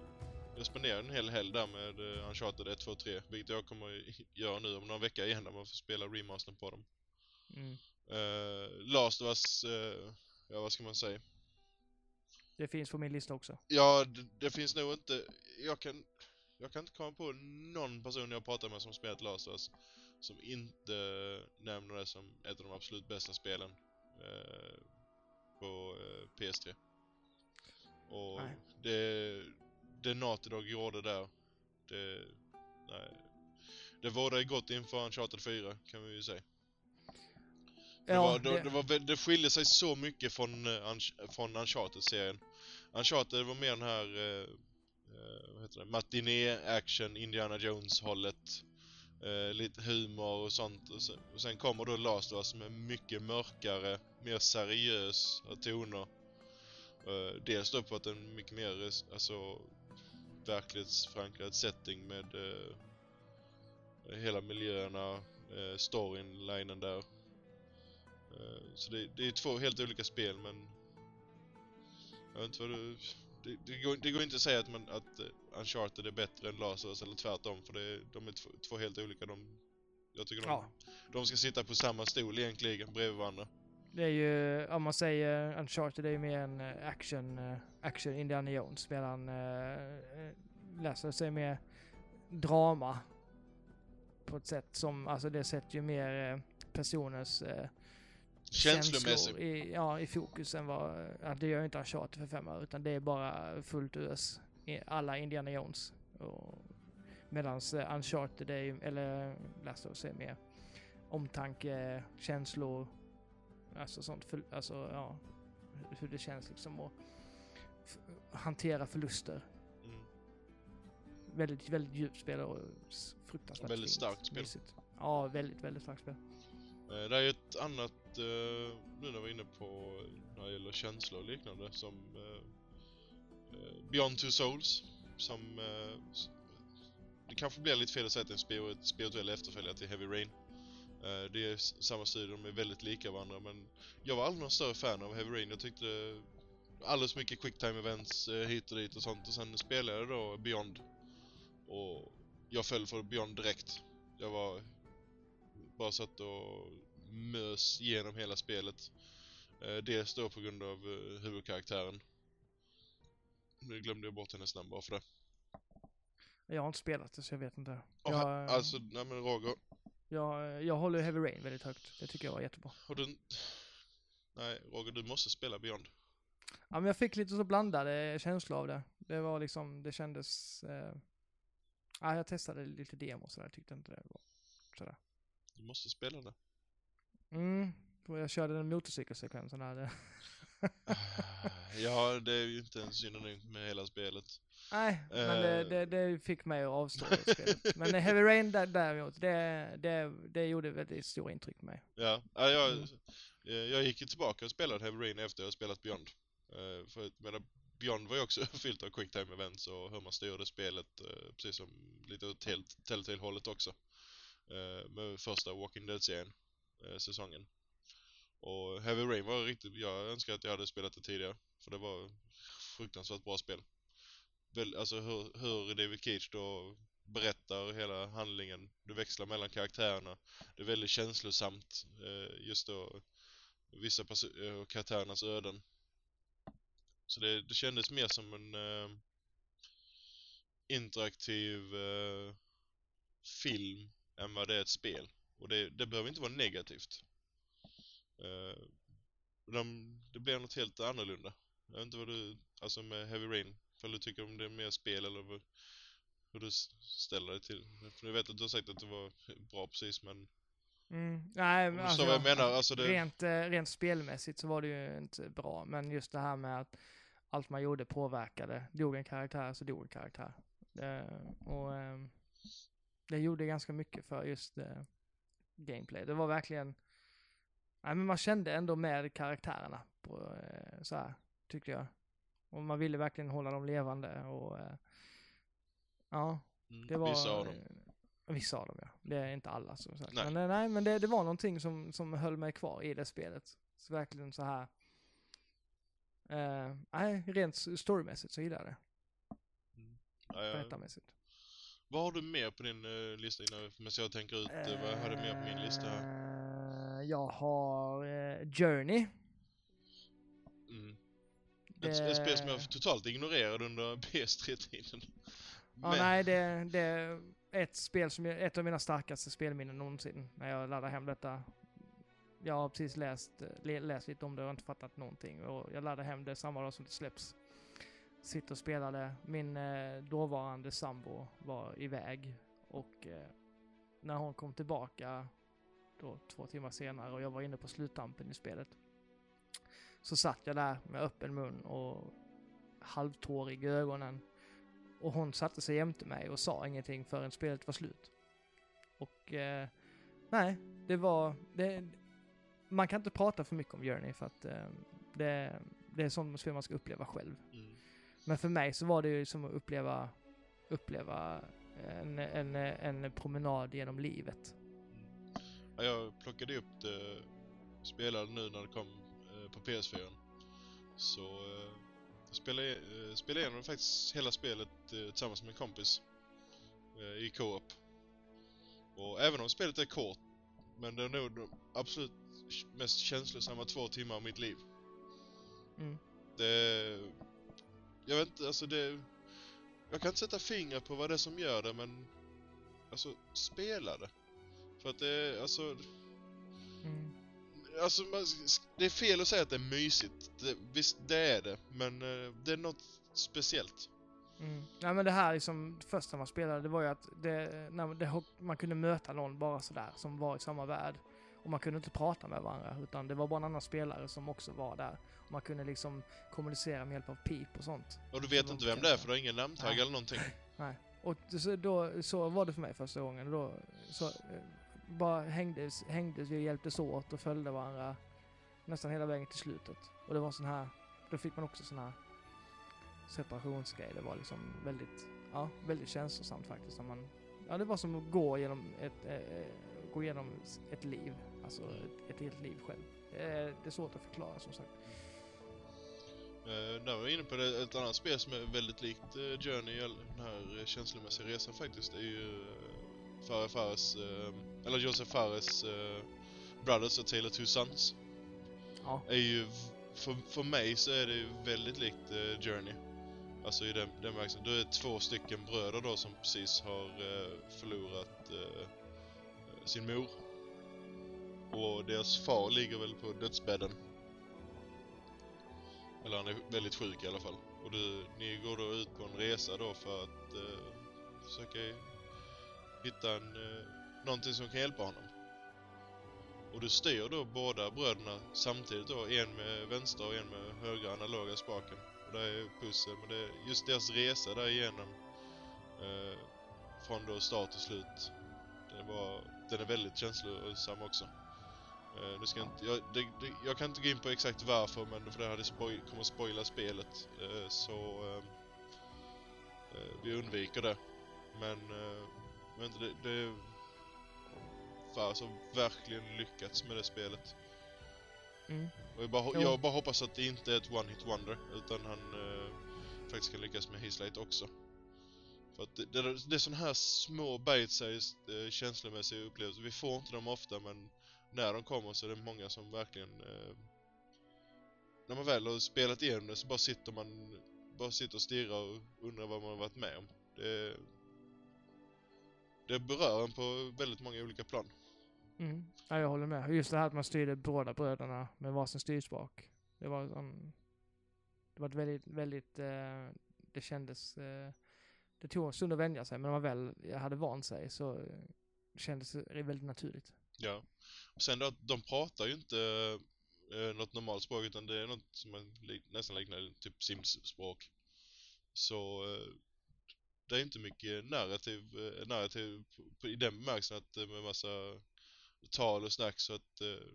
jag spenderade en hel helg där med eh, Uncharted 1, 2, 3. Vilket jag kommer göra nu om några veckor igen när man får spela remastern på dem. Mm. Eh, Last of Us, eh, ja vad ska man säga? Det finns på min lista också. Ja, det, det finns nog inte... Jag kan, jag kan inte komma på någon person jag pratar med som spelat Last of Us som inte nämner det som ett av de absolut bästa spelen eh, på eh, PS3. Och Nej. det, det Naughty Dog gjorde där, det... Nej. Det vårdar gott inför Uncharted 4, kan vi ju säga. Det, Ja, var, det, det- det, var, det skiljer sig så mycket från, Unch- från Uncharted-serien. Uncharted var mer den här, eh, eh, vad heter det, matiné, action, Indiana Jones-hållet. Eh, lite humor och sånt. Och sen, och sen kommer då Last of Us med mycket mörkare, mer seriös toner. Eh, dels då på att en mycket mer, eh, alltså, verklighetsförankrad setting med eh, hela miljöerna, eh, storylinen där. Eh, Så det, det är två helt olika spel men... Jag vet inte vad du... Det, det, går, det går inte att säga att, man, att eh, Uncharted är bättre än Us eller tvärtom för det, de är två, två helt olika. De, jag tycker de, Ja. de ska sitta på samma stol egentligen bredvid varandra. Det är ju, om man säger Uncharted, det är ju mer en eh, action, action Indiana Jones. Medan uh, läser sig mer drama. På ett sätt som, alltså det sätter ju mer personens eh, Känslomässigt. i, ja, i fokus än vad, ja, det gör ju inte Uncharted för fem år, utan det är bara fullt ös. i Alla Indiana Jones. Och, medans eh, Uncharted är eller Last of Us är mer omtanke, känslor, alltså sånt, för, alltså ja, hur det känns liksom att hantera förluster. Mm. Väldigt, väldigt djupt spel och fruktansvärt Väldigt fint, starkt spel. mysigt. Ja, väldigt, väldigt starkt spel. Eh, det är ju ett annat, eh, nu när vi är inne på när det gäller känslor och liknande, som eh, Beyond Two Souls, som det kanske blir lite fel att säga att det är en spirituell efterföljare till Heavy Rain. Det är samma studio, de är väldigt lika varandra, men jag var aldrig någon större fan av Heavy Rain. Jag tyckte alldeles mycket quick time events hit och dit och sånt, och sen spelade jag då Beyond. Och jag föll för Beyond direkt. Jag var bara satt och mös genom hela spelet. Eh, dels då på grund av eh, huvudkaraktären. Nu glömde jag bort hennes namn bara för det. Jag har inte spelat det så jag vet inte. Jag, ha- alltså, nej men Roger, jag, jag håller Heavy Rain väldigt högt. Det tycker jag var jättebra. har du... Nej, Roger, du måste spela Beyond. Ja, men jag fick lite så blandade känslor av det. Det var liksom, det kändes... Eh, ja, jag testade lite demo och sådär, tyckte inte det var sådär. Du måste spela det. Mm, jag körde den motorcykelsekvensen där. Det, ja, det är ju inte en synonym med hela spelet. nej, men det, Eh. det, det fick mig att avstå spelet. Men Heavy Rain där- däremot, det, det, det gjorde väldigt stora intryck på mig. Ja, ja jag, Mm. eh, jag gick ju tillbaka och spelade Heavy Rain efter jag spelat Beyond. Eh, För menar, Beyond var ju också fyllt av quick time events och hur man styrde spelet, eh, precis som lite åt Tell- Telltale-hållet också. Eh, Med första Walking Dead-serien, eh, säsongen. Och Heavy Rain var riktigt, jag önskar att jag hade spelat det tidigare. För det var fruktansvärt bra spel. Väl, alltså hur, hur David Cage då berättar hela handlingen. Du växlar mellan karaktärerna. Det är väldigt känslosamt, eh, just då vissa eh, karaktärernas öden. Så det, det kändes mer som en eh, interaktiv eh, film än vad det är ett spel. Och det, det behöver inte vara negativt. Eh, de, det blir något helt annorlunda. Jag vet inte vad du, alltså med Heavy Rain, ifall du tycker om det är mer spel eller vad, hur du ställer dig till. För jag vet att du har sagt att det var bra precis men... Mm, nej, Om men alltså, vad jag menar, alltså det... rent, eh, rent spelmässigt så var det ju inte bra, men just det här med att allt man gjorde påverkade. Dog en karaktär så dog en karaktär. Eh, och ehm, det gjorde ganska mycket för just eh, gameplay. Det var verkligen, nej men man kände ändå med karaktärerna på eh, så här, tyckte jag. Och man ville verkligen hålla dem levande och eh, ja, Mm, det var... Vissa av dem. eh, Vissa av dem ja. Det är inte alla som sagt. Nej. Men, eh, nej, men det, det var någonting som, som höll mig kvar i det spelet. Så verkligen så här. Eh, nej, rent storymässigt så gillar jag det. Ja, ja. Berättarmässigt. Vad har du mer på din uh, lista innan medan jag tänker ut uh, vad jag hade mer på min lista här? Eh, Jag har eh, Journey. Mm. Ett, ett spel som jag Det- totalt ignorerade under PS3-tiden. Ja, nej, det, det är ett spel som är ett av mina starkaste spelminnen någonsin. När jag laddade hem detta. Jag har precis läst, läst lite om det och inte fattat någonting. Och jag laddade hem det samma dag som det släpps. Sitter och spelade. Min eh, dåvarande sambo var iväg. Och eh, när hon kom tillbaka då två timmar senare och jag var inne på sluttampen i spelet. Så satt jag där med öppen mun och halvtårig i ögonen. Och hon satte sig jämte mig och sa ingenting förrän spelet var slut. Och eh, nej, det var... Det, man kan inte prata för mycket om Journey för att eh, det, det är sånt spel man ska uppleva själv. Mm. Men för mig så var det ju som att uppleva, uppleva en, en, en promenad genom livet. Ja, jag plockade upp det, spelade nu när det kom på PS4. Så jag spelade, spelade igenom faktiskt hela spelet tillsammans med en kompis i co-op. Och även om spelet är kort, men det är nog de absolut mest känslosamma två timmar av mitt liv. Mm. Det... Jag vet inte, alltså det... Jag kan inte sätta fingret på vad det är som gör det, men... Alltså, spela det. För att det är, alltså... Mm. Alltså, man, det är fel att säga att det är mysigt. Det, visst, det är det. Men eh, det är något speciellt. Mm. Ja men det här liksom, första man spelade, det var ju att det, när det, man kunde möta någon bara sådär, som var i samma värld. Och man kunde inte prata med varandra, utan det var bara en annan spelare som också var där. Man kunde liksom kommunicera med hjälp av pip och sånt. Och du vet inte vem det är för du har ingen namntagg Nej. eller någonting. Nej. Och det- så, då, så var det för mig första gången. Då, så, eh, bara hängdes, hängdes vi hjälptes åt och följde varandra nästan hela vägen till slutet. Och det var sån här, då fick man också sån här separationsgrej. Det var liksom väldigt, ja, väldigt känslosamt faktiskt. När man, ja, det var som att gå genom ett, eh, gå igenom ett liv. Alltså ett, ett helt liv själv. Eh, det är svårt att förklara som sagt. Uh, där var jag inne på det, ett annat spel som är väldigt likt eh, Journey, den här eh, känslomässiga resan faktiskt, är ju uh, Farah Fares, eh, eller Joseph Fares uh, Brothers, Tale of Two Sons. Ja. Är ju, för, för mig så är det ju väldigt likt Journey. Alltså i den, den verksamheten. Det är två stycken bröder då som precis har förlorat sin mor. Och deras far ligger väl på dödsbädden. Eller han är väldigt sjuk i alla fall. Och du, ni går då ut på en resa då för att eh, försöka hitta en, eh, någonting som kan hjälpa honom. Och du styr då båda bröderna samtidigt då, en med vänster och en med högra analoga spaken. Och det är pussel, men det är just deras resa där igenom eh, från då start till slut. Den, var, den är väldigt känslosam också. Eh, nu ska jag, inte, jag, det, det, jag kan inte gå in på exakt varför, men för det hade spoil, kommer spoila spelet. Eh, så eh, vi undviker det. Men, inte, det, det Fars har verkligen lyckats med det spelet. Mm. Och jag bara, jag bara hoppas att det inte är ett one-hit wonder, utan han faktiskt kan lyckas med His Light också. För att det, det, det är såna här små bite-sized eh, känslomässiga upplevelser. Vi får inte dem ofta, men när de kommer så är det många som verkligen... Eh, när man väl har spelat igenom det så bara sitter man bara sitter och stirrar och undrar vad man har varit med om. Det, det berör en på väldigt många olika plan. Mm. Ja, jag håller med. Just det här att man styrde båda bröderna med varsin styrspak. Det var en, Det var ett väldigt, väldigt, eh, det kändes, eh, det tog en stund att vänja sig, men när man väl hade vant sig så kändes det väldigt naturligt. Ja. Och sen då att de pratar ju inte eh, något normalt språk utan det är något som man li nästan liknar typ Sims-språk. Så eh, det är inte mycket narrativ, eh, narrativ på, på, i den bemärkelsen att eh, med massa tal och snack så att eh,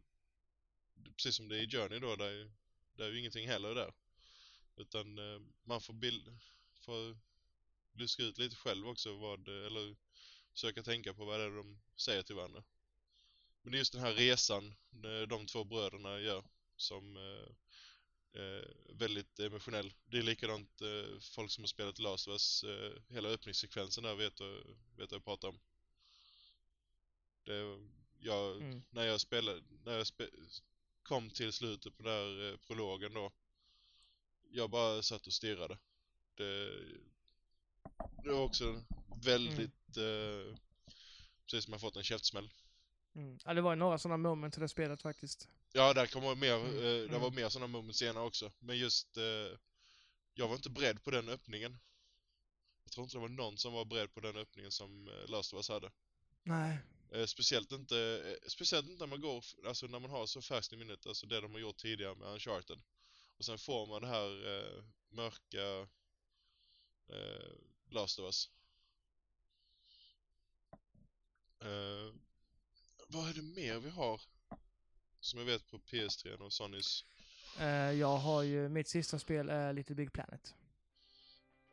precis som det är i Journey då, där, är- där är ju ingenting heller där. Utan eh, man får bild, får luska ut lite själv också vad, eh, eller försöka tänka på vad det är de säger till varandra. Men det är just den här resan eh, de två bröderna gör som eh, eh, väldigt emotionell. Det är likadant eh, folk som har spelat Last of Us, eh, hela öppningssekvensen där vet, jag- vet vad jag pratar om. Det, jag, Mm. när jag spelade, när jag spe, kom till slutet på den eh, prologen då, jag bara satt och stirrade. Det, det var också väldigt, eh, precis som jag fått en käftsmäll. Mm. Ja, det var ju några sådana moment i det spelet faktiskt. Ja, där kommer mer, Mm, eh, det var mm. mer sådana moments senare också. Men just, eh, jag var inte beredd på den öppningen. Jag tror inte det var någon som var beredd på den öppningen som eh, Last of Us hade. Nej. Eh, speciellt inte, eh, speciellt inte när man går, alltså när man har så färskt i minnet, alltså det de har gjort tidigare med Uncharted. Och sen får man det här eh, mörka eh, Last of Us. Vad är det mer vi har? Som jag vet på PS3 och Sonys. Eh, jag har ju, mitt sista spel är Little Big Planet.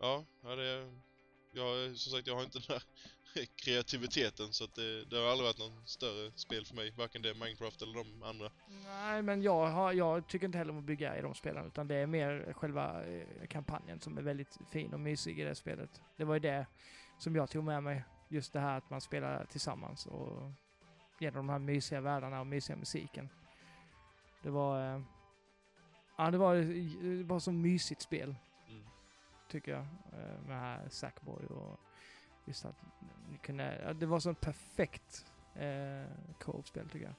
Ja, ja det är, jag, som sagt jag har inte den här kreativiteten så att det, det har aldrig varit någon större spel för mig. Varken det Minecraft eller de andra. Nej, men jag, har, jag tycker inte heller om att bygga i de spelen, utan det är mer själva eh, kampanjen som är väldigt fin och mysig i det spelet. Det var ju det som jag tog med mig, just det här att man spelar tillsammans och genom de här mysiga världarna och mysiga musiken. Det var... Eh, ja, det var, det var så mysigt spel, Mm. tycker jag, eh, med här Sackboy och just att ni kunde... Ja, det var så perfekt eh, co-op-spel, tycker jag.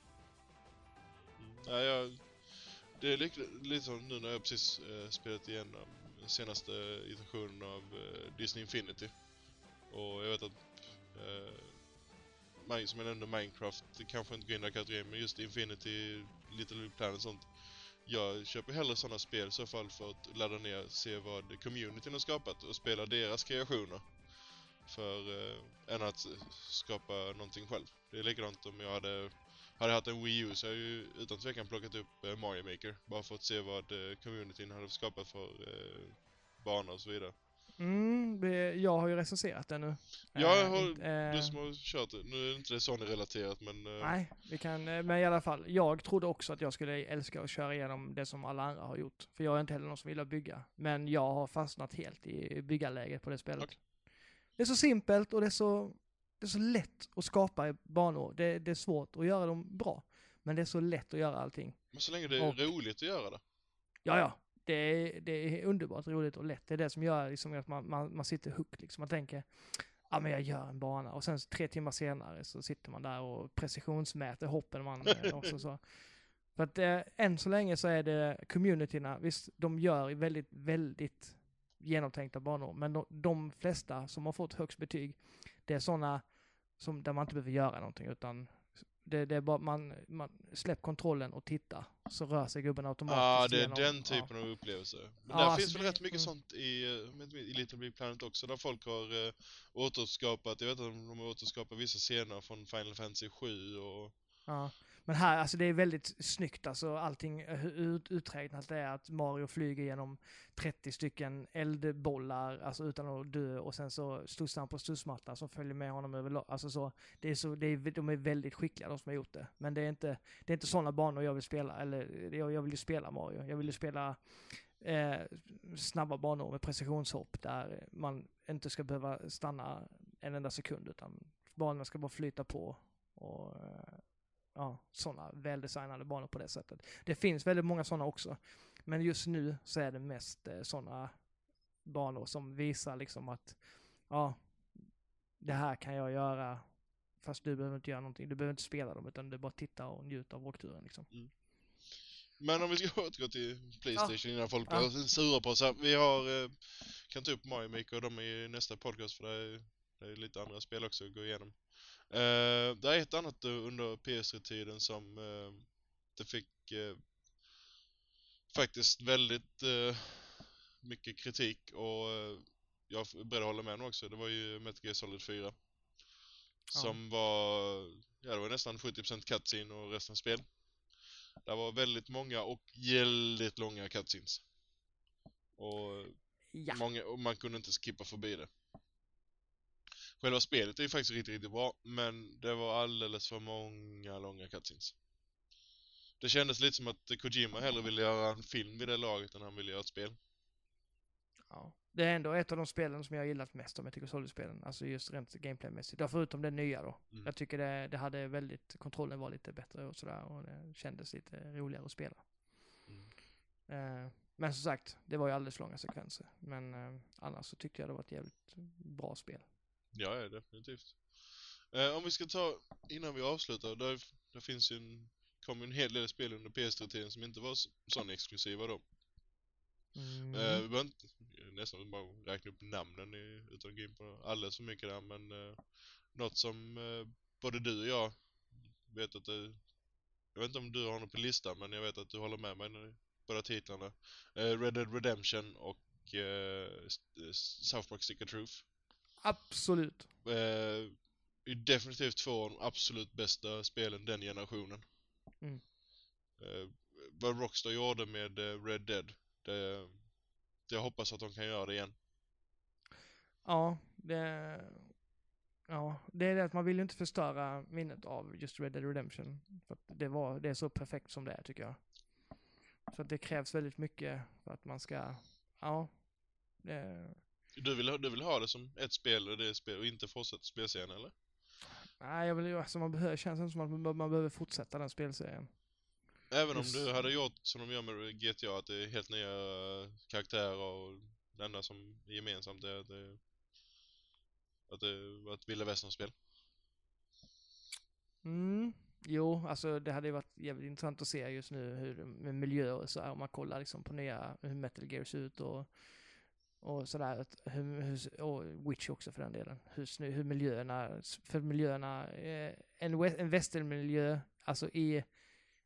Mm. Ja, jag, det är lite, lite som nu när jag precis eh, spelat igenom den senaste iterationen av eh, Disney Infinity. Och jag vet att, eh, min- som jag nämnde, Minecraft kanske inte går in i kategorin, men just Infinity, Little Big Planet och sånt. Jag köper hellre sådana spel i så fall för att ladda ner, se vad communityn har skapat och spela deras kreationer. För, eh, än att skapa någonting själv. Det är likadant om jag hade hade haft en Wii U så hade jag ju utan tvekan plockat upp eh, Mario Maker. Bara för att se vad eh, communityn hade skapat för eh, banor och så vidare. Mm, det, jag har ju recenserat det nu. Ja, Eh, jag har- inte- eh, Du som har kört det, nu är inte det Sony-relaterat men... eh, Nej, vi kan, eh, men i alla fall. Jag trodde också att jag skulle älska att köra igenom det som alla andra har gjort. För jag är inte heller någon som gillar att bygga. Men jag har fastnat helt i byggarläget på det spelet. Okej. Det är så simpelt och det är så, det är så lätt att skapa banor. Det, det är svårt att göra dem bra. Men det är så lätt att göra allting. Men så länge det är Och- roligt att göra det. Ja, ja. Det är, det är underbart roligt och lätt. Det är det som gör liksom att man, man, man sitter hooked liksom. Man tänker, ja men jag gör en bana. Och sen tre timmar senare så sitter man där och precisionsmäter hoppen man också så. För att eh, än så länge så är det communityna, visst de gör väldigt, väldigt genomtänkta banor. Men de, de flesta som har fått högst betyg, det är sådana som, där man inte behöver göra någonting utan det, det är bara man, man släpp kontrollen och titta så rör sig gubben automatiskt Ja, ah, det är den ja. typen av upplevelse. Men Ja, där alltså finns väl det- rätt mycket mm. sånt i, eh, i Little Big Planet också, där folk har uh, återskapat, jag vet inte om de har återskapat vissa scener från Final Fantasy 7 och... Ja. Men här, alltså det är väldigt snyggt, alltså allting eh, hur ut, uträknat det är att Mario flyger genom 30 stycken eldbollar, alltså utan att dö, och sen så studsar han på studsmattan som följer med honom över Alltså så, det är så, det är, de är väldigt skickliga de som har gjort det. Men det är inte, det är inte sådana banor jag vill spela, eller jag, jag vill ju spela Mario. Jag vill ju spela eh, snabba banor med precisionshopp där man inte ska behöva stanna en enda sekund, utan banorna ska bara flyta på. Och eh, ja, sådana väldesignade banor på det sättet. Det finns väldigt många sådana också. Men just nu så är det mest eh, sådana banor som visar liksom att ja, det här kan jag göra fast du behöver inte göra någonting. Du behöver inte spela dem utan du bara titta och njuta av åkturen liksom. Men om vi ska återgå till Playstation innan folk Ja. blir sura på oss här. Vi har, eh, kan ta upp Mario Maker och de är i nästa podcast för det är, det är lite andra spel också att gå igenom. Eh, det är ett annat eh, under PS3-tiden som eh, det fick eh, faktiskt väldigt mycket kritik och jag är beredd att hålla med om också. Det var ju Metal Gear Solid 4. Som var, ja det var nästan 70% cutscene och resten spel. Det var väldigt många och väldigt långa cutscenes. Och, Ja. många, och man kunde inte skippa förbi det. Själva spelet är ju faktiskt riktigt, riktigt bra, men det var alldeles för många långa cutscenes. Det kändes lite som att Kojima hellre ville göra en film vid det laget än han ville göra ett spel. ja. Det är ändå ett av de spelen som jag gillat mest av Metal Gear Solid-spelen. Alltså just rent gameplaymässigt. Ja, förutom det nya då. Mm. Jag tycker det, det hade väldigt, kontrollen var lite bättre och sådär och det kändes lite roligare att spela. Mm. Eh, men som sagt, det var ju alldeles långa sekvenser. Men eh, annars så tyckte jag det var ett jävligt bra spel. Ja, definitivt. Eh, om vi ska ta, innan vi avslutar, där, där finns ju en, kom ju en hel del spel under PS3-tiden som inte var s- Sony-exklusiva då. Mm. Eh, vi behöver inte nästan bara räkna upp namnen i, utan att gå in på alldeles för mycket där, men eh, något som eh, både du och jag vet att det... Jag vet inte om du har något på listan, men jag vet att du håller med mig när båda titlarna. Eh, Red Dead Redemption och eh, South Park Stick of Truth. Absolut. Eh, är definitivt två av de absolut bästa spelen den generationen. Mm. Eh, vad Rockstar gjorde med eh, Red Dead, det, det jag hoppas att de kan göra det igen. Ja, det... Ja, det är det att man vill ju inte förstöra minnet av just Red Dead Redemption. För att det, var, det är så perfekt som det är tycker jag. Så att det krävs väldigt mycket för att man ska... Ja. Det, Du vill, du vill ha det som ett spel och det är spel och inte fortsätta spelserien eller? nej, jag vill ju, alltså man behöver, känns inte som att man, man behöver fortsätta den spelserien. Även Just- om du hade gjort som de gör med GTA, att det är helt nya karaktärer och det enda som är gemensamt är att det, att det var ett vilda västern-spel. Mm. Jo, alltså det hade ju varit jävligt intressant att se just nu hur med miljöer och så här, om man kollar liksom på nya, hur Metal Gear ser ut och, och sådär. att Hur, hur, och Witch också för den delen. Hur, hur miljöerna, för miljöerna, eh, en, en västernmiljö, alltså i,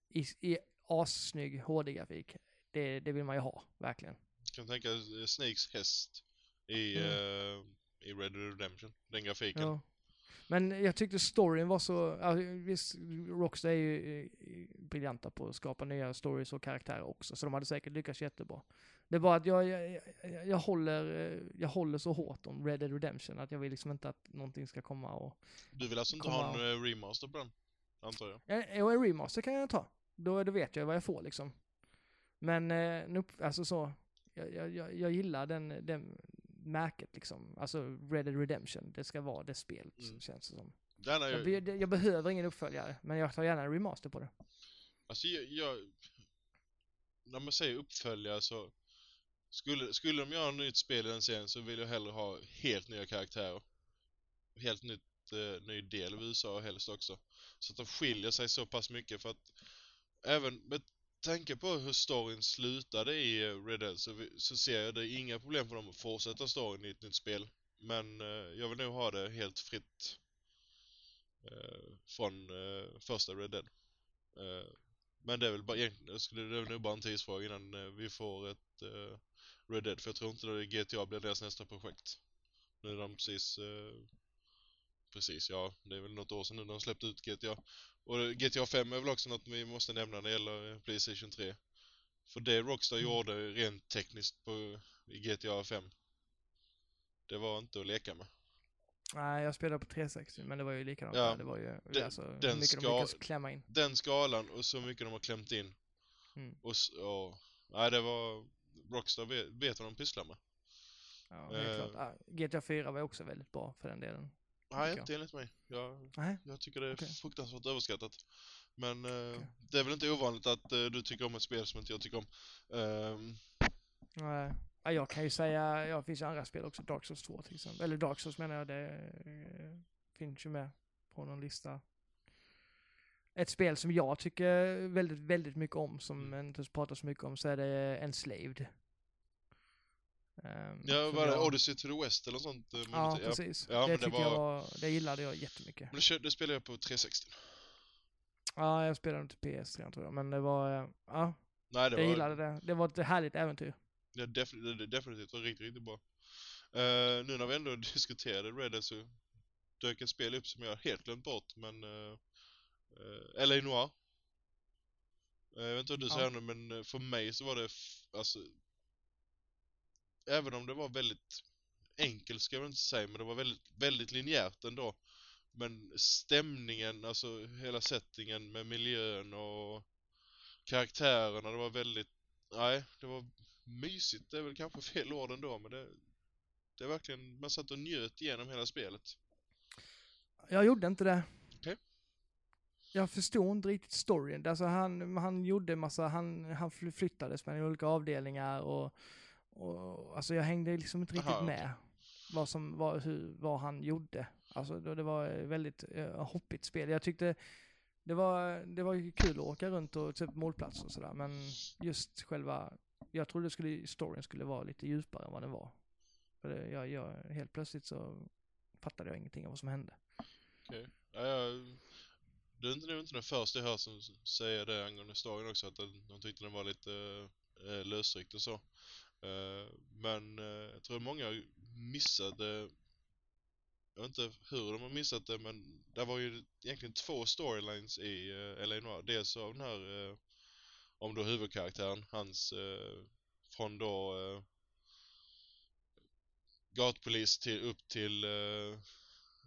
i, i assnygg HD-grafik. Det, det vill man ju ha, verkligen. Kan tänka dig Snakes häst i, Mm. eh, i Red Dead Redemption. Den grafiken. Ja. Men jag tyckte storyn var så, ja, visst, Rockstar är ju eh, briljanta på att skapa nya stories och karaktärer också, så de hade säkert lyckats jättebra. Det är bara att jag, jag, jag, jag håller, eh, jag håller så hårt om Red Dead Redemption att jag vill liksom inte att någonting ska komma och... Du vill alltså inte ha en eh, remaster på den? Antar jag. Ja, och en remaster kan jag ta. Då, då vet jag vad jag får liksom. Men, eh, nu, alltså så, jag, jag, jag gillar den, den märket liksom. Alltså Red Dead Redemption, det ska vara det spelet, Mm. känns det som. Jag, ju, be- jag behöver ingen uppföljare, men jag tar gärna en remaster på det. alltså jag, jag... När man säger uppföljare så... Skulle, skulle de göra ett nytt spel i den serien så vill jag hellre ha helt nya karaktärer. Helt nytt, eh, ny del av USA helst också. Så att de skiljer sig så pass mycket för att även med tanke på hur storyn slutade i eh, Red Dead så, vi, så ser jag det inga problem för dem att fortsätta storyn i ett nytt spel. Men eh, jag vill nog ha det helt fritt eh, från eh, första Red Dead. Eh, men det är väl bara egentligen, skulle- det är nog bara en tidsfråga innan eh, vi får ett eh, Red Dead. För jag tror inte att GTA blir deras nästa projekt. Nu är de precis, eh, precis ja, det är väl något år sedan nu de släppte ut GTA. Och GTA 5 är väl också något vi måste nämna när det gäller eh, Playstation 3. För det Rockstar Mm. gjorde rent tekniskt på, i GTA 5, det var inte att leka med. Nej, jag spelade på 360, men det var ju likadant Ja. Det var ju, den- alltså, den mycket ska- de lyckades klämma in. Den skalan och så mycket de har klämt in. Mm. Och, och nej det var, Rockstar vet, vet vad de pysslar med. Ja, helt Eh. klart. Ah, GTA 4 var också väldigt bra för den delen. Nej, inte enligt mig. Jag, Nej, jag tycker det är Okej. fruktansvärt överskattat. Men eh, Okej. det är väl inte ovanligt att eh, du tycker om ett spel som inte jag tycker om. Ehm, nej. Ja, jag kan ju säga, ja, det finns ju andra spel också, Dark Souls 2 till exempel. Eller Dark Souls menar jag, det eh, finns ju med på någon lista. Ett spel som jag tycker väldigt, väldigt mycket om, som Mm. inte pratar så mycket om, så är det Enslaved. Um, ja, vad det? jag- Odyssey to the West eller sånt? eh, men Ja, inte- precis. Ja, men det det tyckte jag var- var, det gillade jag jättemycket. Men det, det spelade jag på 360. Ja, jag spelade inte PS3 tror jag, men det var, eh, ja, Nej, det jag var... gillade det. Det var ett härligt äventyr. Det, defin- det, det definitivt var riktigt, riktigt bra. Eh, nu när vi ändå diskuterade Red Dead så dök ett spel upp som jag helt glömt bort, men... Uh, uh, LA Noir. Eh, jag vet inte vad du Ja. säger nu, men eh, för mig så var det alltså... Även om det var väldigt enkelt ska jag inte säga, men det var väldigt, väldigt linjärt ändå. Men stämningen, alltså hela settingen med miljön och karaktärerna, det var väldigt... Nej, det var mysigt, det är väl kanske fel ord ändå, men det... Det är verkligen, man satt och njöt igenom hela spelet. Jag gjorde inte det. Jag förstod inte riktigt storyn. Alltså han, han gjorde massa, han, han fly- flyttades mellan olika avdelningar och, och alltså jag hängde liksom inte riktigt Aha, okej. med. Vad som, vad, hur, vad han gjorde. Alltså det var ett väldigt uh, hoppigt spel. Jag tyckte det var, det var kul att åka runt och typ målplatser och sådär, men just själva, jag trodde skulle, storyn skulle vara lite djupare än vad den var. För det, jag, jag, helt plötsligt så fattade jag ingenting av vad som hände. Okej. Ja, jag... Du är inte, nog inte den första jag hör som säger det angående storyn också, att de, tyckte den var lite äh, lösryckt och så. Eh, men eh, jag tror många missade jag vet inte hur de har missat det men det var ju egentligen två storylines i eh, uh, LA Noir. Dels av den här uh, om då huvudkaraktären, hans uh, från då uh, gatpolis till upp till uh,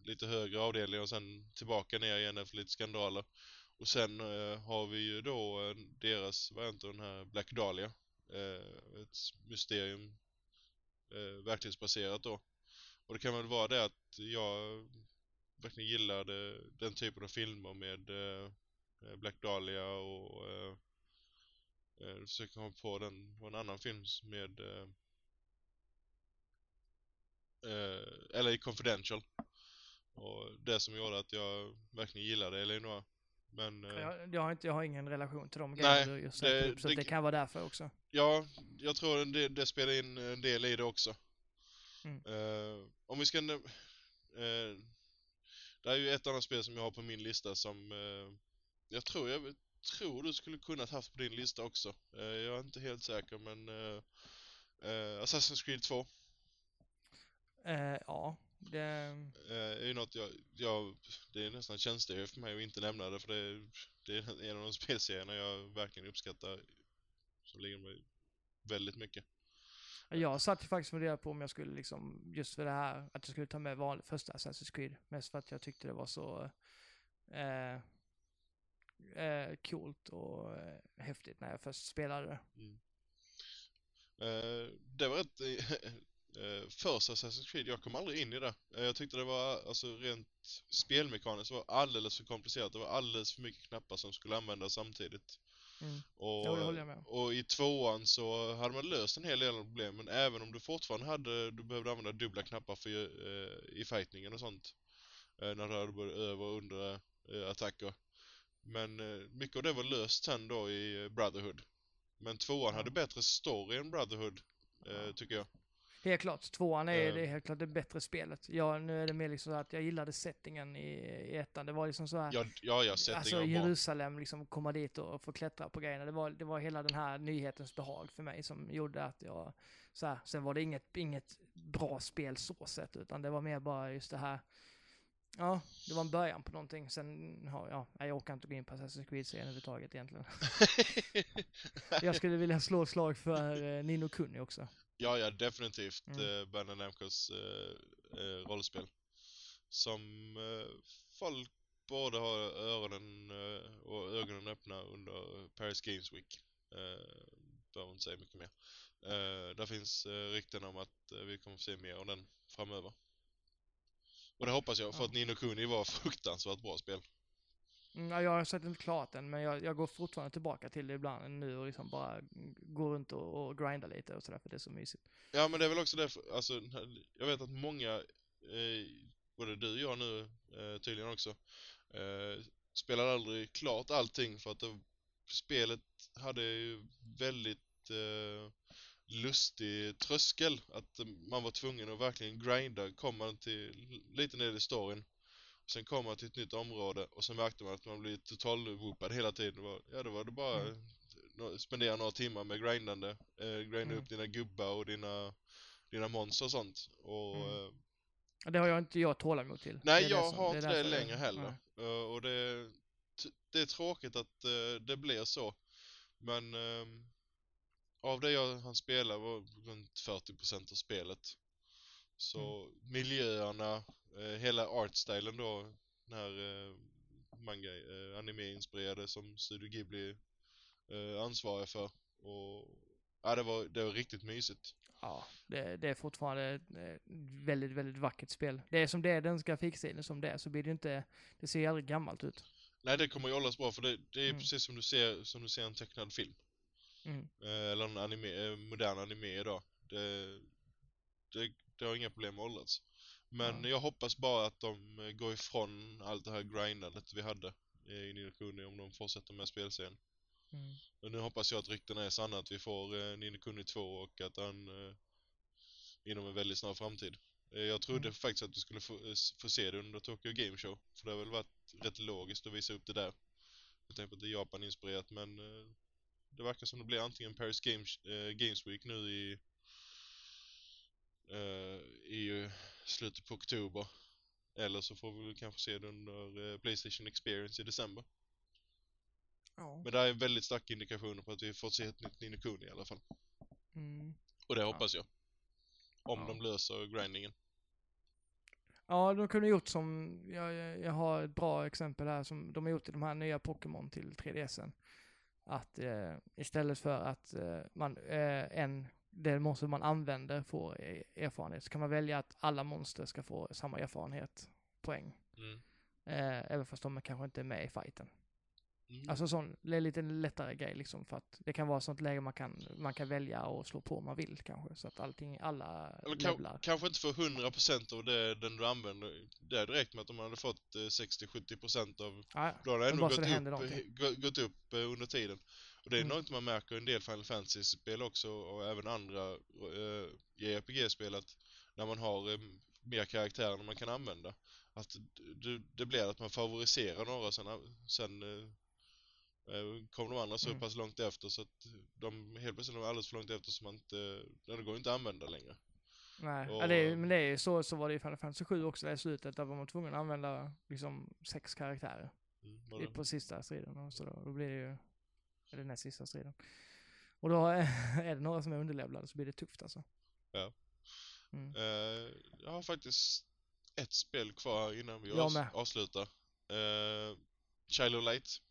lite högre avdelning och sen tillbaka ner igen efter lite skandaler. Och sen har vi ju då deras variant av den här Black Dahlia eh, ett mysterium eh, verklighetsbaserat då. Och det kan väl vara det att jag verkligen gillade den typen av filmer med eh, Black Dahlia och eh, eh jag försöker komma på den, var en annan film med eh, eh uh, LA Confidential. Och det som gjorde att jag verkligen gillade Eleonora men... Uh, jag, jag, har inte, jag har ingen relation till de nej, grejerna du just det, upp, så det, det kan vara därför också. Ja, jag tror det, det spelar in en del i det också. Mm. Uh, om vi ska... Uh, det är ju ett annat spel som jag har på min lista som uh, jag tror jag tror du skulle kunnat haft på din lista också. Jag är inte helt säker men Assassin's Creed 2. ja, det... är ju något jag, jag, det är nästan tjänstehög för mig att inte nämna det för det, det är en av de spelserierna jag verkligen uppskattar som ligger mig väldigt mycket. Jag satt ju faktiskt och funderade på om jag skulle liksom, just för det här, att jag skulle ta med vanlig, första Assassin's Creed. Mest för att jag tyckte det var så eh, eh, coolt och eh, häftigt när jag först spelade det. Mm. Uh, det var ett uh, första Assassin's Creed, jag kom aldrig in i det. Uh, jag tyckte det var, alltså rent spelmekaniskt var alldeles för komplicerat. Det var alldeles för mycket knappar som skulle användas samtidigt. Mm. Och, med. och i tvåan så hade man löst en hel del av problemen även om du fortfarande hade, du behövde använda dubbla knappar för, eh, i fightningen och sånt. Eh, när du hade både över och under eh, attacker. Men eh, mycket av det var löst sen då i eh, Brotherhood. Men tvåan ja. hade bättre story än Brotherhood, eh, ja. tycker jag. Helt klart. Tvåan är, det är helt klart det bättre spelet. Ja, nu är det mer liksom så att jag gillade settingen i, i ettan. Det var liksom så här. Ja, ja, ja settingen Alltså Jerusalem, liksom komma dit och få klättra på grejerna. Det var, det var hela den här nyhetens behag för mig som gjorde att jag, så här, sen var det inget, inget bra spel så sett, utan det var mer bara just det här, Ja, det var en början på någonting. Sen, ja, jag orkar inte gå in på Assassin's Creed-serien överhuvudtaget egentligen. jag skulle vilja slå ett slag för eh, Nino Kuni också. Ja, ja, definitivt mm. eh, Bandai Namcos eh, eh, rollspel. Som eh, folk både har öronen eh, och ögonen öppna under Paris Games Week. Eh, behöver inte säga mycket mer. Eh, där finns eh, rykten om att vi kommer få se mer av den framöver. Och det hoppas jag, för ja. att Nino Kuni var fruktansvärt bra spel. Mm, jag har sett inte klart den, men jag, jag, går fortfarande tillbaka till det ibland nu och liksom bara går runt och, och grindar lite och sådär, för det är så mysigt. Ja, men det är väl också det, alltså, jag vet att många, eh, både du och jag nu eh, tydligen också, eh, spelar aldrig klart allting för att det, spelet hade ju väldigt eh, lustig tröskel. Att man var tvungen att verkligen grinda, komma till lite ner i storyn Sen kom man till ett nytt område och sen märkte man att man blev total hela tiden. Ja, då var det bara mm. spendera några timmar med grindande. Eh, grinda mm. upp dina gubbar och dina, dina monster och sånt. Och, mm. eh, det har jag inte jag tålamod till. Nej, jag som, har inte det, det längre heller. Uh, och det, det är tråkigt att uh, det blir så. Men uh, av det jag han spelar var runt 40% av spelet. Så mm. miljöerna, hela artstylen då, den här eh, manga, eh, anime-inspirerade som Studio Ghibli eh, ansvarar för. Och ja, det var, det var riktigt mysigt. Ja, det, det är fortfarande ett väldigt, väldigt vackert spel. Det är som det är, den grafikstilen som det är, så blir det inte, det ser aldrig gammalt ut. Nej, det kommer ju hållas bra för det, det är mm. precis som du ser, som du ser en tecknad film. Mm. Eh, eller en anime, modern anime idag. Det, det, det har inga problem med åldrats. Men mm. jag hoppas bara att de eh, går ifrån allt det här grindandet vi hade i Ninokuni om de fortsätter med spelserien. Mm. Och nu hoppas jag att ryktena är sanna att vi får eh, Ninokuni 2 och att han eh, inom en väldigt snar framtid. Eh, Jag trodde Mm. faktiskt att du skulle få, eh, få se det under Tokyo Game Show. För det har väl varit rätt logiskt att visa upp det där. Jag tänkte på att det är Japan-inspirerat men eh, det verkar som det blir antingen Paris Games, eh, Games Week nu i, eh, i eh, slutet på oktober. Eller så får vi väl kanske se det under eh, Playstation Experience i december. Ja. Men det är väldigt starka indikationer på att vi får se ett nytt Nino Kuni i alla fall. Mm. Och det Ja. hoppas jag. Om Ja. de löser grindingen. Ja, de kunde gjort som, jag, jag jag har ett bra exempel här som de har gjort i de här nya Pokémon till 3DSen. Att eh, istället för att eh, man, eh, en, det monster man använder får eh, erfarenhet så kan man välja att alla monster ska få samma erfarenhet, poäng. Mm. Eh, även fast de kanske inte är med i fighten. Mm. Alltså sån, det är lite lättare grej liksom för att det kan vara sånt läge man kan, man kan välja och slå på om man vill kanske. Så att allting, alla Eller kanske inte få 100% av det den du använder. Det räckt med att de hade fått eh, 60-70% av... Ja, Då hade det ändå så gått upp, någonting. eh, gått upp eh, under tiden. Och det är Mm. något man märker i en del Final Fantasy-spel också och även andra eh, JRPG-spel att när man har eh, mer karaktärer man kan använda. Att det, det blir att man favoriserar några sen, sen eh, eh, kommer de andra så Mm. pass långt efter så att de helt plötsligt är de alldeles för långt efter så man inte, det går inte att använda längre. Nej, Och- ja, det är, men det är ju så, så var det i Final Fantasy 7 också där i slutet, där var man tvungen att använda liksom sex karaktärer Mm, i- på sista striden. Och så då, då blir det ju, eller näst sista striden. Och då är det några som är underlevlade så blir det tufft alltså. Ja. Mm. Eh, jag har faktiskt ett spel kvar innan vi Jag avs- med. avslutar. Uh, Child of Light.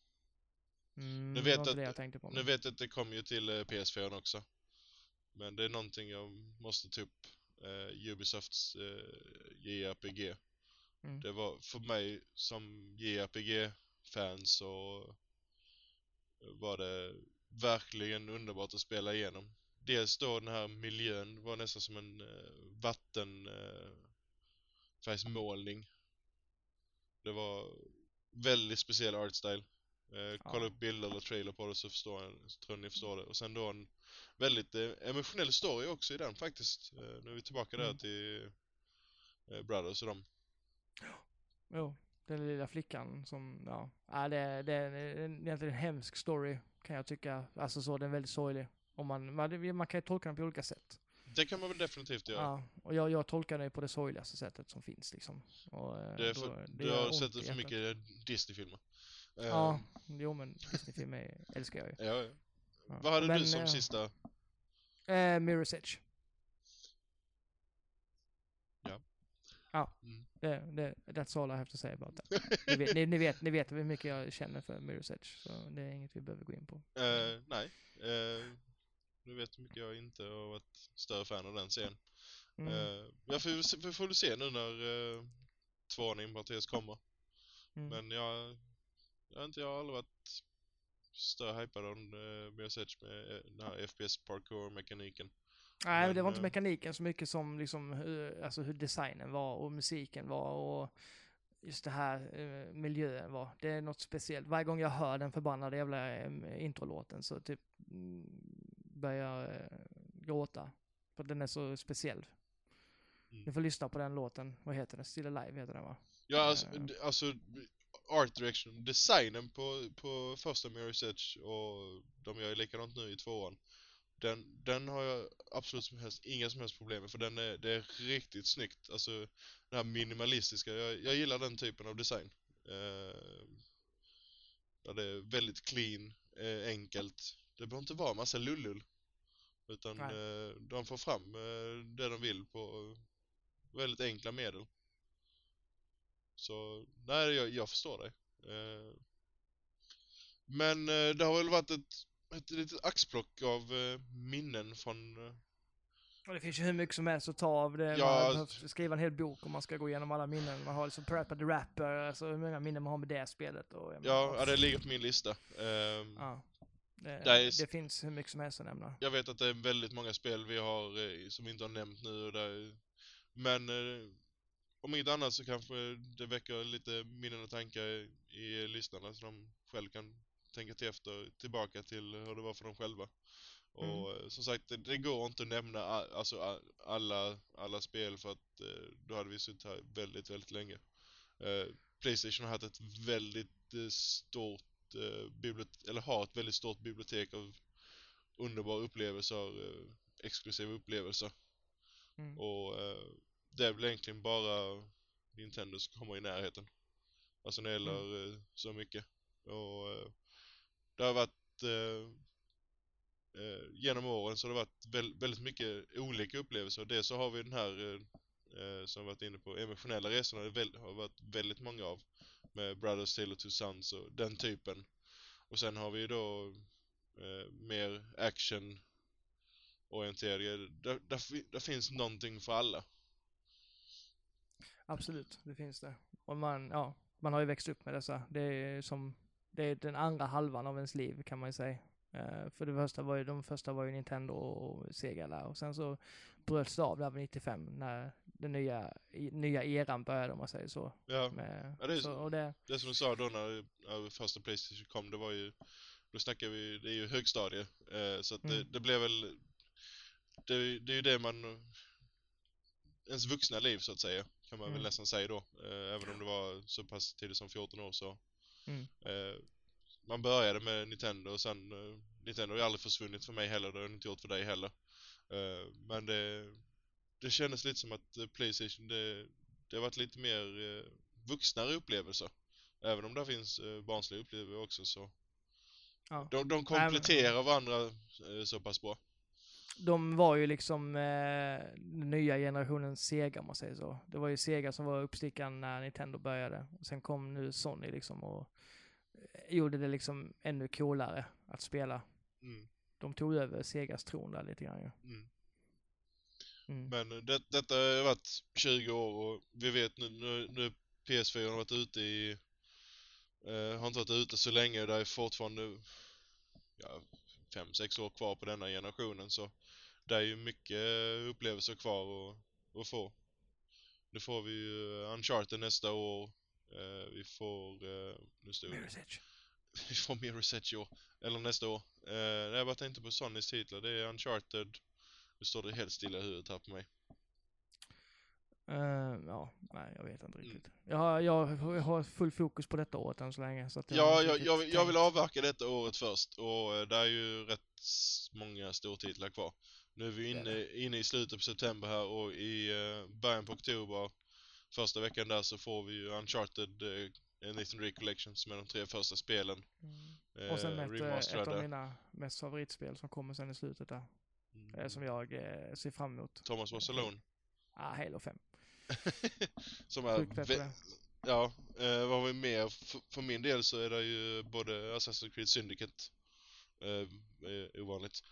Mm, Nu vet att- det jag. Nu vet att det kommer ju till eh, PS4 också. Men det är någonting jag måste ta upp. Eh, Ubisofts eh, JRPG. Mm. Det var för mig som JRPG-fan så var det verkligen underbart att spela igenom. Dels då den här miljön var nästan som en eh, vatten eh. Det var väldigt speciell artstyle. Eh, kolla Ja. upp bilder eller trailer på det så, förstår jag, så tror jag ni förstår det. Och sen då en väldigt eh, emotionell story också i den faktiskt. Eh, nu är vi tillbaka där Mm. till eh, Brothers och dem. Jo, den lilla flickan som, ja, ja det, det, det är egentligen en hemsk story kan jag tycka. Alltså så, den är väldigt sorglig. Om man, man, man kan ju tolka den på olika sätt. Det kan man väl definitivt göra. Ja, och jag, jag tolkar det på det sorgligaste sättet som finns liksom. Och, eh, Det är då- för, det du har sett i för mycket Disney-filmer. Ja, jo men Disney-filmer älskar jag ju. ja, ja. Ja. Vad hade Men, du som eh, sista? Eh, Mirror's Edge. Ja. Ja, Mm. Det, det, that's all I have to say about that. Ni vet, ni, ni, vet, ni vet hur mycket jag känner för Mirror's Edge, så det är inget vi behöver gå in på. Eh, nej. Eh, du vet hur mycket jag inte har varit större fan av den serien. Mm. Eh, jag får, vi får väl se nu när uh, tvåan inparteras kommer. Mm. Men jag, jag, inte, jag har aldrig varit större hypad av uh, Mirror's Edge med eh, den här FPS parkour-mekaniken. Nej, men det var inte eh, mekaniken så mycket som liksom hur, alltså hur designen var och musiken var och just det här eh, miljön var. Det är något speciellt. Varje gång jag hör den förbannade jävla eh, introlåten så typ mm, börjar jag eh, gråta. För den är så speciell. Mm. Ni får lyssna på den låten. Vad heter den? Still Alive heter den va? Ja, alltså, alltså art direction, designen på, på första Mirror's Edge och de gör likadant nu i tvåan. Den, den har jag absolut som helst, inga som helst problem med för den är, det är riktigt snyggt. Alltså det här minimalistiska, jag, jag gillar den typen av design. Eh, där det är väldigt clean, eh, enkelt. Det behöver inte vara massa lullull. Utan eh, de får fram eh, det de vill på väldigt enkla medel. Så, nej jag, jag förstår dig. Eh, men eh, det har väl varit ett, ett litet axplock av eh, minnen från... Eh, Och det finns ju hur mycket som helst att ta av det. Ja, man alltså- behöver skriva en hel bok om man ska gå igenom alla minnen. Man har liksom Prepper the Rapper, alltså hur många minnen man har med det spelet. Och, jag menar, ja, ja, det ligger på min lista. Ehm, Ja. Det, Det är- det finns hur mycket som helst att nämna. Jag vet att det är väldigt många spel vi har eh, som vi inte har nämnt nu och där, Men eh, om inget annat så kanske det väcker lite minnen och tankar i lyssnarna så de själv kan tänka till efter tillbaka till hur det var för dem själva. Och eh, som sagt, det, det går inte att nämna a, alltså, alla, alla spel för att eh, då hade vi suttit här väldigt, väldigt länge. Eh, Playstation har haft ett väldigt eh, stort eh, bibliotek, eller har ett väldigt stort bibliotek av underbara upplevelser, exklusiva upplevelser. Mm. Och det är väl egentligen bara Nintendo som kommer i närheten. Alltså när det gäller eh, så mycket. Och det har varit eh, eh, genom åren så har det varit väldigt mycket olika upplevelser. och Dels så har vi den här eh, eh som vi varit inne på, emotionella resorna det har varit väldigt många av. Med Brothers Tale of Two Sons och den typen. Och sen har vi ju då eh, mer action orienterade. Där, där, där finns någonting för alla. Absolut, det finns det. Och man, ja, man har ju växt upp med dessa. Det är som, det är den andra halvan av ens liv kan man ju säga. Eh, för det första var ju, de första var ju Nintendo och Sega där och sen så bröts det av där vid 95 när den nya, i, nya eran började om man säger så. Ja, Med, Ja, det är så det, det som du sa då när, när första Playstation kom, det var ju då snackar vi, det är ju högstadie. Eh, så att det, Mm. det blev väl det, det är ju det man ens vuxna liv så att säga, kan man väl Mm. nästan säga då. Eh, även om det var så pass tidigt som 14 år så. Mm. Eh, man började med Nintendo och sen, eh, Nintendo har ju aldrig försvunnit för mig heller, det har inte gjort för dig heller. Eh, men det, det kändes lite som att Playstation, det, det har varit lite mer eh, vuxnare upplevelser. Även om det finns eh, barnsliga upplevelser också så. Ja. De, de kompletterar varandra eh, så pass bra. De var ju liksom eh, den nya generationens Sega om man säger så. Det var ju Sega som var uppstickaren när Nintendo började. Och sen kom nu Sony liksom och eh, gjorde det liksom ännu coolare att spela. Mm, De tog över Segas tron där lite grann ju. mm. Mm. Men det, detta har varit 20 år och vi vet nu, nu, nu PS4 har varit ute i eh, har inte varit ute så länge, det är fortfarande ja, 5-6 år kvar på denna generationen så det är ju mycket upplevelser kvar att, att få. Nu får vi ju Uncharted nästa år, eh, vi får, eh, nu står Mirror's Edge. vi får Mirror's Edge i år, eller nästa år. Eh, jag bara tänkte på Sonys titlar, det är Uncharted, nu står det helt stilla i huvudet här på mig. Eh, ja, nej jag vet inte Mm. riktigt. Jag, har- jag, jag har full fokus på detta året än så länge. Så att jag Ja, jag, jag, jag vill avverka detta året först och eh, det är ju rätt många stortitlar kvar. Nu är vi Det är inne, inne i slutet på september här och i eh, början på oktober, första veckan där så får vi ju Uncharted eh, Nathan Collection som är de tre första spelen. Mm. Och sen ett, ett av mina mest favoritspel som kommer sen i slutet där. Mm. Som jag eh, ser fram emot. Thomas Was Alone. Ah, Halo 5. Som är vä-. Ja, eh, vad har vi mer? F- för min del så är det ju både Assassin's Creed Syndicate, eh, är ovanligt.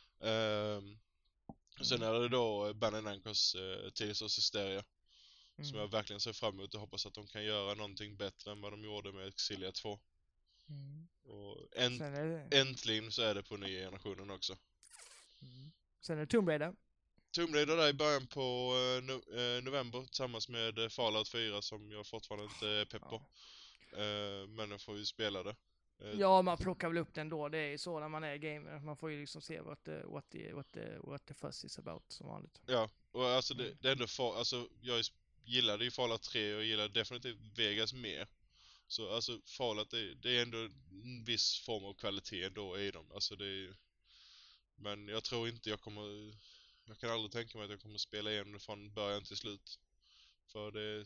Och sen Mm. är det då Banner Namcos eh, Tales of Hysteria, som Mm. jag verkligen ser fram emot och hoppas att de kan göra någonting bättre än vad de gjorde med Exilia 2. Mm. Och änt- det, äntligen så är det på nya generationen också. mm. Sen är det Tomb Raider. Tomb Raider där i början på eh, no- eh, november tillsammans med eh, Fallout 4 som jag fortfarande inte är pepp på. Ja. Men jag får ju spela det. Ja, man plockar väl upp den då. Det är ju så när man är gamer. Man får ju liksom se what the, what the, what the, what the fuss is about som vanligt. Ja, och alltså det, Mm. det är ändå fa- alltså jag gillade ju Fallout 3 och gillar definitivt Vegas mer. Så alltså Fallout det, det är ändå en viss form av kvalitet ändå i dem. Alltså det är. Men jag tror inte jag kommer... Jag kan aldrig tänka mig att jag kommer spela igenom det från början till slut. För det är,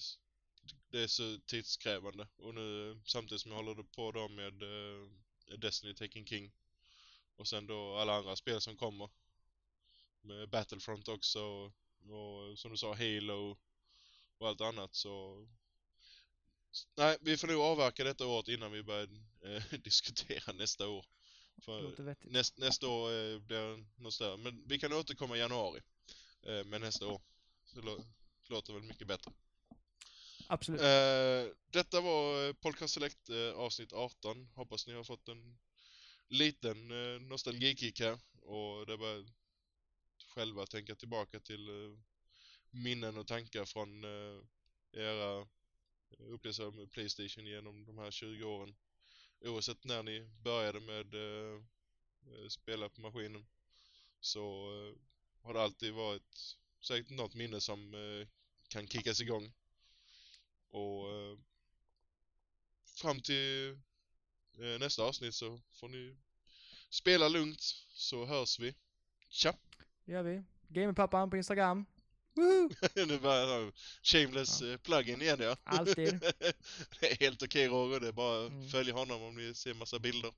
det är så tidskrävande. Och nu samtidigt som jag håller på då med uh, Destiny Taking King. Och sen då alla andra spel som kommer. Med Battlefront också. Och som du sa Halo. Och allt annat så... Nej, vi får nog avverka detta året innan vi börjar eh, diskutera nästa år. Det För näst, nästa år eh, blir något större. Men vi kan återkomma i januari. Eh, med nästa år. Så lå- låter väl mycket bättre. Absolut. Eh, detta var eh, Podcast Select eh, avsnitt 18. Hoppas ni har fått en liten eh, nostalgikick här. Och det bara själva tänka tillbaka till eh, minnen och tankar från era upplevelser med Playstation genom de här 20 åren. Oavsett när ni började med eh, eh, spela på maskinen. så eh, har det alltid varit säkert något minne som eh, kan kickas igång. Och eh, fram till eh, nästa avsnitt så får ni spela lugnt så hörs vi. Tja! Det gör vi. Gamepappan på Instagram. Nu börjar jag shameless Ja. ja. plugin igen ja. Alltid. det är helt okej Roger, det är bara Mm. följa honom om ni ser massa bilder.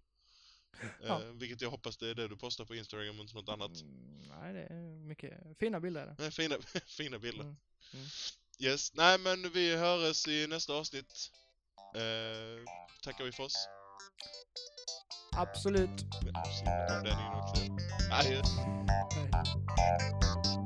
Ja. Eh, vilket jag hoppas det är det du postar på Instagram och inte något annat. Mm, nej, det är mycket fina bilder. är. Nej, fina, fina bilder. Mm. Mm. Yes, nej men vi hörs i nästa avsnitt. Eh, tackar vi för oss. Absolut. Absolut, den in också. Adjö. Hej.